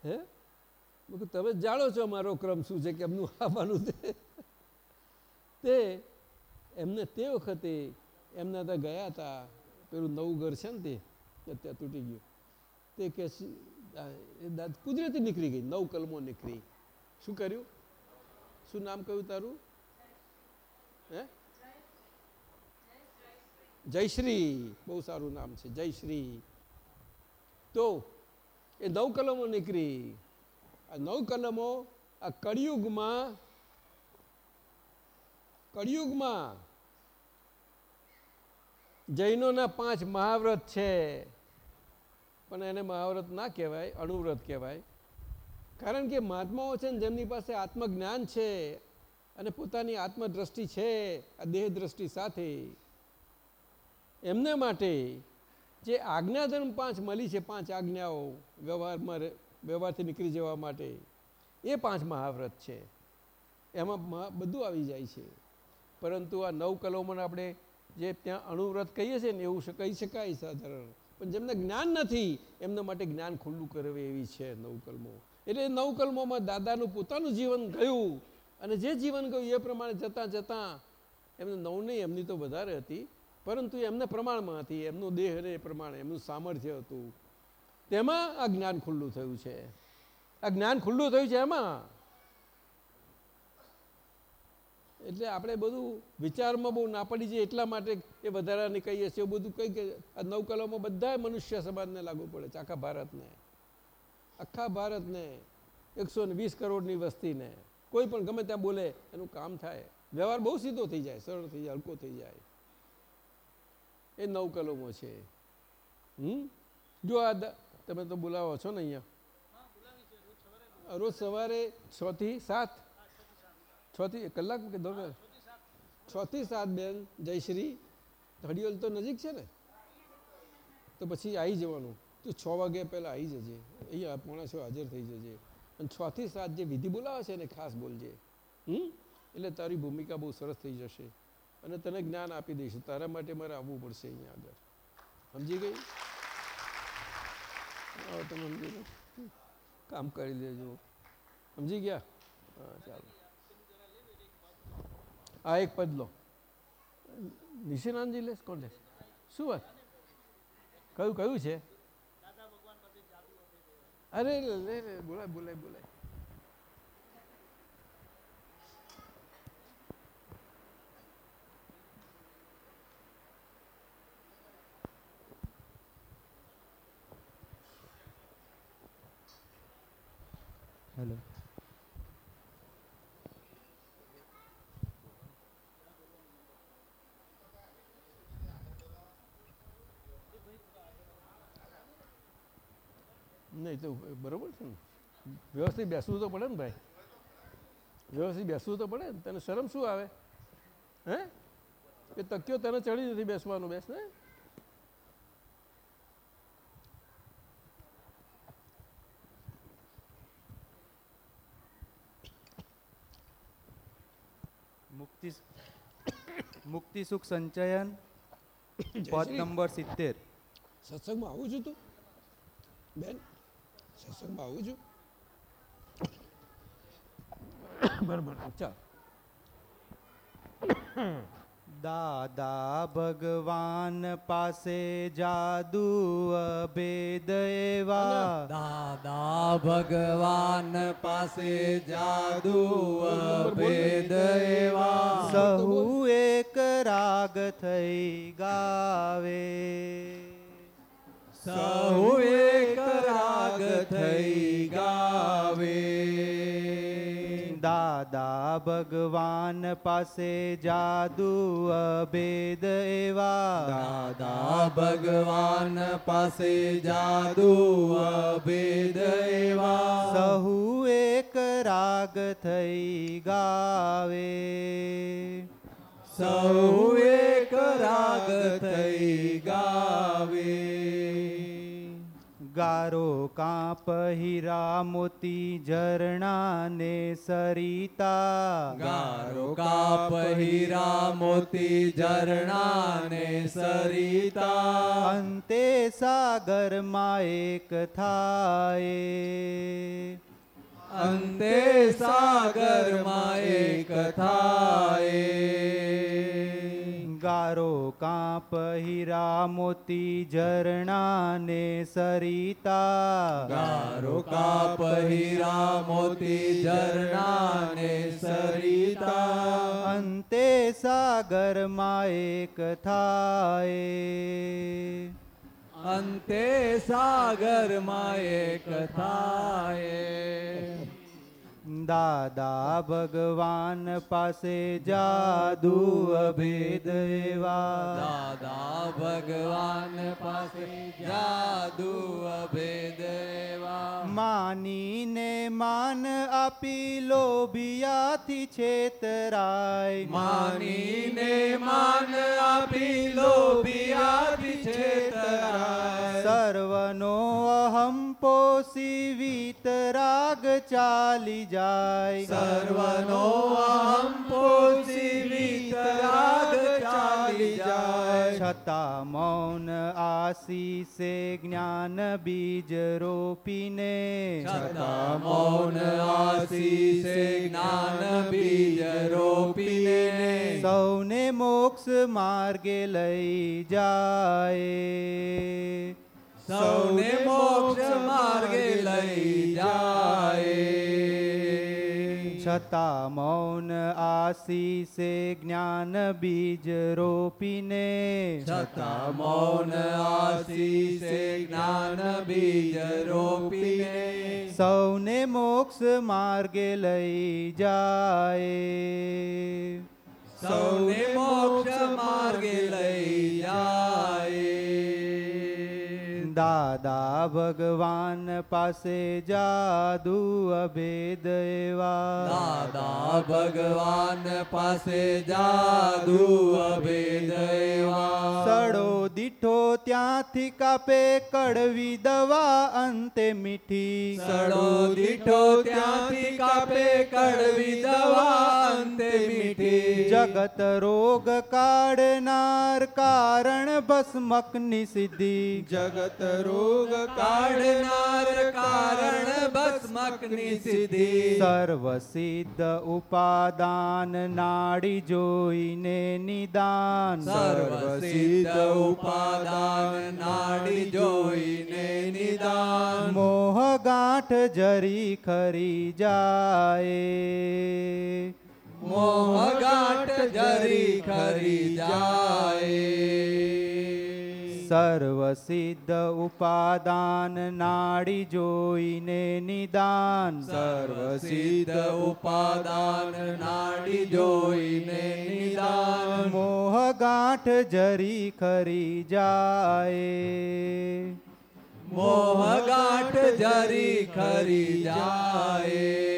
હે? બધું તમે જાણો છો મારો ક્રમ શું છે કે એમનું આવવાનું તે એમને તે વખતે એમના ત્યાં ગયા હતા. પેલું નવું ઘર છે ને તે અત્યારે તૂટી ગયું. તે કે કુદરતી નીકળી ગઈ, નવ કલમો નીકળી. શું કર્યું? શું નામ કહ્યું તારું? હે? જયશ્રી. બહુ સારું નામ છે, જયશ્રી. તો એ નવ કલમો નીકળી. આ નવ કલમો આ કળિયુગમાં કળિયુગમાં જૈનોના પાંચ મહાવ્રત છે. પણ એને મહાવ્રત ના કહેવાય, અણુવ્રત કહેવાય. કારણ કે મહાત્માઓ છે ને જેમની પાસે આત્મજ્ઞાન છે અને પોતાની આત્મદ્રષ્ટિ છે, આ દેહદ્રષ્ટિ સાથે. એમને માટે જે આજ્ઞાધર્મ પાંચ મળી છે, પાંચ આજ્ઞાઓ વ્યવહારમાં વ્યવહારથી નીકળી જવા માટે, એ પાંચ મહાવ્રત છે. એમાં બધું આવી જાય છે. પરંતુ આ નવ કલમોને આપણે જે ત્યાં અણુવ્રત કહીએ છીએ ને, એવું કહી શકાય સાધારણ? પણ જેમને જ્ઞાન નથી, એમના માટે જ્ઞાન ખુલ્લું કરવે એવી છે નવ કલમો. એટલે નવકલમોમાં નવ કલમોમાં દાદાનું પોતાનું જીવન ગયું, અને જે જીવન ગયું એ પ્રમાણે જતાં જતાં એમને નવ નહીં, એમની તો વધારે હતી પરંતુ એમને પ્રમાણમાં હતી, એમનો દેહ એ પ્રમાણે, એમનું સામર્થ્ય હતું. તેમાં આ જ્ઞાન ખુલ્લું થયું છે. આ જ્ઞાન ખુલ્લું થયું છે એમાં. એટલે આપણે બધું વિચારમાં બહુ ના પડી જાય એટલા માટે એ વધારાની કહીએ છીએ બધું કંઈ આ નવ બધા મનુષ્ય સમાજને લાગુ પડે છે, આખા ભારતને. આખા ભારતને, એકસો ને વીસ કરોડની વસ્તીને. કોઈ પણ ગમે ત્યાં બોલે, એનું કામ થાય. વ્યવહાર બહુ સીધો થઈ જાય, સરળ થઈ જાય, હલકો થઈ જાય. એ નવ કલમો છે. હમ? જો આ તમે તો બોલાવો છો ને અહીંયા. રોજ સવારે છ થી સાત. છ થી કલાક કે દો? છ થી સાત બેન જયશ્રી હડિયોલ તો નજીક છે ને? તો પછી આવી જવાનું. તું છ વાગ્યા પહેલાં આવી જજે. અહીંયા પોણા છ હાજર થઈ જજે. અને છ થી સાત જે વિધિ બોલાવે છે એને ખાસ બોલજે. હમ? એટલે તારી ભૂમિકા બહુ સરસ થઈ જશે. અને તને જ્ઞાન આપી દઈશું. તારા માટે મારે આવવું પડશે અહીંયા આગળ. સમજી ગઈ? તમે સમજી ગયો કામ કરી લેજો. સમજી ગયા? હા ચાલો. આ એક પદ લો. નિશિનાનજી લેશ કોણ લેશ શું વાત? કયું કયું છે? અરે લે લે, બોલાય બોલાય બોલાય. હેલો. નહીં, તો બરોબર છે ને. વ્યવસ્થિત બેસવું તો પડે ને ભાઈ. વ્યવસ્થિત બેસવું તો પડે ને. તને શરમ શું આવે? હે? એ તકિયો તને ચડી નથી બેસવાનું? બેસ ને મુક્તિ મુક્તિ સુખ સંચયન. પદ નંબર સિત્તેર. સત્સંગમાં આવું છું તું? બેન સત્સંગમાં આવું છું? બરાબર. ચાલ. દાદા ભગવાન પાસે જાદુ અભેદ એવા. દાદા ભગવાન પાસે જાદુ અભેદ એવા. સહુ એક રાગ થઈ ગાવે. સહુ એક થઈ ગાવે. દાદા ભગવાન પાસે જાદુ અભેદ એવા દાદા ભગવાન પાસે જાદુ અભેદ એવા સહુ એક રાગ થઈ ગાવે સહુ એક રાગ થઈ ગાવે ગારો કાપ હીરા મોતી ઝરણા ને સરિતા. ગારો કાપ હીરા મોતી ઝરણા ને સરિતા. અંતે સાગરમાં એક થાય. અંતે સાગરમાં એક થાય ગારો કાંપ હીરા મોતી ઝરણા ને સરિતા. ગારો કાંપ હીરા મોતી ઝરણા ને સરિતા. અંતે સાગરમાં એક થાય અંતે સાગરમાં એક થાય. દાદા ભગવાન પાસે જાદુ અભેદ એવા. દાદા ભગવાન પાસે જાદુ અભેદ એવા. માનીને માન આપી લોભિયાથી છેતરાય. માનીને માન આપી લોભિયાથી છેતરાય. સર્વનો અહમ પોસી વિતરાગ ચાલી જાય સર્વનો અહમ પોસી વિતરાગ ચાલી જાય છતાં મૌન આશીષે જ્ઞાન બીજ રોપીને છતાં મૌન આશીષે જ્ઞાન બીજ રોપીને સૌને મોક્ષ માર્ગે લઈ જાય સૌને મોક્ષ માર્ગે લઈ જાય. છતાં મૌન આશીષે જ્ઞાન બીજ રોપીને છતાં મૌન આશીષે જ્ઞાન બીજ રોપીને સૌને મોક્ષ માર્ગે લઈ જાય. સૌને દાદા ભગવાન પાસે જાદુ અભેદ એવા. દાદા ભગવાન પાસે જાદુ અભેદ એવા. સડો દીઠો ત્યાંથી કાપે કડવી દવા અંતે મીઠી. સડો દીઠો ત્યાંથી કાપે કડવી દવા અંતે મીઠી. જગત રોગ કાઢનાર કારણ ભસ્મકની સિદ્ધિ. જગત રોગ કાઢનાર કારણ ભસ્મકની સિદ્ધિ સર્વ સિદ્ધ ઉપાદાન નાડી જોઈને નિદાન. સર્વ સિદ્ધ ઉપાદાન નાડી જોઈને નિદાન. મોહ ગાંઠ જરી ખરી જાય. મોહ ગાંઠ જરી ખરી જાય. સર્વ સિદ્ધ ઉપાદાન નાડી જોઈને નિદાન. સર્વસિદ્ધ ઉપાદાન નાડી જોઈને નિદાન. મોહ ગાંઠ જરી ખરી જાય. મોહ ગાંઠ જરી ખરી જાય.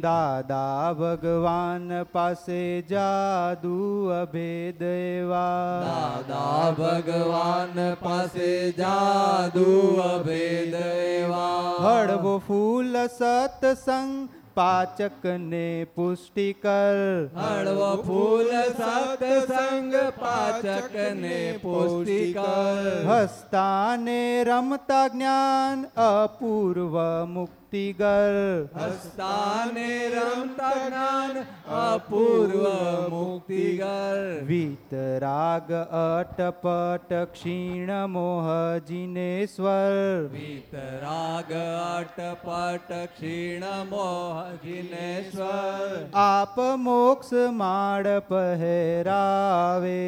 દાદા ભગવાન પાસે જાદુ અભેદ એવા. દાદા ભગવાન પાસે જાદુ અભેદ એવા. હળવો ફૂલ સત્સંગ પાચક ને પુષ્ટિ કર હળવો ફૂલ સત્સંગ પાચક ને પુષ્ટિ કર હસતાને રમતા જ્ઞાન અપૂર્વ મુક્તિ ગર હસ્તાને રમતા જ્ઞાન અપૂર્વ મુક્તિ ગર વિતરાગ અટપટ ક્ષીણ મોહ જિનેશ્વર. વિતરાગ અટપટ ક્ષીણ મોહ જિનેશ્વર. આપ મોક્ષ માળ પહેરાવે.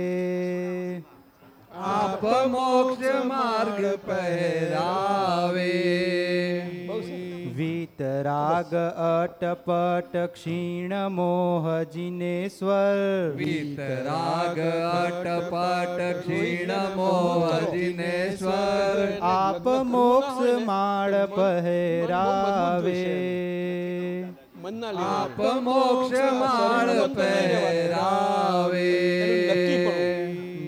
આપ મોક્ષ માર્ગ પહેરાવે. વિતરાગ અટપટ ક્ષીણ મોહ જિનેશ્વર વિતરાગ અટપટ ક્ષીણ મોહ જિનેશ્વર આપ મોક્ષ માળ પહેરાવે. આપ મોક્ષ માળ પહેરાવે.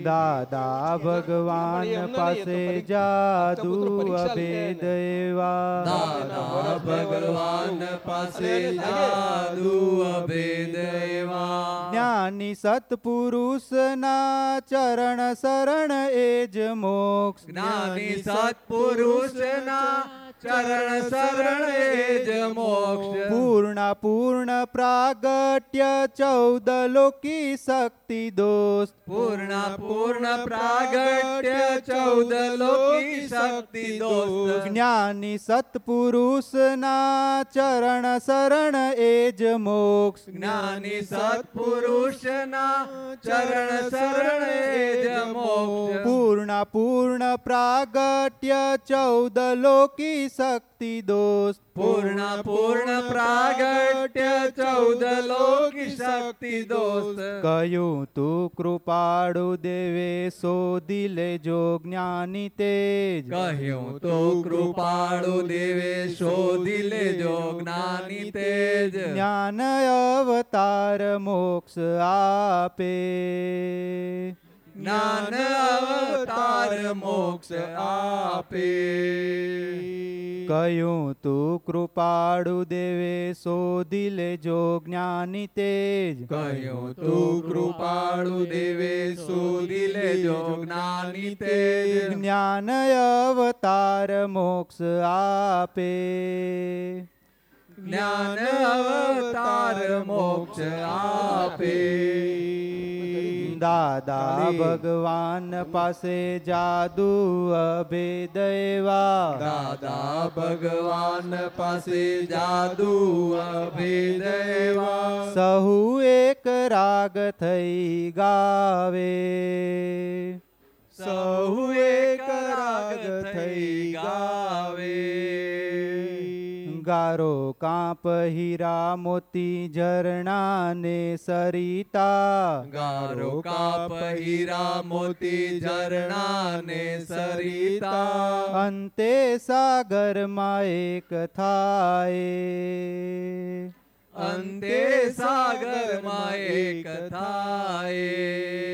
દાદા ભગવાન પાસે જાદુ અભેદ એવા દાદા ભગવાન પાસે જાદુ અભેદ એવા જ્ઞાની સત્પુરુષના ચરણ શરણ એ જ મોક્ષ. જ્ઞાની સત્પુરુષના ચરણ શરણ જ મોક્ષ પૂર્ણ પૂર્ણ પ્રાગટ્ય ચૌદ લોકી શક્તિ દોષ પૂર્ણ પૂર્ણ પ્રાગટ્ય ચૌદ લોકી શક્તિ દોષ જ્ઞાની સત્પુરુષના ચરણ શરણ એ જ મોક્ષ જ્ઞાની સત્પુરુષના ચરણ શરણ એ જ મોક્ષ પૂર્ણ પૂર્ણ પ્રાગટ્ય ચૌદ લોકી શક્તિ દોષ પૂર્ણ पूर्ण प्रागट्य चौद लोक शक्ति दोष कયું તું કૃપાળુ દેવે સો દિલે જો જ્ઞાની તેજ. કહ્યું તું કૃપાળુ દેવે શોધી દિલે જો જ્ઞાની તેજ. જ્ઞાન અવતાર મોક્ષ આપે. જ્ઞાન અવતાર મોક્ષ આપે. કયું તું કૃપાળુ દેવે શોધી લેજો જ્ઞાની તેજ. કયું તું કૃપાળુ દેવે શોધી લેજો જ્ઞાની તેજ. જ્ઞાન અવતાર મોક્ષ આપે. જ્ઞાન અવતાર મોક્ષ આપે. દાદા ભગવાન પાસે જાદુ અભે એવા દાદા ભગવાન પાસે જાદુ અભેદ એવા સહુ એક રાગ થઈ ગાવે. સહુ એક રાગ થઈ ગાવે. ગારો કાંપ હીરા મોતી ઝરણા ને સરિતા ગારો કાંપ હીરા મોતી ઝરણા ને સરિતા. અંતે સાગરમાં એક થાય. અંતે સાગરમાં એક થાય.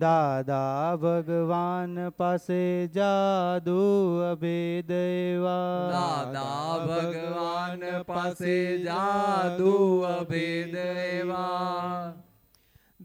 દાદા ભગવાન પાસે જાદુ અભેદ એવા દાદા ભગવાન પાસે જાદુ અભેદ એવા